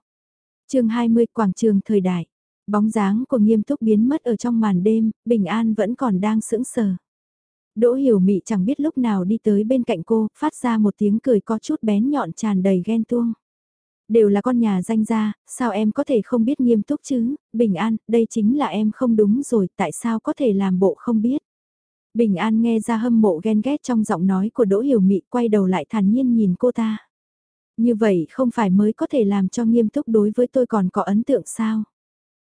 S1: chương 20 Quảng trường thời đại, bóng dáng của nghiêm túc biến mất ở trong màn đêm, Bình An vẫn còn đang sững sờ. Đỗ hiểu mị chẳng biết lúc nào đi tới bên cạnh cô, phát ra một tiếng cười có chút bén nhọn tràn đầy ghen tuông. Đều là con nhà danh gia, sao em có thể không biết nghiêm túc chứ, bình an, đây chính là em không đúng rồi, tại sao có thể làm bộ không biết. Bình an nghe ra hâm mộ ghen ghét trong giọng nói của Đỗ hiểu mị quay đầu lại thản nhiên nhìn cô ta. Như vậy không phải mới có thể làm cho nghiêm túc đối với tôi còn có ấn tượng sao?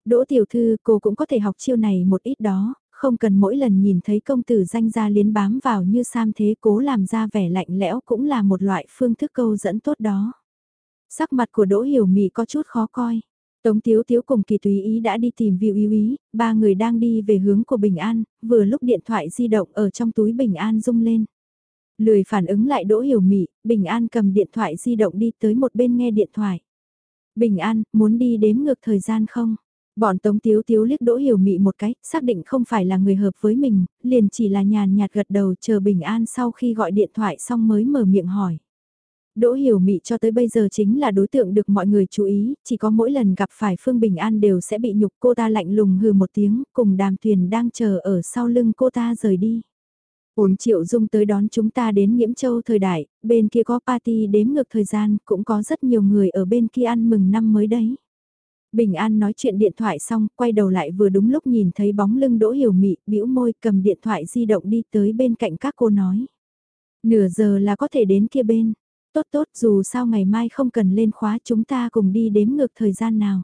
S1: Đỗ tiểu thư cô cũng có thể học chiêu này một ít đó, không cần mỗi lần nhìn thấy công tử danh gia liến bám vào như sam thế cố làm ra vẻ lạnh lẽo cũng là một loại phương thức câu dẫn tốt đó. Sắc mặt của Đỗ Hiểu Mị có chút khó coi. Tống Tiếu Tiếu cùng Kỳ Tùy Ý đã đi tìm Viu Ý Ý, ba người đang đi về hướng của Bình An, vừa lúc điện thoại di động ở trong túi Bình An rung lên. Lười phản ứng lại Đỗ Hiểu Mị, Bình An cầm điện thoại di động đi tới một bên nghe điện thoại. Bình An, muốn đi đếm ngược thời gian không? Bọn Tống Tiếu Tiếu liếc Đỗ Hiểu Mị một cái, xác định không phải là người hợp với mình, liền chỉ là nhàn nhạt gật đầu chờ bình an sau khi gọi điện thoại xong mới mở miệng hỏi. Đỗ Hiểu Mị cho tới bây giờ chính là đối tượng được mọi người chú ý, chỉ có mỗi lần gặp phải Phương Bình An đều sẽ bị nhục cô ta lạnh lùng hừ một tiếng, cùng đàm thuyền đang chờ ở sau lưng cô ta rời đi. Ổn triệu dung tới đón chúng ta đến Nhiễm Châu thời đại, bên kia có party đếm ngược thời gian, cũng có rất nhiều người ở bên kia ăn mừng năm mới đấy. Bình An nói chuyện điện thoại xong, quay đầu lại vừa đúng lúc nhìn thấy bóng lưng Đỗ Hiểu Mị, bĩu môi cầm điện thoại di động đi tới bên cạnh các cô nói. Nửa giờ là có thể đến kia bên. Tốt tốt dù sao ngày mai không cần lên khóa chúng ta cùng đi đếm ngược thời gian nào.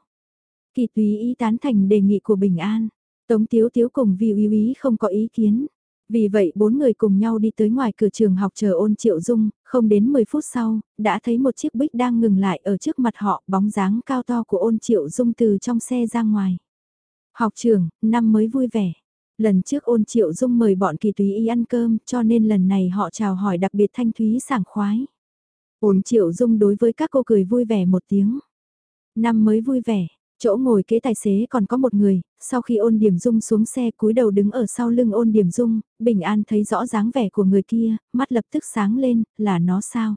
S1: Kỳ túy ý tán thành đề nghị của Bình An. Tống Tiếu Tiếu cùng vì uy ý không có ý kiến. Vì vậy bốn người cùng nhau đi tới ngoài cửa trường học chờ ôn triệu dung, không đến 10 phút sau, đã thấy một chiếc bích đang ngừng lại ở trước mặt họ, bóng dáng cao to của ôn triệu dung từ trong xe ra ngoài. Học trường, năm mới vui vẻ. Lần trước ôn triệu dung mời bọn kỳ túy y ăn cơm cho nên lần này họ chào hỏi đặc biệt thanh thúy sảng khoái. Ôn triệu dung đối với các cô cười vui vẻ một tiếng. Năm mới vui vẻ, Chỗ ngồi kế tài xế còn có một người, sau khi ôn điểm dung xuống xe cúi đầu đứng ở sau lưng ôn điểm dung, bình an thấy rõ dáng vẻ của người kia, mắt lập tức sáng lên, là nó sao?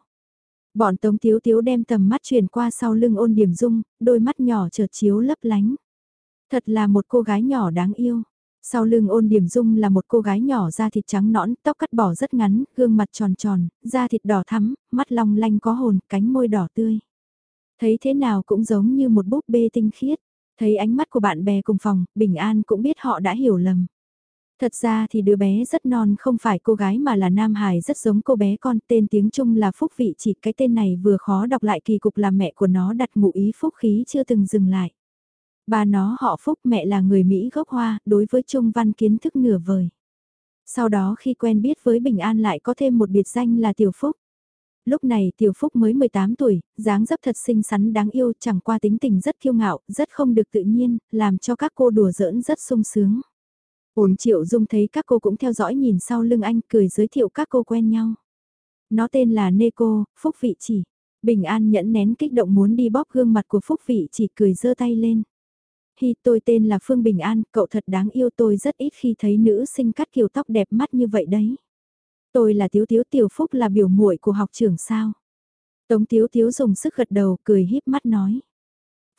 S1: Bọn tống tiếu tiếu đem tầm mắt chuyển qua sau lưng ôn điểm dung, đôi mắt nhỏ chợt chiếu lấp lánh. Thật là một cô gái nhỏ đáng yêu. Sau lưng ôn điểm dung là một cô gái nhỏ da thịt trắng nõn, tóc cắt bỏ rất ngắn, gương mặt tròn tròn, da thịt đỏ thắm, mắt long lanh có hồn, cánh môi đỏ tươi. Thấy thế nào cũng giống như một búp bê tinh khiết. Thấy ánh mắt của bạn bè cùng phòng, Bình An cũng biết họ đã hiểu lầm. Thật ra thì đứa bé rất non không phải cô gái mà là Nam Hải rất giống cô bé con tên tiếng Trung là Phúc Vị chỉ cái tên này vừa khó đọc lại kỳ cục là mẹ của nó đặt ngụ ý Phúc khí chưa từng dừng lại. Bà nó họ Phúc mẹ là người Mỹ gốc Hoa đối với Trung văn kiến thức nửa vời. Sau đó khi quen biết với Bình An lại có thêm một biệt danh là Tiểu Phúc. Lúc này Tiểu Phúc mới 18 tuổi, dáng dấp thật xinh xắn đáng yêu chẳng qua tính tình rất kiêu ngạo, rất không được tự nhiên, làm cho các cô đùa giỡn rất sung sướng. Ổn Triệu Dung thấy các cô cũng theo dõi nhìn sau lưng anh cười giới thiệu các cô quen nhau. Nó tên là Neko, Phúc Vị Chỉ. Bình An nhẫn nén kích động muốn đi bóp gương mặt của Phúc Vị Chỉ cười giơ tay lên. Hi tôi tên là Phương Bình An, cậu thật đáng yêu tôi rất ít khi thấy nữ sinh cắt kiểu tóc đẹp mắt như vậy đấy. Tôi là Tiếu Tiếu Tiểu Phúc là biểu muội của học trưởng sao. Tống Tiếu Tiếu dùng sức gật đầu cười híp mắt nói.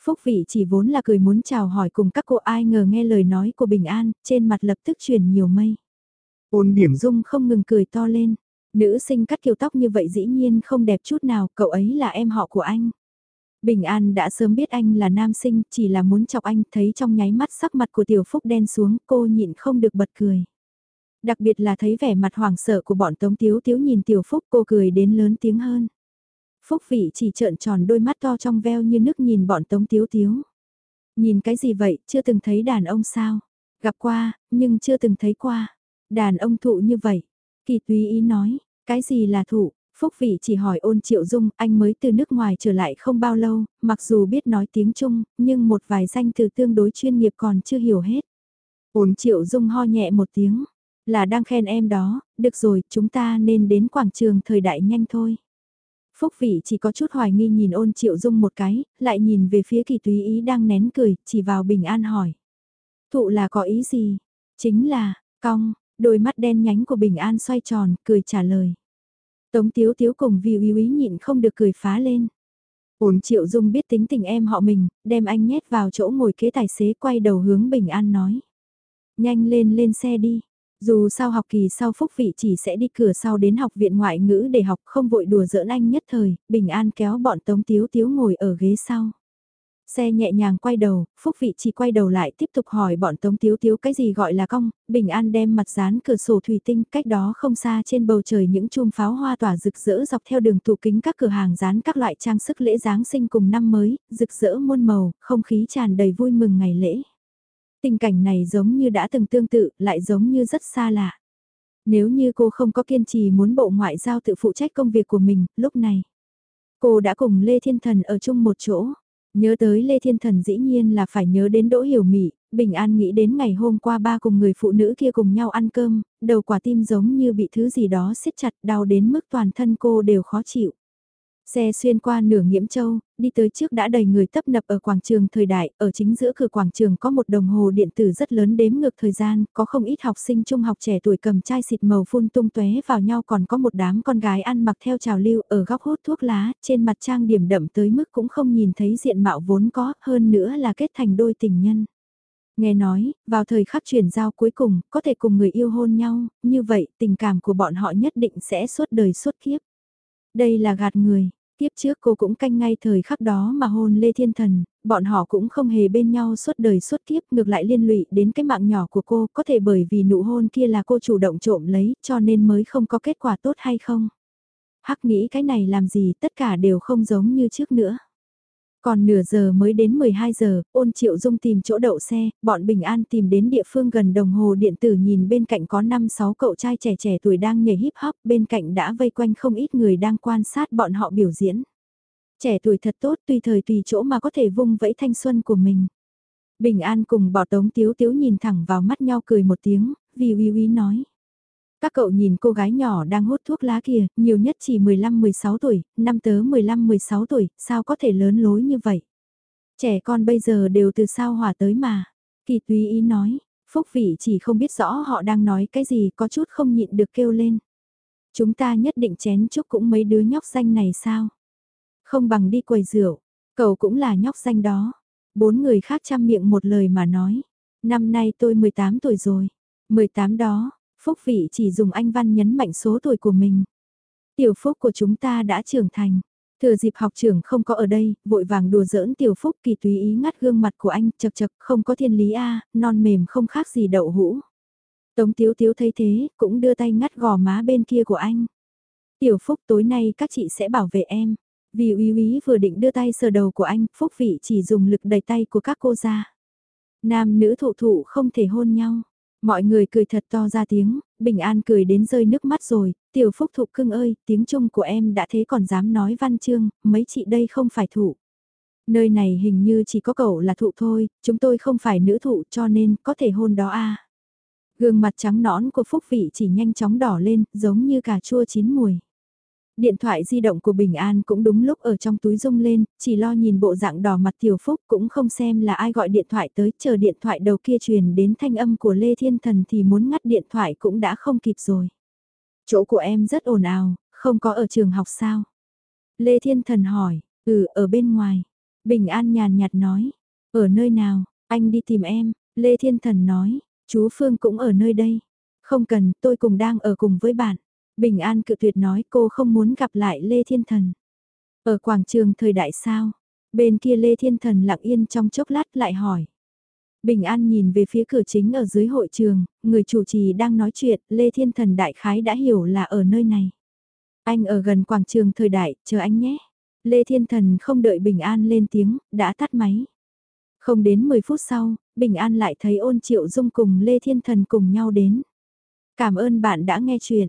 S1: Phúc vị chỉ vốn là cười muốn chào hỏi cùng các cô ai ngờ nghe lời nói của Bình An, trên mặt lập tức chuyển nhiều mây. Ôn điểm dung không ngừng cười to lên. Nữ sinh cắt kiểu tóc như vậy dĩ nhiên không đẹp chút nào, cậu ấy là em họ của anh. Bình An đã sớm biết anh là nam sinh, chỉ là muốn chọc anh, thấy trong nháy mắt sắc mặt của Tiểu Phúc đen xuống, cô nhịn không được bật cười. Đặc biệt là thấy vẻ mặt hoảng sợ của bọn Tống Tiếu Tiếu nhìn Tiểu Phúc cô cười đến lớn tiếng hơn. Phúc vị chỉ trợn tròn đôi mắt to trong veo như nước nhìn bọn Tống Tiếu Tiếu. Nhìn cái gì vậy, chưa từng thấy đàn ông sao? Gặp qua, nhưng chưa từng thấy qua. Đàn ông thụ như vậy. Kỳ túy ý nói, cái gì là thụ? Phúc vị chỉ hỏi ôn triệu dung, anh mới từ nước ngoài trở lại không bao lâu, mặc dù biết nói tiếng Trung, nhưng một vài danh từ tương đối chuyên nghiệp còn chưa hiểu hết. Ôn triệu dung ho nhẹ một tiếng, là đang khen em đó, được rồi, chúng ta nên đến quảng trường thời đại nhanh thôi. Phúc vị chỉ có chút hoài nghi nhìn ôn triệu dung một cái, lại nhìn về phía kỳ túy ý đang nén cười, chỉ vào bình an hỏi. Thụ là có ý gì? Chính là, cong, đôi mắt đen nhánh của bình an xoay tròn, cười trả lời. Tống tiếu tiếu cùng vì uy uy nhịn không được cười phá lên. Ôn triệu dung biết tính tình em họ mình, đem anh nhét vào chỗ ngồi kế tài xế quay đầu hướng bình an nói. Nhanh lên lên xe đi, dù sao học kỳ sau Phúc Vị chỉ sẽ đi cửa sau đến học viện ngoại ngữ để học không vội đùa giỡn anh nhất thời, Bình An kéo bọn Tống Tiếu Tiếu ngồi ở ghế sau. Xe nhẹ nhàng quay đầu, Phúc Vị chỉ quay đầu lại tiếp tục hỏi bọn Tống Tiếu Tiếu cái gì gọi là cong, Bình An đem mặt dán cửa sổ thủy tinh cách đó không xa trên bầu trời những chùm pháo hoa tỏa rực rỡ dọc theo đường tủ kính các cửa hàng dán các loại trang sức lễ Giáng sinh cùng năm mới, rực rỡ muôn màu, không khí tràn đầy vui mừng ngày lễ. Tình cảnh này giống như đã từng tương tự, lại giống như rất xa lạ. Nếu như cô không có kiên trì muốn bộ ngoại giao tự phụ trách công việc của mình, lúc này, cô đã cùng Lê Thiên Thần ở chung một chỗ. Nhớ tới Lê Thiên Thần dĩ nhiên là phải nhớ đến Đỗ Hiểu Mỹ, Bình An nghĩ đến ngày hôm qua ba cùng người phụ nữ kia cùng nhau ăn cơm, đầu quả tim giống như bị thứ gì đó siết chặt đau đến mức toàn thân cô đều khó chịu. Xe xuyên qua nửa nghiễm châu, đi tới trước đã đầy người tấp nập ở quảng trường thời đại, ở chính giữa cửa quảng trường có một đồng hồ điện tử rất lớn đếm ngược thời gian, có không ít học sinh trung học trẻ tuổi cầm chai xịt màu phun tung tóe vào nhau còn có một đám con gái ăn mặc theo trào lưu ở góc hút thuốc lá, trên mặt trang điểm đậm tới mức cũng không nhìn thấy diện mạo vốn có, hơn nữa là kết thành đôi tình nhân. Nghe nói, vào thời khắc chuyển giao cuối cùng, có thể cùng người yêu hôn nhau, như vậy tình cảm của bọn họ nhất định sẽ suốt đời suốt kiếp. Đây là gạt người, Tiếp trước cô cũng canh ngay thời khắc đó mà hôn Lê Thiên Thần, bọn họ cũng không hề bên nhau suốt đời suốt kiếp ngược lại liên lụy đến cái mạng nhỏ của cô có thể bởi vì nụ hôn kia là cô chủ động trộm lấy cho nên mới không có kết quả tốt hay không. Hắc nghĩ cái này làm gì tất cả đều không giống như trước nữa. Còn nửa giờ mới đến 12 giờ, ôn triệu dung tìm chỗ đậu xe, bọn bình an tìm đến địa phương gần đồng hồ điện tử nhìn bên cạnh có 5-6 cậu trai trẻ trẻ tuổi đang nhảy hip hop, bên cạnh đã vây quanh không ít người đang quan sát bọn họ biểu diễn. Trẻ tuổi thật tốt tùy thời tùy chỗ mà có thể vung vẫy thanh xuân của mình. Bình an cùng bỏ tống tiếu tiếu nhìn thẳng vào mắt nhau cười một tiếng, vì uy uy nói. Các cậu nhìn cô gái nhỏ đang hút thuốc lá kìa, nhiều nhất chỉ 15-16 tuổi, năm tớ 15-16 tuổi, sao có thể lớn lối như vậy? Trẻ con bây giờ đều từ sao hỏa tới mà. Kỳ túy ý nói, Phúc Vị chỉ không biết rõ họ đang nói cái gì có chút không nhịn được kêu lên. Chúng ta nhất định chén chúc cũng mấy đứa nhóc xanh này sao? Không bằng đi quầy rượu, cậu cũng là nhóc xanh đó. Bốn người khác chăm miệng một lời mà nói. Năm nay tôi 18 tuổi rồi. 18 đó, Phúc vị chỉ dùng anh Văn nhấn mạnh số tuổi của mình. Tiểu Phúc của chúng ta đã trưởng thành. Thừa dịp học trưởng không có ở đây, vội vàng đùa giỡn Tiểu Phúc kỳ tùy ý ngắt gương mặt của anh, chật chật, không có thiên lý a non mềm không khác gì đậu hũ. Tống Tiếu Tiếu thấy thế, cũng đưa tay ngắt gò má bên kia của anh. Tiểu Phúc tối nay các chị sẽ bảo vệ em. Vì uy uy vừa định đưa tay sờ đầu của anh, Phúc vị chỉ dùng lực đẩy tay của các cô ra. Nam nữ thụ thụ không thể hôn nhau. Mọi người cười thật to ra tiếng, Bình An cười đến rơi nước mắt rồi, tiểu phúc thụ cưng ơi, tiếng Trung của em đã thế còn dám nói văn chương, mấy chị đây không phải thụ. Nơi này hình như chỉ có cậu là thụ thôi, chúng tôi không phải nữ thụ cho nên có thể hôn đó à. Gương mặt trắng nõn của Phúc Vị chỉ nhanh chóng đỏ lên, giống như cà chua chín mùi. Điện thoại di động của Bình An cũng đúng lúc ở trong túi rung lên, chỉ lo nhìn bộ dạng đỏ mặt Tiểu Phúc cũng không xem là ai gọi điện thoại tới, chờ điện thoại đầu kia truyền đến thanh âm của Lê Thiên Thần thì muốn ngắt điện thoại cũng đã không kịp rồi. Chỗ của em rất ồn ào, không có ở trường học sao? Lê Thiên Thần hỏi, ừ, ở bên ngoài. Bình An nhàn nhạt nói, ở nơi nào, anh đi tìm em, Lê Thiên Thần nói, chú Phương cũng ở nơi đây. Không cần, tôi cùng đang ở cùng với bạn. Bình An cự tuyệt nói cô không muốn gặp lại Lê Thiên Thần. Ở quảng trường thời đại sao? Bên kia Lê Thiên Thần lặng yên trong chốc lát lại hỏi. Bình An nhìn về phía cửa chính ở dưới hội trường, người chủ trì đang nói chuyện, Lê Thiên Thần đại khái đã hiểu là ở nơi này. Anh ở gần quảng trường thời đại, chờ anh nhé. Lê Thiên Thần không đợi Bình An lên tiếng, đã tắt máy. Không đến 10 phút sau, Bình An lại thấy ôn triệu dung cùng Lê Thiên Thần cùng nhau đến. Cảm ơn bạn đã nghe chuyện.